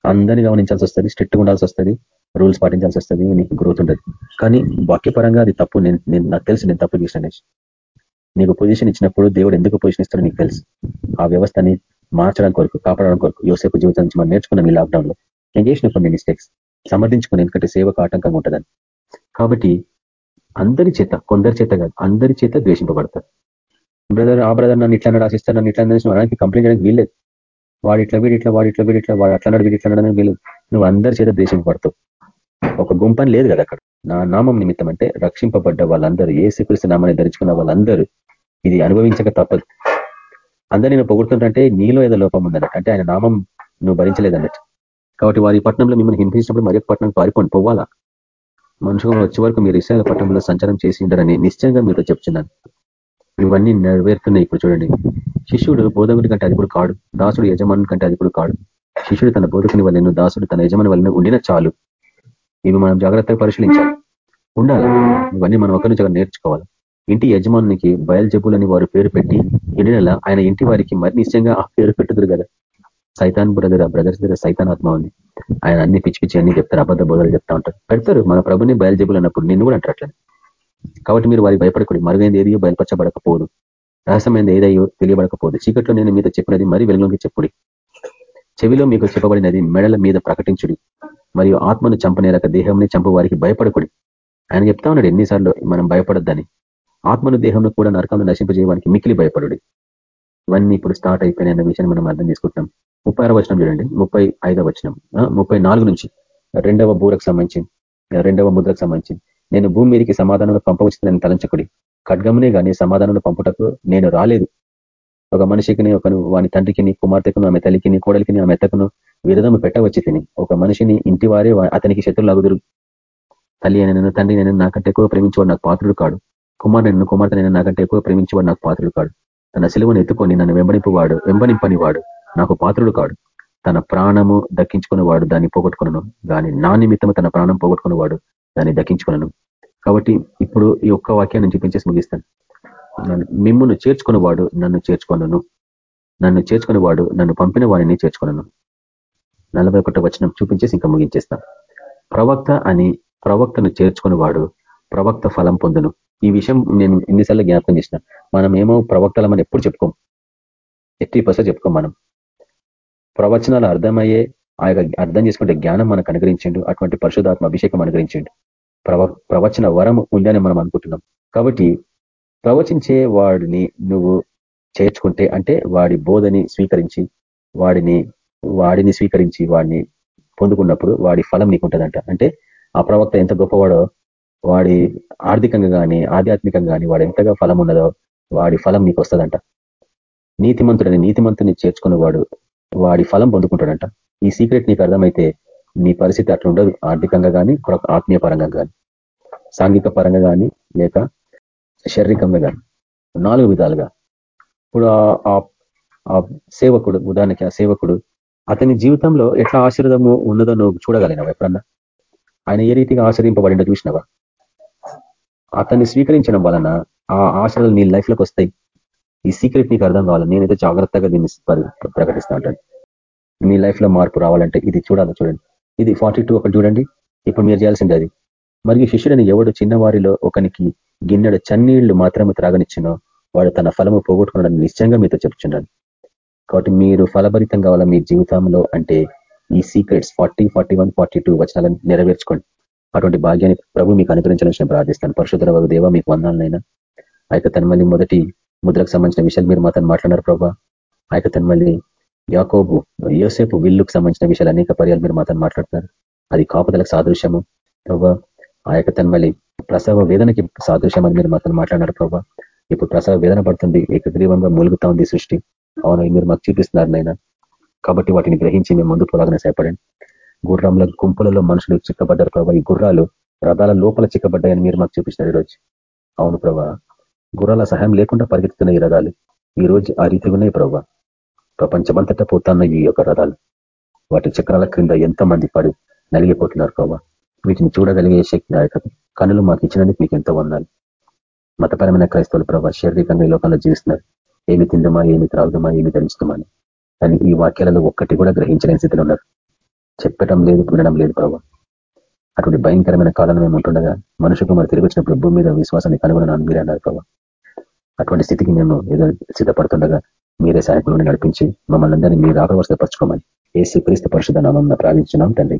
అందరినీ గమనించాల్సి వస్తుంది స్ట్రిక్ట్ ఉండాల్సి వస్తుంది రూల్స్ పాటించాల్సి వస్తుంది నీకు గ్రోత్ ఉండదు కానీ వాక్యపరంగా అది తప్పు నేను నాకు తెలుసు నేను తప్పు చేసిన నీకు పొజిషన్ ఇచ్చినప్పుడు దేవుడు ఎందుకు పొజిషన్ ఇస్తాడో నీకు తెలుసు. ఆ వ్యవస్థని మార్చడం కొరకు కాపాడడం కొరకు యోసేపు జీవితం నుంచి మనం నేర్చుకున్నాం ఈ లాక్డౌన్లో నేను చేసిన కొన్ని మిస్టేక్స్ సమర్థించుకుని ఎందుకంటే సేవకు ఆటంకంగా ఉంటుందని. కాబట్టి అందరి చేత కొందరి చేత కాదు అందరి చేత ద్వేషింపబడతారు. బ్రదర్ ఆ బ్రదర్ నన్ను ఇట్లా రాసిస్తారు నన్ను ఇట్లా అనడానికి కంప్లైంట్ చేయడానికి వీల్లేదు. వాడు ఇట్లా వీడి ఇట్లా వాడు ఇట్లా వీడి ఇట్లా వాడు అట్లా వీడి ఇట్లా నడడానికి వీలు నువ్వు అందరి చేత ద్వేషింపబడతావు ఒక గుంపని లేదు కదా అక్కడ. నా నామం నిమిత్తం అంటే రక్షింపబడ్డ వాళ్ళందరూ ఏ శ్రీకృష్ణ నామాన్ని ధరించుకున్న వాళ్ళందరూ ఇది అనుభవించక తప్పదు. అందరూ నేను పొగుడుతుంటే నీలో ఏదో లోపం ఉందన్నట్టు. అంటే ఆయన నామం నువ్వు భరించలేదన్నట్టు. కాబట్టి వారి పట్టణంలో మిమ్మల్ని హింసించినప్పుడు మరి పట్టణం పారిపోండి పోవాలా? మనుషులు వచ్చే వరకు మీరు ఇస్రాయల్ పట్టణంలో సంచారం చేసి ఉండరని నిశ్చయంగా మీతో చెప్తున్నాను. ఇవన్నీ నెరవేరుతున్నాయి ఇప్పుడు చూడండి. శిష్యుడు బోధకుడి కంటే అది కాడు. దాసుడు యజమాని కంటే అది కాడు. శిష్యుడు తన బోధకుని వలన దాసుడు తన యజమాని వలన ఉండిన చాలు. ఇవి మనం జాగ్రత్తగా పరిశీలించాలి. ఉండాలి. ఇవన్నీ మనం ఒకరి నుంచి నేర్చుకోవాలి. ఇంటి యజమానికి బయలుజబులని వారు పేరు పెట్టి నెల ఆయన ఇంటి వారికి మరి నిశ్చయంగా ఆ పేరు పెట్టుదురు కదా. సైతాన్ బ్రదర్ బ్రదర్స్ దగ్గర సైతాన్ ఆత్మ ఉంది. ఆయన అన్ని పిచ్చి పిచ్చి అన్ని చెప్తారు అబద్ధ బోధలు చెప్తా ఉంటారు. పెడతారు మన ప్రభుని బయలుజబులు అన్నప్పుడు నిన్ను కూడా అంటారు కాబట్టి మీరు వారికి భయపడకూడదు మరుగైంది ఏది బయలుపరచబడకపోదు రహస్యమైనది ఏదయ్యో తెలియబడకపోదు. చీకట్లో నేను మీద చెప్పినది మరి వెలుగులోకి చెప్పుడి. చెవిలో మీకు చెప్పబడినది మెడల మీద ప్రకటించుడి. మరియు ఆత్మను చంపనేరక దేహంని చంపు వారికి భయపడకుడి. ఆయన చెప్తా ఉన్నాడు ఎన్నిసార్లు మనం భయపడద్దని. ఆత్మను దేహంలో కూడా నరకంలో నశింపజేయడానికి మిక్కిలి భయపడు ఇవన్నీ ఇప్పుడు స్టార్ట్ అయిపోయిన అన్న విషయాన్ని మనం అర్థం చేసుకుంటున్నాం. ముప్పై ఆరో వచనం చూడండి. ముప్పై ఐదవ వచనం. ముప్పై నుంచి. రెండవ బూరకు సంబంధించి. రెండవ ముద్రకు సంబంధించి. నేను భూమి మీదకి సమాధానంలో పంపవచ్చునని తలంచకుడి. ఖడ్గమునే కానీ సమాధానంలో పంపుటకు నేను రాలేదు. ఒక మనిషికి ఒక వాని తండ్రికిని కుమార్తెకును ఆమె తల్లికి కోడలికిని కోడలికి ఆమె ఎత్తకును విరదము పెట్టవచ్చి తిని ఒక మనిషిని ఇంటి వారే అతనికి శత్రులు అగుదురు తల్లి అయిన తండ్రి నేను నాకంటే ఎక్కువ ప్రేమించేవాడు నాకు పాత్రుడు కాడు. కుమార్ నన్ను కుమార్తె నేను నాకంటే ఎక్కువ ప్రేమించేవాడు నాకు పాత్రుడు కాడు. తన సిలువను ఎత్తుకొని నన్ను వెంబడింపు వాడు వెంబడింపని వాడు నాకు పాత్రుడు కాడు. తన ప్రాణము దక్కించుకునేవాడు దాన్ని పోగొట్టుకును కానీ నా నిమిత్తం తన ప్రాణం పోగొట్టుకునేవాడు దాన్ని దక్కించుకున్నాను. కాబట్టి ఇప్పుడు ఈ ఒక్క వాక్యాన్ని చూపించేసి ముగిస్తాను. మిమ్మల్ని చేర్చుకున్నవాడు నన్ను చేర్చుకున్నాను నన్ను చేర్చుకునేవాడు నన్ను పంపిన వాడిని చేర్చుకున్నాను నలభై ఒకటో వచనం చూపించేసి ఇంకా ముగించేస్తాను. ప్రవక్త అని ప్రవక్తను చేర్చుకునేవాడు ప్రవక్త ఫలం పొందును. ఈ విషయం నేను ఎన్నిసార్లు జ్ఞాపకం చేసిన. మనం ఏమో ప్రవక్తలమని ఎప్పుడు చెప్పుకోం. ఎట్టి పర్సెంట్ చెప్పుకోం మనం. ప్రవచనాలు అర్థమయ్యే ఆ అర్థం చేసుకుంటే జ్ఞానం మనకు అనుగ్రహించండు అటువంటి పరిశుధాత్మ అభిషేకం అనుగ్రహించండు. ప్రవ ప్రవచన వరం ఉందని మనం అనుకుంటున్నాం. కాబట్టి ప్రవచించే వాడిని నువ్వు చేర్చుకుంటే అంటే వాడి బోధని స్వీకరించి వాడిని వాడిని స్వీకరించి వాడిని పొందుకున్నప్పుడు వాడి ఫలం నీకుంటుందంట. అంటే ఆ ప్రవక్త ఎంత గొప్పవాడో వాడి ఆర్థికంగా కానీ ఆధ్యాత్మికంగా కానీ వాడు ఎంతగా ఫలం ఉన్నదో వాడి ఫలం నీకు వస్తుందంట నీతిమంతుడని నీతిమంతుని చేర్చుకున్నవాడు వాడి ఫలం పొందుకుంటాడంట. ఈ సీక్రెట్ నీకు అర్థమైతే నీ పరిస్థితి అట్లా ఉండదు ఆర్థికంగా కానీ ఆత్మీయ పరంగా కానీ సాంఘిక పరంగా కానీ లేక శారీరకంగా కానీ నాలుగు విధాలుగా. ఇప్పుడు ఆ సేవకుడు ఉదాహరణకి ఆ సేవకుడు అతని జీవితంలో ఎట్లా ఆశీర్వదము ఉన్నదో నువ్వు చూడగలిగినావు ఎప్పుడన్నా? ఆయన ఏ రీతిగా ఆశ్రయింపబడిండో చూసినావా? అతన్ని స్వీకరించడం వలన ఆ ఆశలు నీ లైఫ్లోకి వస్తాయి. ఈ సీక్రెట్ నీకు అర్థం కావాలి. నేనైతే జాగ్రత్తగా దీన్ని ప్రకటిస్తూ ఉంటాను. మీ లైఫ్లో మార్పు రావాలంటే ఇది చూడాలి చూడండి. ఇది ఫార్టీ టూ ఒకటి చూడండి. ఇప్పుడు మీరు చేయాల్సింది అది. మరియు శిష్యుడని ఎవడు చిన్నవారిలో ఒకనికి గిన్నెడు చన్నీళ్ళు మాత్రమే త్రాగనిచ్చినో వాడు తన ఫలము పోగొట్టుకున్నాడని నిశ్చయంగా మీతో చెప్తున్నాను కాబట్టి మీరు ఫలభరితం కావాలా మీ జీవితంలో అంటే ఈ secrets forty forty one forty two వచనాలను నెరవేర్చుకోండి. అటువంటి భాగ్యాన్ని ప్రభు మీకు అనుగ్రహించాలని ప్రార్థిస్తాను. పరశుధర దేవ మీకు వందాలనైనా ఆ యొక్క మళ్ళీ మొదటి ముద్రకు సంబంధించిన విషయాలు మీరు మాత్రం మాట్లాడారు ప్రభా. ఆ యొక్క యాకోబు యోసేపు విల్లుకు సంబంధించిన విషయాలు అనేక పర్యాలు మీరు మాత్రం మాట్లాడుతున్నారు అది కాపుదలకు సాదృశ్యము. ప్రభా ఆ యొక్క తన్మల్లి ప్రసవ వేదనకి సాదృశ్యం అని మీరు మాత్రం మాట్లాడినారు ప్రభా. ఇప్పుడు ప్రసవ వేదన పడుతుంది ఏకగ్రీవంగా మూలుగుతా ఉంది సృష్టి. అవును మీరు మాకు చూపిస్తున్నారు నైనా కాబట్టి వాటిని గ్రహించి మేము ముందు పొలాగానే సేపడండి గుర్రంల గుంపులలో మనుషులు చిక్కబడ్డారు ప్రభా. ఈ గుర్రాలు రథాల లోపల చిక్కబడ్డాయని మీరు మాకు చూపిస్తున్నారు ఈరోజు. అవును ప్రభా గుర్రాల సహాయం లేకుండా పరిగెత్తుతున్న ఈ రథాలు ఈ రోజు ఆ రీతిగా ఉన్నాయి ప్రభా. ప్రపంచమంతటా పోతున్న ఈ యొక్క రథాలు. వాటి చక్రాల క్రింద ఎంతమంది పడి నలిగిపోతున్నారు ప్రభా వీటిని చూడగలిగే శక్తి ఆ కనులు మాకు ఇచ్చినందుకు మీకు ఎంతో వందాలు మతపరమైన క్రైస్తవులు ప్రభా శారీరకంగా ఈ లోకంలో జీవిస్తున్నారు. ఏమి తిందమా ఏమి త్రాగుదమా ఏమి ధరించుదమా అని. కానీ ఈ వాక్యాలలో ఒక్కటి కూడా గ్రహించలేని స్థితిలో ఉన్నారు. చెప్పటం లేదు వినడం లేదు ప్రభావ అటువంటి భయంకరమైన కాలంలో మేము ఉంటుండగా మనుషు కుమారు తిరిగి వచ్చినప్పుడు భూమి మీద విశ్వాసాన్ని కనుగొనని మీరు అన్నారు ప్రభావ అటువంటి స్థితికి మేము ఏదో సిద్ధపడుతుండగా మీరే సహాయకులను నడిపించి మమ్మల్ని అందరినీ మీరు ఆకర్వసపరచుకోమని ఏసు క్రీస్తు పరిషత్ నామం ప్రార్థించున్నాం తండ్రి.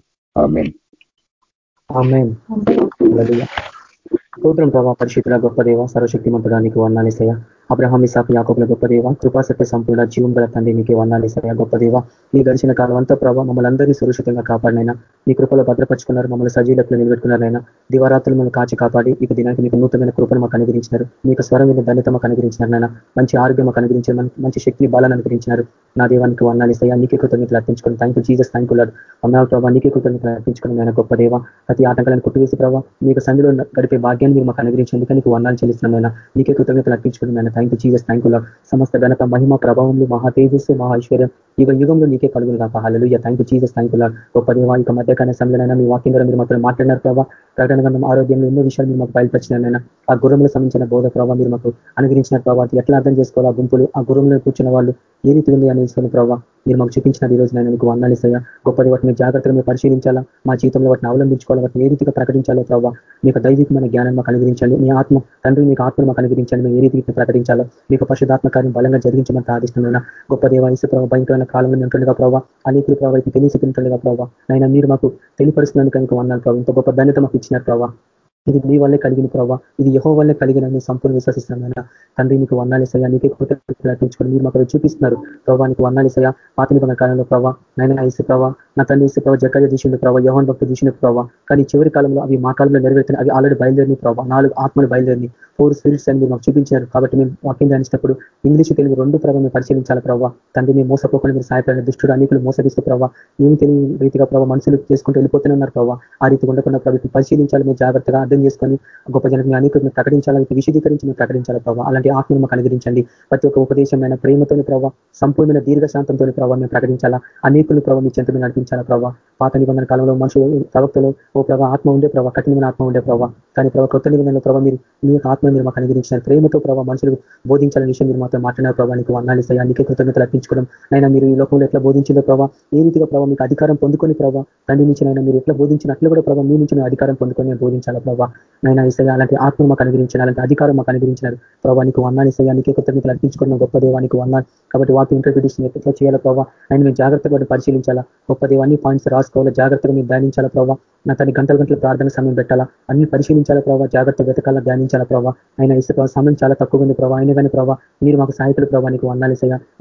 స్తోత్రం ప్రభావ పరిశుద్ధుల గొప్ప దేవ సర్వశక్తిమంతుడానికి వర్ణాలిసయ అబ్రహాం ఇసాకు యాకోబుల గొప్ప దేవ కృపాసత్య సంపూర్ణ జీవం గల తండ్రి నీకే సరే గొప్ప దేవ. నీ గడిచిన కాలం అంతా ప్రభావ మమ్మల్ని అందరినీ సురక్షితంగా కాపాడినైనా. నీ కృపలో భద్రపరుచుకున్నారు మమ్మల్ని సజీలకు నిలబెట్టుకున్నారైనా. దివారాత్రులు మమ్మల్ని కాచి కాపాడి ఇక దినానికి మీకు నూతనమైన కృపను మాకు అనుగ్రహించినారు. మీకు స్వరం మీద ధన్యత మాకు అనుగ్రహించినారు మంచి ఆరోగ్యం మాకు అనుగ్రహించారు మంచి శక్తిని బాలను అనుగ్రహించినారు. నా దేవానికి వర్ణాలిసయ నీకే కృతజ్ఞతలు అర్పించుకుని thank you Jesus thank you అమ్మ ప్రభావ నీకే కృతజ్ఞతలు అర్పించుకుని నేను గొప్ప దేవ. ప్రతి ఆటంకాలను కుట్టివేసి ప్రభావ మీకు సంధిలో గడిపే భాగ్యాన్ని మీరు మాకు అనుగ్రహించేందుకు నీకు వర్ణాలు చెల్లిస్తున్నామైనా నీకే కృతజ్ఞతలు అర్పించుకుని thank you Jesus thank you సమస్త ఘనత మహిమ ప్రభావంలో మహా తేజస్సు మహా ఐశ్వర్యం యుగ యుగంలో నీకే కలుగులు కాక hallelujah thank you Jesus thank you గొప్ప దేవ ఇక మధ్యకాల సమయంలో మీ వాక్యం ద్వారా మీరు మాత్రం మాట్లాడినారు ప్రభావ ప్రకటన గంధం ఆరోగ్యంలో ఎన్నో విషయాలు మీరు మాకు బయలుపరిచినారైనా ఆ గురంలో సంబంధించిన బోధ ప్రభావ మీరు మాకు అనుగ్రహించిన ప్రభావ ఎట్లా అర్థం చేసుకోవాలి ఆ గుంపులు ఆ గురంలో కూర్చున్న వాళ్ళు ఏ రీతి ఉంది అనేసుకున్న ప్రభావ మీరు మాకు చూపించిన ఈ రోజు నేను మీకు వందాలిసయ్యా గొప్పది వాటిని జాగ్రత్తగా మీరు పరిశీలించాలా? మా జీవితంలో వాటిని అవలంబించుకోవాలి? వాటిని ఏ రీతిగా ప్రకటించాలో ప్రభావ మీకు దైవికమైన జ్ఞానం మాకు అనుగ్రహించాలి. మీ ఆత్మ తండ్రి మీకు ఆత్మను మాకు అనుగ్రహించాలి. మేము ఏ రీతికి ప్రకటించాలి మీకు పరిశుధాత్మకార్యం బలంగా జరిగించమని ప్రార్థిస్తున్నాను గొప్ప దేవ ఇసు భయంకరమైన కాలంలో ఉంటుండగా ప్రభావ అనేకులు ప్రభావ తెలిసి తింటుండగా ప్రభావ అయినా మీరు మాకు తెలియపరుస్తున్నాను కనుక అన్నారు ప్రభావ ఇంత గొప్ప ధన్యత మాకు ఇచ్చినారు ప్రభావ ఇది మీ వల్లే కలిగిన ప్రభావ ఇది యహో వల్లే కలిగిన నేను సంపూర్ణ విశ్వసిస్తున్నాను తండ్రి నీకు వన్నాలేసయ్యా నీకే కృతజ్ఞతలు అర్పించుకొని మీరు మాకు చూపిస్తున్నారు. ప్రభావ నీకు వన్నాలేసయ్యా పాత నిబంధన కాలంలో ప్రభావ నైనా ఇసు ప్రభావ నా తండ్రి ఇసు ప్రభావ జక్కయ్య చూసిండు ప్రభావ యోహన్ భక్తు చూసిన ప్రభావ కానీ చివరి కాలంలో అవి మా కాలంలో నెరవేరుతున్నాయి. అవి ఆల్రెడీ బయలుదేరిని ప్రభావ నాలుగు ఆత్మలు బయలుదేరిని ఫోర్ స్పిరిట్స్ అని మీరు మాకు చూపించారు. కాబట్టి మేము వాక్యం ధ్యానించినప్పుడు ఇంగ్లీష్ తెలుగు రెండు ప్రభావం మేము పరిశీలించాలి ప్రభావ తండ్రి మేము మోసపోకుండా మీరు సహాయపడిన దుష్టుడు అనేకులు మోసగిస్తూ ప్రభావ ఏమి తెలియని రీతిగా ప్రభావ మనుషులు చేసుకుంటూ వెళ్ళిపోతూనే ఉన్నారు ప్రభావ ఆ రీతి ఉండకుండా ప్రభుత్వం పరిశీలించాలి. మేము జాగ్రత్తగా అర్థం చేసుకొని గొప్ప జనకు అనేకులు ప్రకటించాలి విశదీకరించి మేము ప్రకటించాలి ప్రభావ అలాంటి ఆత్మను మాకు అనుగ్రహించండి. ప్రతి ఒక్క ఉపదేశమైన ప్రేమతోని ప్రభావ సంపూర్ణమైన దీర్ఘశాంతంతో ప్రభావ మేము ప్రకటించాలా. అనేకులు ప్రభావ మీ చెంతను ప్రభావ పాత నిబంధన కాలంలో మనుషులు ప్రవక్తలు ఓ ప్రభావ ఆత్మ ఉండే ప్రభావ కఠినమైన ఆత్మ ఉండే ప్రభావ కానీ ప్రభావ కొత్త నిబంధనలో ప్రభావ మీరు మీ యొక్క ఆత్మ మీరు మాకు అనుగ్రహించిన ప్రేమతో ప్రభావ మనుషులు బోధించాలని విషయం మీరు మాత్రం మాట్లాడారు ప్రభావ నీకు వర్ణాలు ఇస్తాయి. అందుకే కృతజ్ఞతలు అర్పించుకోవడం. అయినా మీరు ఈ లోకంలో ఎట్లా బోధించిందో ప్రభావ ఏ రీతిగా ప్రభావ మీకు అధికారం పొందుకొని ప్రభావ తండ్రి నుంచి అయినా మీరు ఎట్లా బోధించినట్లు కూడా ప్రభావ మీ నుంచి అధికారం పొందుకొని బోధించాలా ప్రభావ నైనా ఇస్తాయి. అలాంటి ఆత్మ మాకు అనుగ్రహించిన అలాంటి అధికారం మాకు అనుగ్రహించినారు. ప్రభావ నీకు వర్ణాలు ఇస్తాయి. అందుకే కృతజ్ఞతలు అర్పించుకోవడం గొప్ప దేవానికి వర్ణాలు కాబట్టి వాటి ఇంటర్ప్రిటేషన్ ఎట్లా చేయాలా ప్రభావ ఆయన జాగ్రత్త జాగ్రత్తగా పరిశీలించాలా? గొప్ప ఇవన్నీ పాయింట్స్ రాసుకోవాలా? జాగ్రత్తగా మీరు ధ్యానించాలా ప్రభావ నా తన గంటల గంటల ప్రార్థన సమయం పెట్టాలా? అన్ని పరిశీలించాలా ప్రభావ జాగ్రత్త వెతకాలా? ధ్యానించాలా ప్రభావ ఆయన ఇసు సమయం చాలా తక్కువ ఉంది ప్రభావ అయినా కానీ ప్రభావ మీరు మాకు సాయకులు ప్రభావ నీకు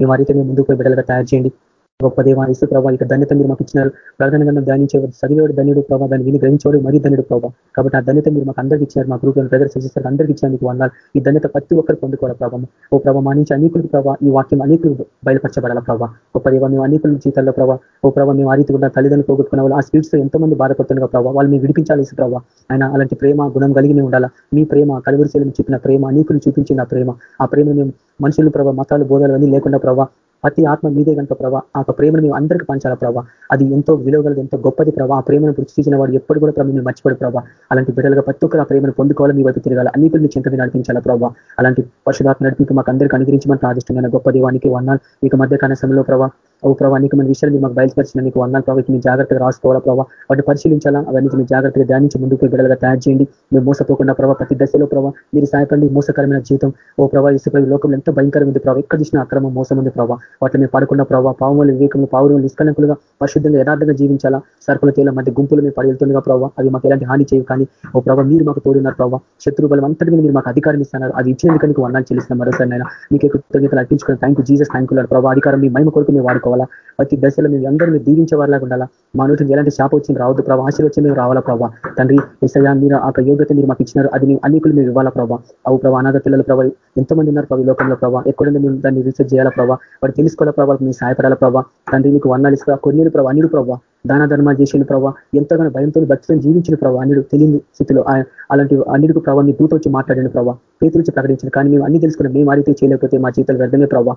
మేము అరితే మేము ముందుకు బిడ్డలుగా తయారు చేయండి. గొప్ప దేవ ఇసు ప్రభావ ఇక ధన్యత మీరు మాకు ఇచ్చినారు ప్రార్థన గంధం ధ్యానించేవారు చదివేవాడు ధన్యుడు ప్రభావ దాన్ని విని గ్రహించేవాడు మరీ ధన్యుడు ప్రభావ కాబట్టి ఆ ధన్యత మీరు మాకు అందరికి ఇచ్చారు మా గ్రూప్ బ్రదర్స్ సిస్టర్ అందరికి ఇచ్చారు మీకు వందాలు ఈ ధన్యత ప్రతి ఒక్కరు పొందుకోవాలి ప్రభావం ఓ ప్రభావ మా నుంచి అనేకులకు ప్రభావ ఈ వాక్యం అనేకులు బయలుపరచబడాల ప్రభావ గొప్ప దేవ మేము అనేకుల జీవితాల్లో ప్రభావ ఓ ప్రభావ మేము ఆ రీతి కూడా తల్లిదండ్రులు పోగొట్టుకున్న వాళ్ళు ఆ స్పీడ్స్ ఎంతో మంది బాధపడుతున్నారు ప్రభావ వాళ్ళు మేము విడిపించాలి ప్రభావ ఆయన అలాంటి ప్రేమ గుణం కలిగినే ఉండాలా? మీ ప్రేమ కలుగురిశీలను చెప్పిన ప్రేమ అనేకులు చూపించిన ప్రేమ ఆ ప్రేమ మేము మనుషులు ప్రభావ మతాలు బోధాలు అన్నీ లేకుండా ప్రభావ ప్రతి ఆత్మ మీదే కనుక ప్రభావ ఆ ప్రేమను మేము అందరికీ పంచాల ప్రభావ అది ఎంతో విలువగలది ఎంతో గొప్పది ప్రభావ ఆ ప్రేమను గుర్తించిన వాడు ఎప్పుడు కూడా ప్రభావ మర్చిపడి ప్రభావ అలాంటి బిడ్డలుగా ప్రతి ఒక్కరు ఆ ప్రేమను పొందుకోవాలి మీ వైపు తిరగాలి. అన్ని పిల్లలు చింతని నడిపించాలా ప్రభావ అలాంటి పశుధాత్మ నడిపి మాకు అందరికీ అనుగ్రహించమని ప్రార్థిస్తున్నాను గొప్ప దేవానికి వన్నాను ఇక మధ్య సమయంలో ప్రభావ ఓ ప్రభావ అనేకమైన మన విషయాలు మాకు బయలుపరిచిన నీకు వందాలు ప్రభావ మీరు జాగ్రత్తగా రాసుకోవాలా ప్రభావ వాటిని పరిశీలించాలా? అవన్నీ మీరు జాగ్రత్తగా ధ్యానించి ముందుకు బిడ్డలుగా తయారు చేయండి. మేము మోసపోకుండా ప్రభావ ప్రతి దశలో ప్రభావ మీరు సహాయపడి మోసకరమైన జీవితం. ఓ ప్రభావ ఇసుక లోకంలో ఎంతో భయంకరం ఉంది ప్రభావ ఎక్కడ చూసిన అక్రమం మోసం ఉంది ప్రభావ వాటిని మేము పడుకున్న ప్రభావ పావులు వివేకంలో పావులు నిష్కలంకులుగా పరిశుద్ధంగా యథార్థంగా జీవించాలా? సరుకుల తేల మధ్య గుంపులు మేము పడి ప్రభావ అవి మాకు ఎలాంటి హాని చేయవు. కానీ ఓ ప్రభావ మీరు మాకు తోడున్నారు ప్రభావ శత్రు బలం అంతటి మీరు మాకు అధికారం ఇస్తున్నారు. అది ఇచ్చినందుకు నీకు వందాలు చెల్లిస్తున్న మరోసారి నేను మీకు కృతజ్ఞతలు అర్పించుకుని thank you Jesus thank you ప్రభావ అధికారం మీ మహిమ కొరకు మేము వాడుకో వాడుకోవాలా ప్రతి దశలో మేము అందరూ మీరు దీవించే వారిలాగా ఉండాలా? మా నుంచి ఎలాంటి శాప వచ్చింది రావద్దు ప్రభావ ఆశీర్వచనం మేము రావాలా ప్రభావ తండ్రి ఇసయా మీరు ఆ యోగ్యత మీరు మాకు ఇచ్చినారు అది మేము అనేకులు మీరు ఇవ్వాలా ప్రభావ అవు ప్రభావ అనాథ పిల్లల ప్రభావ ఎంతమంది ఉన్నారు ప్రభావ లోకంలో ప్రభావ ఎక్కడుండి మేము దాన్ని రీసెర్చ్ చేయాలా ప్రభావ వాడు తెలుసుకోవాల ప్రభావ మేము సహాయపడాలా ప్రభావ తండ్రి మీకు వర్ణాలు ఇస్తా కొన్ని ప్రభావ అనిడు ప్రభావ దాన ధర్మ చేసిన ప్రభావ ఎంతగానో భయంతో భక్తితో జీవించిన ప్రభావ అన్నిడు తెలియని స్థితిలో అలాంటి అన్నిటికి ప్రభావ మీ దూత వచ్చి మాట్లాడిన ప్రభావ పేరు నుంచి ప్రకటించిన కానీ మేము అన్ని తెలుసుకున్నాం మేము ఆ రీతి చేయలేకపోతే మా జీవితాలు వ్యర్థమే ప్రభావ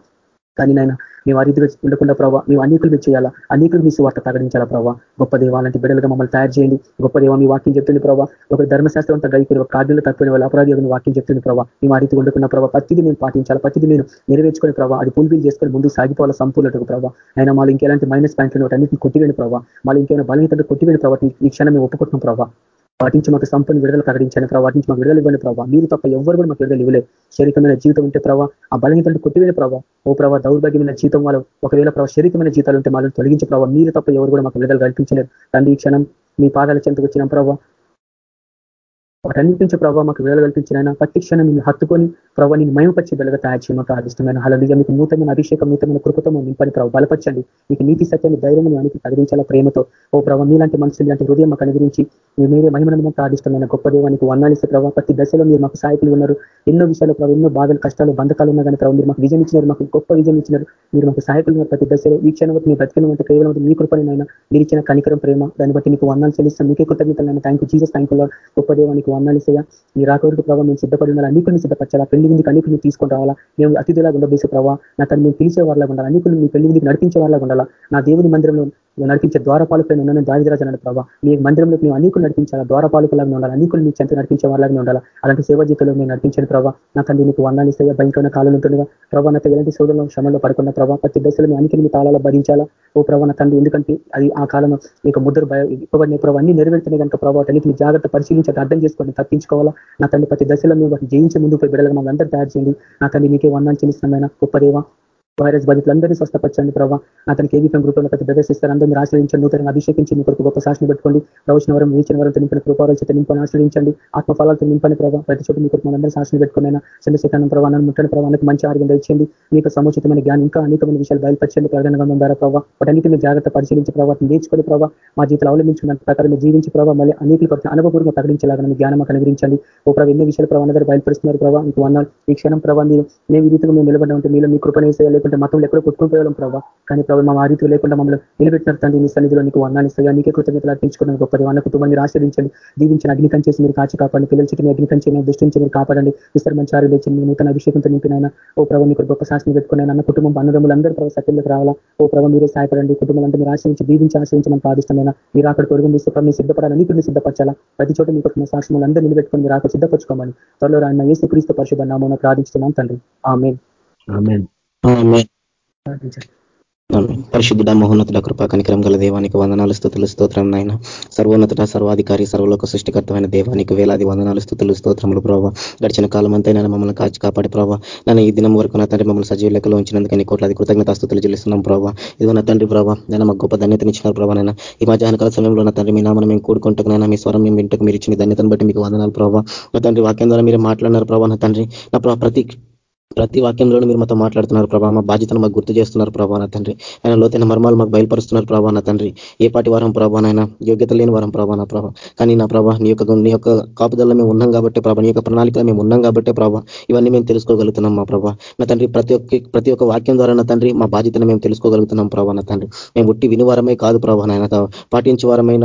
కానీ నాయన మేము ఆ రీతిగా ఉండకుండా ప్రభావ మేము అనేకులు మీరు చేయాలా? అనేకులు మీ వార్త ప్రకటించాలా ప్రభావ గొప్ప దేవాలంటే బిడ్డలుగా మమ్మల్ని తయారు చేయండి. గొప్ప దేవ మీ వాక్యం చెప్తుంది ప్రభావ ఒక ధర్మశాస్త్రం అంతా గైకులు ఒక కార్డులు తప్పిన వాళ్ళు అపరాధి వాక్యం చెప్తుంది ప్రభావ మేము ఆ రీతి ఉండకున్న ప్రభావ ప్రతిదీ మేము పాటించాలి? ప్రతిదీ మేము నెరవేర్చుకునే ప్రభావ అది ఫుల్ఫిల్ చేసుకొని ముందు సాగిపోవాలి సంపూర్ణకు ప్రభావ అయినా మళ్ళీ ఇంకెలాంటి మైనస్ పాయింట్లు అన్నింటిని కొట్టివేని ప్రభావ మళ్ళీ ఇంకేమైనా బలహీనతలు కొట్టివేని ప్రభావ ఈ క్షణం మేము ఒప్పుకుంటున్నాం ప్రభావ వాటి నుంచి మాకు సంపూర్ణ విడుదల ప్రకటించాను ప్రభావ వాటి నుంచి మాకు విడుదల ఇవ్వండి ప్రభావ మీరు తప్ప ఎవరు కూడా మాకు విడుదల ఇవ్వలేదు శరీరమైన జీవితం ఉంటే ప్రభావ ఆ బలహీనతలు కొట్టివేయ ప్రభావ ఓ ప్రభావ దౌర్భాగ్యమైన జీవితం వాళ్ళు ఒకవేళ ప్రభావ శరీరమైన జీతాలు ఉంటే మాలను తొలగించే ప్రభావ మీరు తప్ప ఎవరు కూడా మాకు విడుదల కల్పించలేరు. తండ్రి క్షణం మీ పాదాల చెంతకు వచ్చిన ప్రభావ వాటన్నిటి నుంచి ప్రభావ మాకు వేలు కల్పించిన ప్రతి క్షణం మీరు హత్తుకొని ప్రభావ నేను మయమపరిచే బెలగా తయారు చేయమని ప్రార్థిస్తున్నాను. అలలుగా మీకు నూతనమైన అభిషేకం నూతనమైన కృపతో నింపని ప్రభావ. బలపరచండి. మీకు నీతి సత్యాన్ని ధైర్యం అనికి కలిగించాలా ప్రేమతో? ఓ ప్రభావ మీలాంటి మనుషులు ఇలాంటి హృదయం మాకు అనుగురించి మీరే మహిమను ప్రార్థిస్తున్నాను. గొప్ప దేవానికి వర్ణాలిస్తే ప్రభావ. ప్రతి దశలో మీరు మాకు సాయకులు ఉన్నారు. ఎన్నో విషయాలు ప్రభావ ఎన్నో బాధలు కష్టాలు బంధకాలు ఉన్నా కానీ ప్రభావ మీరు మాకు విజయం ఇచ్చినారు. మాకు గొప్ప విజయం ఇచ్చినారు. మీరు మాకు సాయకులు ఉన్నారు ప్రతి దశలో. ఈ క్షణం మీ బతికిన వంటి కేవలం మీ కృపణనైనా మీరు ఇచ్చిన కనికరం ప్రేమ. దాన్ని బట్టి మీకు వర్ణాలు చెల్లిస్తాం మీకే కృతజ్ఞతలు thank you Jesus thank you గొప్ప దేవానికి వందాలిసయ్యా నీ రాకవరకు ప్రభావ మేము సిద్ధపడి ఉండాలి. అన్నిటిని సిద్ధపరచాలా? పెళ్ళి విందుకు అన్నిటిని తీసుకొని రావాలా? మేము అతిథిలాగా ఉండబోసే ప్రభావ నా తను మేము పిలిచే వాళ్ళగా ఉండాలి? అన్నిటిని మీ పెళ్ళి విందుకు నడిపించే వాళ్ళగా ఉండాలా? నా దేవుని మందిరంలో నడిపించే ద్వారపాలకులను ఉన్నాను దావిదరాజు అన్నాడు ప్రభావ మీ మందిరంలోకి నువ్వు అనేకులు నడిపించాలా? ద్వారపాలకులాగా ఉండాలి? అనేకులు మీ చెంత నడిపించే వాళ్ళగా ఉండాలి? అలాంటి సేవ జీతంలో నేను నడిపించాను ప్రభావ నా తండ్రి నీకు వందాలు ఇస్తే భయంకరమైన కాలం ఉంటుందిగా. ప్రభావ నాకు ఎలాంటి సోదరులు శ్రమంలో పడుకున్న ప్రభావ ప్రతి దశలో మీ అనికి మీ తాళాలు భరించాలా? ఓ ప్రభావ నా తండ్రి ఎందుకంటే అది ఆ కాలంలో నీకు ముద్ర ఇవ్వబడిన ప్రభావ అన్ని నెరవేర్తున్నాయి కనుక ప్రభావ అన్నింటిని జాగ్రత్త పరిశీలించి అర్థం చేసుకొని తప్పించుకోవాలా? నా తండ్రి ప్రతి దశలో మీరు జయించే ముందు పోయి బిడ్డలుగా మమ్మల్ని అందరూ తయారు చేయండి. నా తండ్రి నీకే వందాలు చెల్లిస్తున్నామైన గొప్పదేవ వైరస్ బాధితులందరినీ స్వస్థపరచండి ప్రభావ అతనికి ఏబీపీ గ్రూపులో ప్రతి ప్రదర్శిస్తారు. అందరినీ ఆశ్రయించండి. నూతనంగా అభిషేకించి మీ కొరకు గొప్ప సాక్షిని పెట్టుకోండి. ప్రవచన వరం వీచిన వరంతో నింపిన కృపాలు చేత నింపని ఆశ్రయించండి. ఆత్మఫలాలతో నింపని ప్రభావ ప్రతి చోట మీ కొరకు మనందరూ సాక్షిని పెట్టుకున్న? చంద్రశేఖరణ ప్రభావం ముట్టని ప్రవాహానికి మంచి ఆరోగ్యం ఇచ్చండి మీకు సముచితమైన జ్ఞానం ఇంకా అనేకమైన విషయాలు బయలుపరచండి. ప్రధానంగా ద్వారా ప్రభావ వాటన్నిటి మీరు జాగ్రత్త పరిశీలించి ప్రభావం నేర్చుకుని ప్రభావ మా జీవితంలో అవలంబించిన ప్రకారం జీవించి ప్రభావ మళ్ళీ అనేకలు కొరకు అనుభవపూర్వకంగా ప్రకటించేలాగా మీ జ్ఞానం అనుగ్రహించండి. ఓ ప్రభావ ఎన్ని విషయాలు ప్రభావ అందరూ బయలుపరుస్తున్నారు ప్రభావ మీకు వన్నాను ఈ క్షణం ప్రభావ మీరు మేము ఈ రీతిగా మేము నిలబడి ఉంటే మీరు మీ కృపణ లేకుంటే మతంలో ఎక్కడో కొట్టుకుపోయాం ప్రభావ కానీ ప్రభావ మా రీతి లేకుండా మమ్మల్ని నిలబెట్టినారు తండ్రి మీ సన్నిధిలో నీకు వర్ణాలు ఇస్తాయా నీకే కృతజ్ఞతలు అర్పించుకున్నాను. గొప్ప అన్న కుటుంబాన్ని ఆశ్రయించండి దీవించిన అగ్నికం చేసి మీరు కాచి కాపాడండి. పిల్లల చుట్టూ అగ్నికం చేయని దృష్టి నుంచి మీరు కాపాడండి. విస్తర మంచి ఆరు లేచి నూతన అభిషేకంతో నింపినైనా ఓ ప్రభావ మీకు గొప్ప శాసనం పెట్టుకున్నాయి అన్న కుటుంబం అన్నదమ్ములందరూ ప్రభావ సత్యంలోకి రావాలా? ఓ ప్రభావ మీరే సహాయపడండి. కుటుంబాలంతా మీరు ఆశ్రయించి దీవించి ఆశ్రయించమని ప్రార్థిష్టమైన మీరు అక్కడ కొడుకు తీస్తే మీరు సిద్ధపడాలని మీరు సిద్ధపరచాలా? ప్రతి చోట మీకు సాక్షులు అందరూ నిలబెట్టుకుని మీరు అక్కడ సిద్ధపరచుకోమని. త్వరలో రాయన ఏసు క్రీస్తు పరిశుభ నామం ప్రార్థిస్తున్నాం తండ్రి. ఆమె ప్రార్థించండి పరిశుద్ధుడ మహోన్నతుల కృపా కనికరం గల దేవానికి వందనాలు స్థుతులు స్తోత్రం నాయన. సర్వోన్నత సర్వాధికారి సర్వలోక సృష్టికర్తమైన దేవానికి వేలాది వందనాలు స్థుతులు స్తోత్రములు ప్రభావ గడిచిన కాలం అంతా నేను మమ్మల్ని కాచి కాపాడి ప్రభావ నన్ను ఈ దినం వరకు నా తండ్రి మమ్మల్ని సజీవ లెక్కలో ఉంచినందుకు నీ కోట్లాది కృతజ్ఞత స్థుతులు చెల్లిస్తున్నాం ప్రభావ ఇదిగో నా తండ్రి ప్రభావ నేను మాకు గొప్ప ధన్యతనిచ్చిన ప్రభావ నైనా ఈ మధ్యాహ్న కాల సమయంలో నా తండ్రి మీ నామను మేము కూడుకుంటున్నాయినా మీ స్వరం మేము వింటకు మీరు ఇచ్చిన ధన్యతను బట్టి మీకు వందనాలు ప్రభావ నా తండ్రి వాక్యం ద్వారా మీరు మాట్లాడినారు ప్రభావ నా తండ్రి. నా ప్రతి ప్రతి వాక్యంలోనూ మీరు మాతో మాట్లాడుతున్నారు ప్రభావ మా బాధ్యతను మాకు గుర్తు చేస్తున్నారు ప్రభావ నా తండ్రి. ఆయన లోతైన మర్మాలు మాకు బయలుపరుస్తున్నారు ప్రభావ నా తండ్రి. ఏ పాటి వారం ప్రభానైనా యోగ్యత లేని వారం ప్రభావ నా ప్రభావ కానీ నా ప్రభావ నీ యొక్క నీ యొక్క కాపుదల్లో మేము ఉన్నాం కాబట్టి ప్రభావ నీ యొక్క ప్రణాళికలో మేము ఉన్నాం కాబట్టి ప్రభావ ఇవన్నీ మేము తెలుసుకోగలుగుతున్నాం మా ప్రభా. నా తండ్రి ప్రతి ఒక్క ప్రతి ఒక్క వాక్యం ద్వారా నా తండ్రి మా బాధ్యతను మేము తెలుసుకోగలుగుతున్నాం ప్రభావ నా తండ్రి. మేము ఉట్టి వినివారమే కాదు ప్రభావ నాయన. పాటించే వారమైన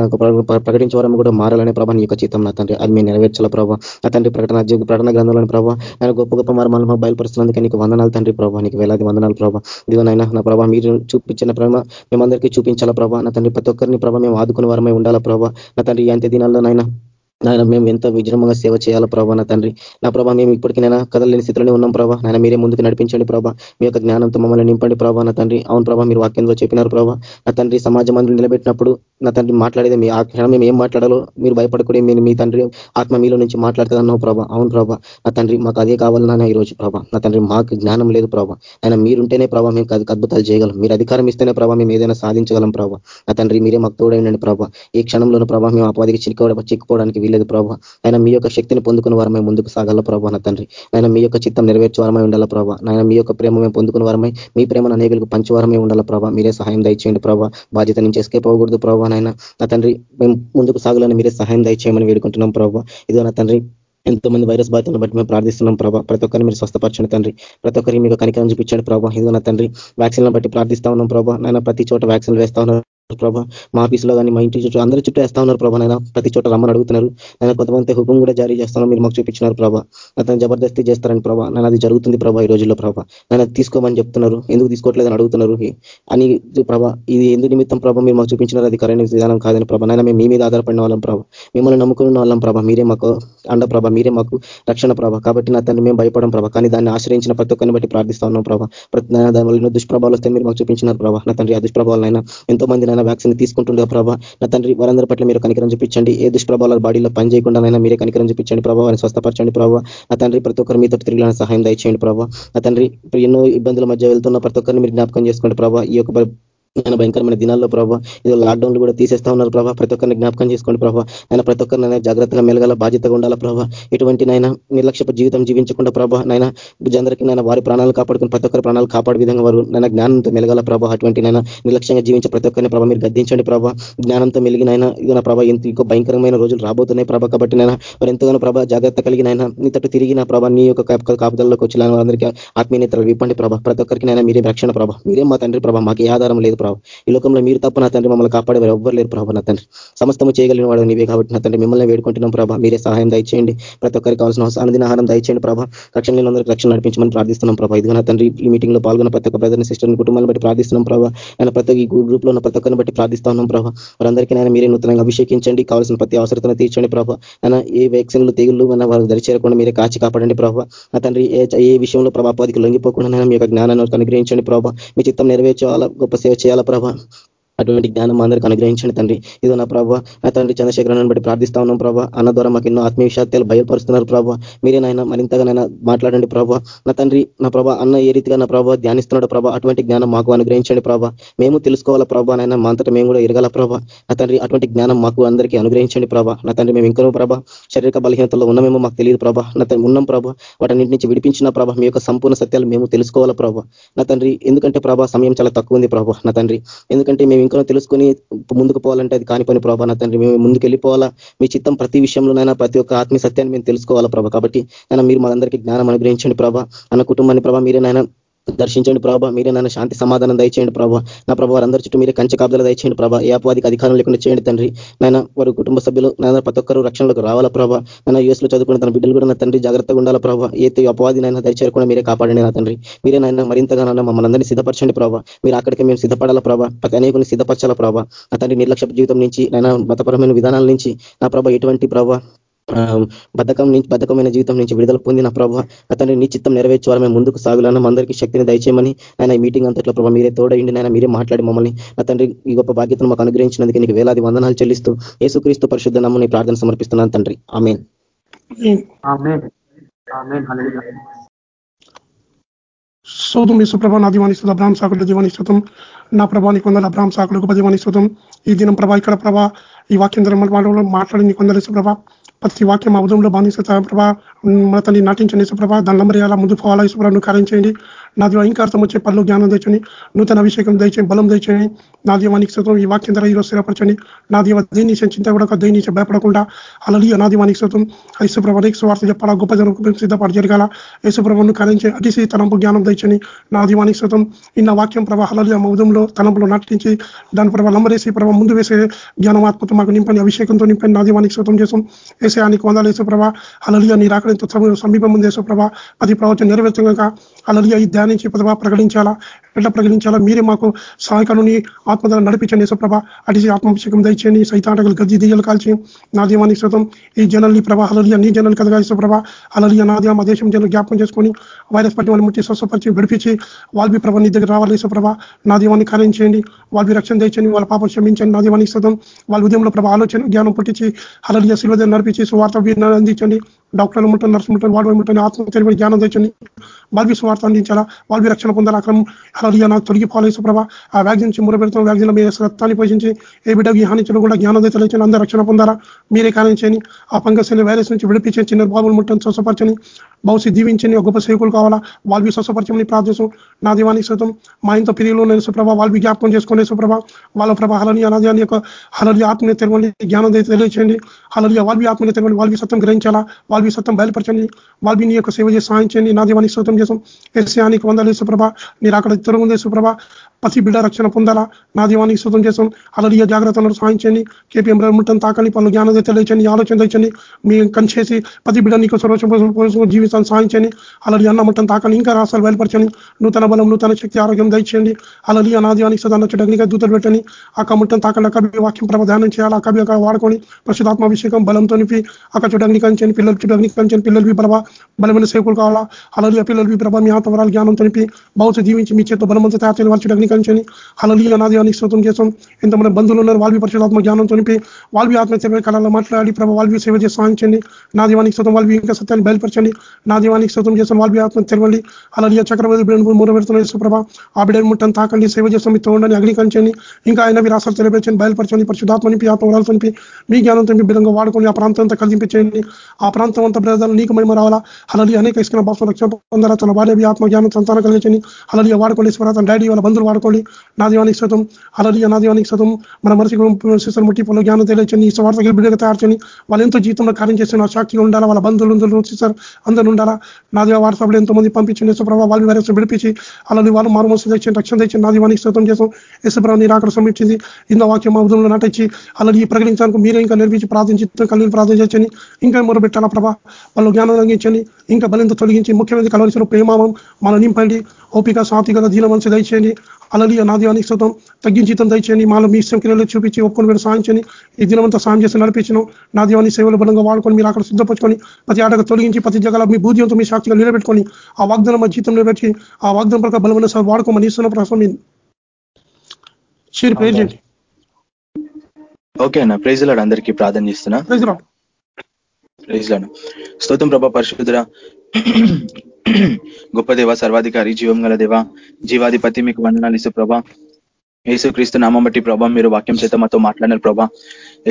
ప్రకటించే వారం కూడా మారాలనే ప్రభావ నీ యొక్క చిత్తం నా తండ్రి. అది మేము నెరవేర్చాల ప్రభావ నా తండ్రి ప్రకటన ప్రకటన గ్రంథంలోని ప్రభావ ఆయన గొప్ప గొప్ప మర్మాలు మా బయలుపరుస్తున్నారు చేస్తున్నందుకే నీకు వందనాలు తండ్రి ప్రభావ నీకు వేలాది వందనాలు ప్రభావ ఇదిగోనైనా నా ప్రభావ మీరు చూపించిన ప్రేమ మేమందరికీ చూపించాలా ప్రభావ నా తండ్రి ప్రతి ఒక్కరిని ప్రభావ మేము ఆదుకునే వారమై ఉండాలా ప్రభావ నా తండ్రి అంత్య దినాల్లోనైనా నాయన మేము ఎంత విజృంభంగా సేవ చేయాలా ప్రభావ నా తండ్రి? నా ప్రభావ మేము ఇప్పటికైనా కదలేని స్థితిలోనే ఉన్నాం ప్రభావ నాయన మీరే ముందుకు నడిపించండి ప్రభావ మీ యొక్క జ్ఞానంతో మమ్మల్ని నింపండి ప్రభావ నా తండ్రి. అవును ప్రభావ మీరు వాక్యంలో చెప్పినారు ప్రభా. నా తండ్రి సమాజం అందరూ నిలబెట్టినప్పుడు నా తండ్రి మాట్లాడేది మీ ఆ క్షణం మేము ఏం మాట్లాడాలో మీరు భయపడకూడదు మీరు మీ తండ్రి ఆత్మ మీలో నుంచి మాట్లాడుతుందన్నావు ప్రభావ అవును ప్రభా నా తండ్రి మాకు అదే కావాలన్నా ఈ రోజు ప్రభావ నా తండ్రి మాకు జ్ఞానం లేదు ప్రభావ ఆయన మీరుంటేనే ప్రభావ మేము అద్భుతాలు చేయగలం. మీరు అధికారం ఇస్తేనే ప్రభావ మేము ఏదైనా సాధించగలం ప్రభావ నా తండ్రి మీరే మాకు తోడైనండి ప్రభా. ఈ క్షణంలోని ప్రభావ మేము అపాధికి చిక్కుకోవడం చిక్కుకోవడానికి వీలేదు ప్రభావ ఆయన మీ యొక్క శక్తిని పొందుకున్న వారమై ముందుకు సాగాల ప్రభావ నా తండ్రి. ఆయన మీ యొక్క చిత్తం నెరవేర్చే వారమై ఉండాల ప్రభావ నాయన మీ యొక్క ప్రేమ మేము పొందుకున్న వారమై మీ ప్రేమను అనేకులకు పంచవారమే ఉండాల ప్రభావ మీరే సహాయం దయచేయండి ప్రభావ బాధ్యత నుంచి ఎస్కేప్ అవ్వకూడదు ప్రభావ నాయన నా తండ్రి మేము ముందుకు సాగాలని మీరే సహాయం దయచేయమని వేడుకుంటున్నాం ప్రభావ ఇదో నా తండ్రి ఎంతో మంది వైరస్ బాధితులను బట్టి మేము ప్రార్థిస్తున్నాం ప్రభావ ప్రతి ఒక్కరిని మీరు స్వస్థపరచండి తండ్రి. ప్రతి ఒక్కరికి మీకు కనికరం చూపించండి ప్రభావ ఇదిగో నా తండ్రి వ్యాక్సిన్లను బట్టి ప్రార్థిస్తా ఉన్నాం ప్రభావ నాయన ప్రతి చోట వ్యాక్సిన్లు వేస్తా ఉన్నారు ప్రభా మా ఆఫీసులో కానీ మా ఇంటి చుట్టూ అందరి చుట్టూ వేస్తా ఉన్నారు ప్రభా నైనా ప్రతి చోట రమ్మని అడుగుతున్నారు. నేను కొంతమంది హుకుం కూడా జారీ చేస్తాను మీరు మాకు చూపించినారు ప్రభా. అతను జబర్దస్తి చేస్తారని ప్రభా. నేను అది జరుగుతుంది ప్రభా ఈ రోజుల్లో ప్రభా. నేను తీసుకోమని చెప్తున్నారు. ఎందుకు తీసుకోవట్లేదని అడుగుతున్నారు. అని ప్రభా ఇది ఎందు నిమిత్తం ప్రభా మీరు మాకు చూపించినారు? అది కరెంట్ విధానం కాదని ప్రభా. నైనా మేము మీ మీద ఆధారపడిన వాళ్ళం ప్రభా. మిమ్మల్ని నమ్ముకున్న వాళ్ళం ప్రభా. మీరే మాకు అండ ప్రభా. మీరే మాకు రక్షణ ప్రభా. కాబట్టి నా తను మేము భయపడం ప్రభా. కానీ దాన్ని ఆశ్రయించిన ప్రతి ఒక్కరిని బట్టి ప్రార్థిస్తా ఉన్నాం ప్రభా. ప్రతి దాని వల్ల దుష్ప్రభావాలు వస్తే మీరు మాకు చూపించినారు ప్రభా. నా తండ్రి ఆ దుష్ప్రభావాలైనా ఎంతో మంది నాయన వ్యాక్సిన్ తీసుకుంటుండే ప్రభావ నా తండ్రి వారందరి పట్ల మీరు కనికరం చూపించండి. ఏ దుష్ప్రభావాల బాడీలో పని చేయకుండా మీరే కనికరం చూపించండి ప్రభావాన్ని స్వస్థపరచండి ప్రభావ నా తండ్రి ప్రతి ఒక్కరు మీతో తిరిగి సహాయం దయచేయండి ప్రభావ నా తండ్రి ఎన్నో ఇబ్బందుల మధ్య వెళ్తున్న ప్రతి ఒక్కరిని మీరు జ్ఞాపకం చేసుకోండి ప్రభావ ఈ యొక్క ఆయన భయంకరమైన దినాల్లో ప్రభావ ఇది లాక్డౌన్లు కూడా తీసేస్తా ఉన్నారు ప్రభావ ప్రతి ఒక్కరిని జ్ఞాపకం చేసుకోండి ప్రభావ ఆయన ప్రతి ఒక్కరినైనా జాగ్రత్తగా మెలగాల బాధ్యతగా ఉండాలా ప్రభావ ఎటువంటి నైనా నిర్లక్ష్యపు జీవితం జీవించకుండా ప్రభావ నైనా అందరికీ నైనా వారి ప్రాణాలు కాపాడుకుని ప్రతి ఒక్కరి ప్రాణాలు కాపాడే విధంగా వారు నైనా జ్ఞానంతో మెలగాల ప్రభావ అటువంటి నైనా నిర్లక్ష్యంగా జీవించే ప్రతి ఒక్కరిని ప్రభావ మీరు గద్దించండి ప్రభావ జ్ఞానంతో మెలిగినైనా ఇది నా ప్రభావ ఇంత ఇంకో భయంకరమైన రోజులు రాబోతున్నాయి ప్రభావ కాబట్టి నైనా వారు ఎంతగానో ప్రభావ జాగ్రత్త కలిగినైనా నీ తట్టు తిరిగి ప్రభావ నీ యొక్క కాపుదల్లోకి వచ్చి అందరికీ ఆత్మీయతలు విప్పండి ప్రభావ ప్రతి ఒక్కరికి నైనా మీరే రక్షణ ప్రభావ మీరే మా తండ్రి ప్రభావ మాకు ఆధారం లేదు లేదు ప్రభావ ఈ లోకంలో మీరు తప్ప నా తండ్రి మమ్మల్ని కాపాడేవారు ఎవ్వరు లేరు ప్రభావ నా తండ్రి. సమస్తము చేయగలిగిన వాడు నీవే కాబట్టి నా తండ్రి మిమ్మల్ని వేడుకుంటున్నాం ప్రభావ మీరే సహాయం దయచేయండి. ప్రతి ఒక్కరికి కావాల్సిన అనుదిన ఆహారం దయచేయండి ప్రభావ రక్షణ లేని అందరికీ రక్షణ నడిపించమని ప్రార్థిస్తున్నాం ప్రభావ ఇదిగా నా తండ్రి ఈ మీటింగ్లో పాల్గొన్న ప్రతి ఒక్క బ్రదర్ని సిస్టర్ని కుటుంబాన్ని బట్టి ప్రార్థిస్తున్నాం ప్రభావ ఆయన ప్రతి ఈ గ్రూప్లో ఉన్న ప్రతి ఒక్కరిని బట్టి ప్రార్థిస్తా ఉన్నాం ప్రభావ వారందరికీ నేను మీరే నూతనంగా అభిషేకించండి. కావాల్సిన ప్రతి అవసరతను తీర్చండి ప్రభావ ఆయన ఏ వ్యాక్సిన్లు తెగుళ్ళు మన వారు దరిచేరకుండా మీరే కాచి కాపాడండి ప్రభావ నా తండ్రి ఏ ఏ విషయంలో ప్రభావాదికి లొంగిపోకుండా నేను మీ యొక్క జ్ఞానాన్ని అనుగ్రహించండి ప్రభావ మీ చిత్తం నెరవేర్చాలా గొప్ప సేవ చేయాలా ప్రభా? అటువంటి జ్ఞానం అందరికి అనుగ్రహించండి తండ్రి. ఇదో నా ప్రభావ నా తండ్రి చంద్రశేఖరన్ బట్టి ప్రార్థిస్తా ఉన్నాం ప్రభావ అన్న ద్వారా మాకు ఎన్నో ఆత్మీయ విషయాలు బయలుపరుస్తున్నారు ప్రభావ మీరే నాయన మరింతగా నైనా మాట్లాడండి ప్రభావ నా తండ్రి నా ప్రభా అన్న ఏ రీతిగా నా ప్రభావ ధ్యానిస్తున్నాడు ప్రభావ అటువంటి జ్ఞానం మాకు అనుగ్రహించండి ప్రభావ మేము తెలుసుకోవాలా ప్రభా నైనా మా అంతటా మేము కూడా ఎరగాల ప్రభా. నా తండ్రి అటువంటి జ్ఞానం మాకు అందరికీ అనుగ్రహించండి ప్రభా. నా తండ్రి మేము ఇంకనూ ప్రభా శారీరక బలహీనతలో ఉన్నామేమో మాకు తెలియదు ప్రభా. నా తండ్రి ఉన్నాం ప్రభా. వాటన్నింటి నుంచి విడిపించిన ప్రభా మీ యొక్క సంపూర్ణ సత్యాలు మేము తెలుసుకోవాలా ప్రభా. నా తండ్రి ఎందుకంటే ప్రభా సమయం చాలా తక్కువ ఉంది ప్రభా. నా తండ్రి ఎందుకంటే మేము ఇంకా తెలుసుకొని ముందుకు పోవాలంటే అది కాని పని ప్రభా నా తండ్రి. మేము ముందుకు వెళ్ళిపోవాలా మీ చిత్తం ప్రతి విషయంలోనైనా ప్రతి ఒక్క ఆత్మీయ సత్యాన్ని మేము తెలుసుకోవాలా ప్రభా? కాబట్టి నేను మీరు మనందరికీ జ్ఞానం అనుగ్రహించండి ప్రభా. అన్న కుటుంబాన్ని ప్రభా మీరేనైనా దర్శించండి ప్రభావ మీరే నన్ను శాంతి సమాధానం దయచేయండి ప్రభావ నా ప్రభావ అందరి చుట్టూ మీరే కంచె కాపుదలు దయచేయండి ప్రభావ ఏ అపవాదికి అధికారం లేకుండా చేయండి తండ్రి. నాయన వారి కుటుంబ సభ్యులు నాయన ప్రతి ఒక్కరు రక్షణలకు రావాలా ప్రభావ నన్ను యూఎస్లో చదువుకున్న తన బిడ్డలు కూడా నా తండ్రి జాగ్రత్తగా ఉండాలా ప్రభావ ఏ అపవాది నైనా దయచేయకుండా మీరే కాపాడండి నా తండ్రి. మీరే నాయన మరింతగా నన్ను మమ్మల్ని అందరినీ సిద్ధపరచండి ప్రభావ మీరు అక్కడికి మేము సిద్ధపడాలా ప్రభావ ప్రతి అనేకుని సిద్ధపరచాలా ప్రభావ నా తండ్రి నిర్లక్ష్య జీవితం నుంచి నైనా మతపరమైన విధానాల నుంచి నా ప్రభావ ఎటువంటి ప్రభావ బద్ధకం నుంచి బద్ధకమైన జీవితం నుంచి విడుదల పొందిన ప్రభావ అతన్ని నీ చిత్తం నెరవేర్చాలని మేము ముందుకు సాగులన్నా అందరికీ శక్తిని దయచేయమని ఆయన ఈ మీటింగ్ అంతట్లో ప్రభావ మీరే తోడైండి ఆయన మీరే మాట్లాడి మమ్మల్ని నా తండ్రి ఈ గొప్ప బాధ్యతను మాకు అనుగ్రహించినందుకు నీకు వేలాది వందనాలు చెల్లిస్తూ యేసుక్రీస్తు పరిశుద్ధ నమ్మని ప్రార్థన సమర్పిస్తున్నాను తండ్రి. ఆమెన్. శోధం యేసుప్రభ నా దీవానిస్తుంది అబ్రాహం సాకులు దీవానిస్తుతం నా ప్రభానికి కొందరు అబ్రాహం సాకులు గొప్ప దీవానిస్తుతం ఈ దినం ప్రభా ఇక్కడ ప్రభా ఈ వాక్యం మాట్లాడి నీ కొందరు ప్రభా. ప్రతి వాక్యం మా ఉదయంలో బాధిస్తా ప్రభా మన తల్లి నటించండి సుప్రభ దండం నంబర్ ముందు పోవాలా సుప్రభ నువ్వు కార్యం చేయండి. నా దీవ ఇంకా అర్థం వచ్చే పనులు జ్ఞానం తెచ్చని నూతన అభిషేకం దయచేయండి బలం దయచేయండి. నా దీవానికి శతం ఈ వాక్యం ధర ఈరోజు స్థిరపరచండి. నా దీవ దేని చింత కూడా దేని భయపడకుండా. అలలియ నా దీవానికి శతం యేసుప్రభ నీకు స్వార్థ చెప్పాలా గొప్ప జనం సిద్ధపాటు జరగాల. యేసుప్రభను కార్యం అతిశీ తలంపు జ్ఞానం దయచని నా దీవానికి శతం ఇన్న వాక్యం ప్రభా అలలియ మౌదంలో తలంపులో నటించి దాని ప్రభావ లంబరేసి ప్రభావ ముందు వేసే జ్ఞానం ఆత్మతో మాకు నింపని అభిషేకంతో నింపని నా దీవానికి శతం చేసాం ఏసయానికి వందాలు యేసుప్రభ. అలలియ నీ రాకడంతో సమీపం ఉంది యేసుప్రభ. అది ప్రవచనం నెరవేర్చగా అలలియ ఈ ధ్యానించి ప్రభావ ప్రకటించాలా? ఎట్లా ప్రకటించాలా మీరే మాకు సహాయకాలని ఆత్మధార నడిపించండి యేసుప్రభ. అటు ఆత్మాభిషేకం దయచేయండి. సైతాటకులు గజ్జి దియ్యలు కాల్చి నా దీవానికి శతం ఈ జనల్ని ప్రభా అలలియ నీ జనలు కదగా యేసుప్రభ. అలలియ నా దేవ దేశం జనులు జ్ఞాపకం చేసుకొని వైరస్ పట్టి వాళ్ళు ముట్టి స్వస్థపరిచి విడిపించి వాళ్ళవి ప్రభ నీ దగ్గర రావాలి యేసుప్రభ. నా దీవాన్ని కార్యం చేయండి. వాళ్ళవి రక్షణ దయచండి వాళ్ళ పాపం క్షమించండి. నా దీవానికి శతం వాళ్ళ ఉదయంలో ప్రభ ఆలోచన జ్ఞానం పుట్టించి అలలియ శిల్వ నడిపించి సువార్త అందించండి. డాక్టర్లు ఉంటారు నర్సులు ఉంటారు వాడు ఉంటారు ఆత్మ తెలియని జ్ఞానం తెచ్చండి వాళ్ళవి సువార్త అందించాలా? వాళ్ళవి రక్షణ పొందాలి? అక్రమం అలా నాకు తొలగిపోవాలి సుప్రభ ఆ వ్యాక్సిన్ నుంచి మురబెడతాం వ్యాక్సిన్ మీద రక్తాన్ని పోషించి ఏ బిడ్డకి హానించడం కూడా జ్ఞానం తెలియచని అందరూ రక్షణ పొందారా మీరే కానించని ఆ పంగస్ వైరస్ నుంచి విడిపించని చిన్న బాబులు ముట్టని స్వసపరచని బహుశీ దీవించని గొప్ప సేవకులు కావాలా? వాళ్ళవి స్వసపరచమని ప్రార్థిస్తాం నా దీవానికి శతం మా ఇంత పిరిలో నేను సుప్రభ వాళ్ళవి జ్ఞాపకం చేసుకునే సుప్రభ. వాళ్ళ ప్రభ హలని అనాది యొక్క హలలి ఆత్మని తెరవండి. జ్ఞానం తెలియచేయండి హలలి వాళ్ళవి ఆత్మని తెరవండి. వాళ్ళవి సత్యం గ్రహించాలా? వాళ్ళవి సత్యం బయలుపరచండి. వాళ్ళవి నీ యొక్క సేవ చేసి సాయం నా దీవానికి శతం చేసాం ఎస్యానికి వందలు సుప్రభ. మీరు అక్కడ ఇద్దరు ఉంది సుప్రభ పసి బిడ్డ రక్షణ పొందాలా? నా దీవానికి శుతం చేసాం అలడియ జాగ్రత్తలను సాధించండి కేపీఎం బ్రహ్మటం తాకని పనులు జ్ఞానం తెలియచండి ఆలోచన తెచ్చండి మీ కంచేసి పతి బిడ్డ నీకు సర్వోషం జీవితాన్ని సాధించండి అలలి అన్న ముట్టని తాకని ఇంకా రాష్ట్రాలు బయలుపరచండి. నూతన బలం నూతన శక్తి ఆరోగ్యం దయచేయండి. అలలి అనాదివానికి సదా నచ్చడానికి దూతలు పెట్టండి. ఆ ముట్టం తాకండి అక్కడి వాక్యం ప్రధానం చేయాలి. చేయాలి అక్కడి వాడుకొని ప్రస్తుతాత్మాభిషేకం బలంతో నింపి అక్క చుట్టగ్ని కంచండి పిల్లలు చుట్టగ్ని కంచండి పిల్లలు ప్రభ బలమైన సేవకులు కావాలా? అలలి పిల్లలు ప్రభ మీ ఆత్మవరాలు జ్ఞానం తనిపి బహుశ జీవించి మీ చేత బలమంతా తయారు చేయని వాళ్ళు చుట్టగ్ని కంచని అలలి అనాదివానికి స్తోత్రం చేస్తాం. ఎంతమంది బంధువులు ఉన్నారు వాళ్ళవి పరిశుధాత్మ జ్ఞానం తొనిపి వాళ్ళవి ఆత్మ సేవ కళలో మాట్లాడి ప్రభు వాళ్ళవి సేవ చేసి సాధించండి నా దీవానికి స్తోత్రం వాళ్ళవి ఇంకా సత్యాన్ని బయలుపరచండి. నా దీవానికి స్తోత్రం చేస్తాం వాళ్ళవి ఆత్మ తెరవండి. అలలియ చక్రవర్తి మూడు మూడబెడుతున్న ప్రభ. ఆ బిడ్డ ముట్టని తాకండి సేవ చేస్తాం. మీ తోండని అగ్నికరించండి ఇంకా ఆయన విరాసాలు తెలియపరచండి బయలుపరచండి. పరిశుధాత్మ నింపి ఆత్మ వరాలు తనిపి మీ జ్ఞానం తనిపి విధంగా వాడుకొని ఆ ప్రాంతం అంతా కలిపించండి ఆ ప్రాంతం అంతా బ్రదలు నీకు మహిమ రావాలా? అలాది అనేక ఇసుకున్న భాష రక్షణ పొందాలా? తన భార్య ఆత్మ జ్ఞానం సంతానం కలిగించండి. అలాది వాడుకోండి స్వరాతన డాడీ వాళ్ళ బంధువులు వాడుకోండి నా దీవానికి శతం అలలియ నా దీవానికి శతం మన మనసుకు శిశులు ముట్టి పనులు జ్ఞానం తెలియచని ఈ స్వార్థకి బిడ్డగా తయారు చేయని వాళ్ళు ఎంతో జీవితంలో కార్యం చేస్తున్న సాక్షిగా ఉండాలా? వాళ్ళ బంధువులు అందరూ సార్ అందరూ ఉండాలా? నా దీవ వాట్సాప్లో ఎంతో మంది పంపించండి యశ్వ్రభ వాళ్ళని వైరస్ విడిపించి అలాని వాళ్ళు మారు మనసు తెచ్చండి రక్షణ తెచ్చి నా దీవానికి శతం చేసాం యశ్వ్రభ నీరు అక్కడ సమీక్షింది ఇంత వాక్యం మా ఉదయంలో నటించి అలాని ప్రకటించడానికి మీరే ఇంకా నిర్మించి ప్రార్థించి కలిగి ప్రార్థన చేయని ఇంకా మొరబెట్టాలా ప్రభా? వాళ్ళు జ్ఞానం తగ్గించండి ఇంకా బలింత తొలగించి ముఖ్యమంత్రి కలవలసిన ప్రేమావం మన నింపండి. ఓపిక సాత్వికత దీన మనసు దయచేయండి. అలాగే నా దీవానికి శతం తగ్గించితం దయచేయండి మాలో మీ ఇష్టం క్రియలు చూపించి ఒప్పుకొని మీరు సాయం చేయండి ఈ దినమంతా సాయం చేసి నడిపించను నా దీవాన్ని సేవలు బలంగా వాడుకొని మీరు అక్కడ సిద్ధపరచుకొని ప్రతి ఆటకు తొలగించి ప్రతి జగల మీ బూద్యంతో మీ సాక్షిగా నిలబెట్టుకొని ఆ వాగ్దానం మా జీతం నిలబెట్టి ఆ వాగ్దానం ప్రకారం బలమైన సార్ వాడుకోమని ఇస్తున్న ప్రేర్ చేయండి. ఓకే అన్న ప్రైజ్ లాడు అందరికీ ప్రార్థన చేస్తున్నా. ప్రైజ్ రాడ్ ప్రైజ్ లాడు స్తోత్రం ప్రభా పరిశుద్ధురా గొప్ప దేవ సర్వాధికారి జీవం గల దేవ జీవాధిపతి మీకు వందనాలు ఇసు ప్రభా. యేసుక్రీస్తు నామం బట్టి ప్రభా మీరు వాక్యం చేత మాతో మాట్లాడారు ప్రభా.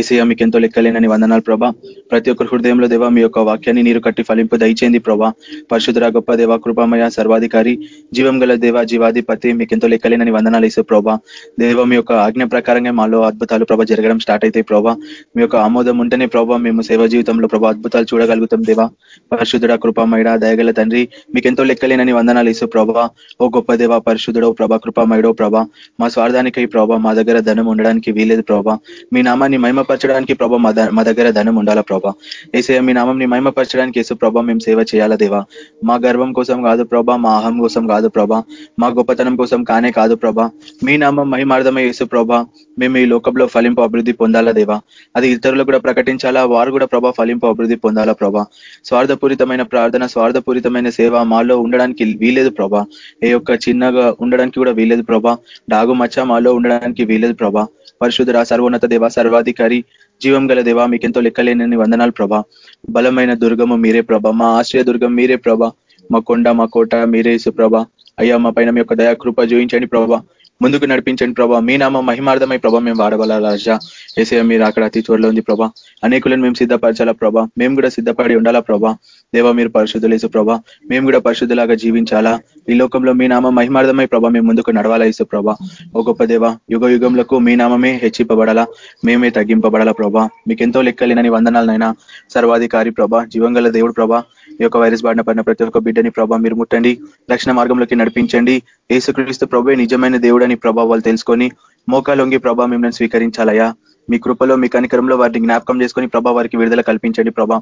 ఏసయ్య మీకు ఎంతో లెక్కలేనని వందనాలు ప్రభా. ప్రతి ఒక్కరి హృదయంలో దేవా మీ యొక్క వాక్యాన్ని నీరు కట్టి ఫలింపు దయచేంది ప్రభా. పరిశుద్ధ గొప్ప దేవ కృపమయ సర్వాధికారి జీవం గల దేవ జీవాధిపతి మీకు ఎంతో లెక్కలేనని వందనాలు వేసే ప్రభా. దేవ మీ యొక్క ఆజ్ఞ ప్రకారంగా మాలో అద్భుతాలు ప్రభా జరగడం స్టార్ట్ అవుతాయి ప్రభా. మీ యొక్క ఆమోదం ఉంటేనే ప్రభా మేము సేవ జీవితంలో ప్రభా అద్భుతాలు చూడగలుగుతాం దేవా. పరిశుద్ధుడ కృపమయడ దయగల తండ్రి మీకు ఎంతో లెక్కలేనని వందనాలు ఇసు ప్రభా. ఓ గొప్ప దేవ పరిశుద్ధుడో ప్రభా కృపమయడో ప్రభా మా స్వార్థానికి ప్రభా మా దగ్గర ధనం ఉండడానికి వీలేదు ప్రభా. మీ నామాన్ని మహిమపరచడానికి ప్రభా మా దగ్గర ధనం ఉండాలా ప్రభా. ఏసే మీ నామంని మహిమపరచడానికి యేసు ప్రభా మేము సేవ చేయాలా దేవా? మా గర్వం కోసం కాదు ప్రభా మా అహం కోసం కాదు ప్రభా మా గొప్పతనం కోసం కానే కాదు ప్రభా. మీ నామం మహిమార్థమై యేసు ప్రభా మేము ఈ లోకంలో ఫలింపు అభివృద్ధి పొందాలా దేవా? అది ఇతరులు కూడా ప్రకటించాలా? వారు కూడా ప్రభా ఫలింపు అభివృద్ధి పొందాలా ప్రభా? స్వార్థపూరితమైన ప్రార్థన స్వార్థపూరితమైన సేవ మాలో ఉండడానికి వీలేదు ప్రభా. ఏ యొక్క చిన్నగా ఉండడానికి కూడా వీలేదు ప్రభా. డాగు మచ్చ మాలో ఉండడానికి వీలేదు ప్రభా. పరిశుద్ధ సర్వోన్నత దేవ సర్వాధికారి జీవం గల దేవ మీకెంతో లెక్కలేనని వందనాలు ప్రభా. బలమైన దుర్గము మీరే ప్రభ. మా ఆశ్రయ దుర్గం మీరే ప్రభ. మా కొండ మా కోట మీరే ప్రభ. అయ్యా మా పైన మీ యొక్క దయా కృప చూపించండి ప్రభా. ముందుకు నడిపించండి ప్రభా. మీ నామ మహిమార్థమై ప్రభా మేము వాడగల రాజా ఏసే మీరు అక్కడ అతి త్వరలో ఉంది ప్రభా. అనేకులను మేము సిద్ధపరచాలా ప్రభా. మేము కూడా సిద్ధపడి ఉండాలా ప్రభా. దేవా మీరు పరిశుద్ధులేసు ప్రభా. మేము కూడా పరిశుద్ధులాగా జీవించాలా? ఈ లోకంలో మీ నామ మహిమార్థమై ప్రభా మేము ముందుకు నడవాలా ఇసు ప్రభా? ఓ గొప్ప దేవ యుగ యుగంలకు మీ నామమే హెచ్చింపబడాలా? మేమే తగ్గింపబడాలా ప్రభా? మీకు ఎంతో లెక్కలేనని వందనాలనైనా సర్వాధికారి ప్రభా జీవంగల దేవుడు ప్రభా ఈ యొక్క వైరస్ బారిన పడిన ప్రతి ఒక్క బిడ్డని ప్రభా మీరు ముట్టండి. రక్షణ మార్గంలోకి నడిపించండి. ఏసుక్రీస్తు ప్రభే నిజమైన దేవుడని ప్రభావాలు తెలుసుకొని మోకాలొంగి ప్రభా మిమ్మల్ని స్వీకరించాలయా మీ కృపలో మీ కనికరంలో వారిని జ్ఞాపకం చేసుకొని ప్రభా వారికి విడుదల కల్పించండి ప్రభా.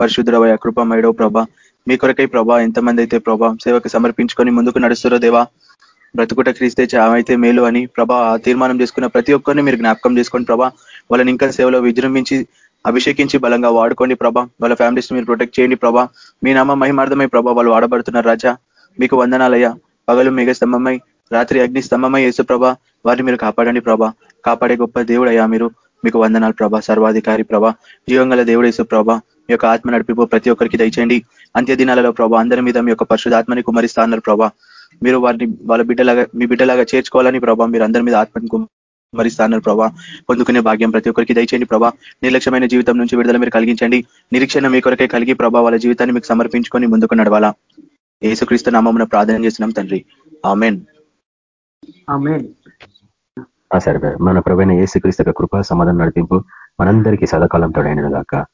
పరిశుద్ధుడవయ కృపమయడో ప్రభా. మీ కొరకై ప్రభా ఎంతమంది అయితే ప్రభా సేవకు సమర్పించుకొని ముందుకు నడుస్తారో దేవా. బ్రతుకుట క్రీస్తే అయితే మేలు అని ప్రభా తీర్మానం చేసుకున్న ప్రతి ఒక్కరిని మీరు జ్ఞాపకం చేసుకోండి ప్రభా వాళ్ళని ఇంకా సేవలో విజృంభించి అభిషేకించి బలంగా వాడుకోండి ప్రభా. వాళ్ళ ఫ్యామిలీస్ మీరు ప్రొటెక్ట్ చేయండి ప్రభా. మీ నామ మహిమార్థమై ప్రభా వాళ్ళు వాడబడుతున్నారు రాజా. మీకు వందనాలయ్యా. పగలు మేఘ స్తంభమై రాత్రి అగ్ని స్తంభమై యేసు ప్రభా వారిని మీరు కాపాడండి ప్రభా. కాపాడే గొప్ప దేవుడయ్యా మీరు. మీకు వందనాలు ప్రభా. సర్వాధికారి ప్రభా. జీవంగల దేవుడు యేసు ప్రభా. మీ యొక్క ఆత్మ నడిపిపో ప్రతి ఒక్కరికి దయచేయండి. అంత్య దినాలలో ప్రభా అందరి మీద మీ యొక్క పరిశుధాత్మని కుమరిస్తా అన్నారు ప్రభా. మీరు వారిని వాళ్ళ బిడ్డలాగా మీ బిడ్డలాగా చేర్చుకోవాలని ప్రభా మీరు అందరి మీద ఆత్మని కుమరిస్తా ప్రభా. పొందుకునే భాగ్యం ప్రతి ఒక్కరికి దయచేయండి ప్రభా. నిర్లక్ష్యమైన జీవితం నుంచి విడుదల మీరు కలిగించండి. నిరీక్షణ మీ కొరకే కలిగి ప్రభా వాళ్ళ జీవితాన్ని మీకు సమర్పించుకొని ముందుకు నడవాలా. ఏసుక్రీస్తు నామమున ప్రార్థన చేస్తున్నాం తండ్రి. ఆమెన్. సరే మన ప్రవైన ఏసుక్రీస్తు కృప సమాధానం నడిపింపు మనందరికీ సదాకాలం తోడైన దాకా ఆమెన్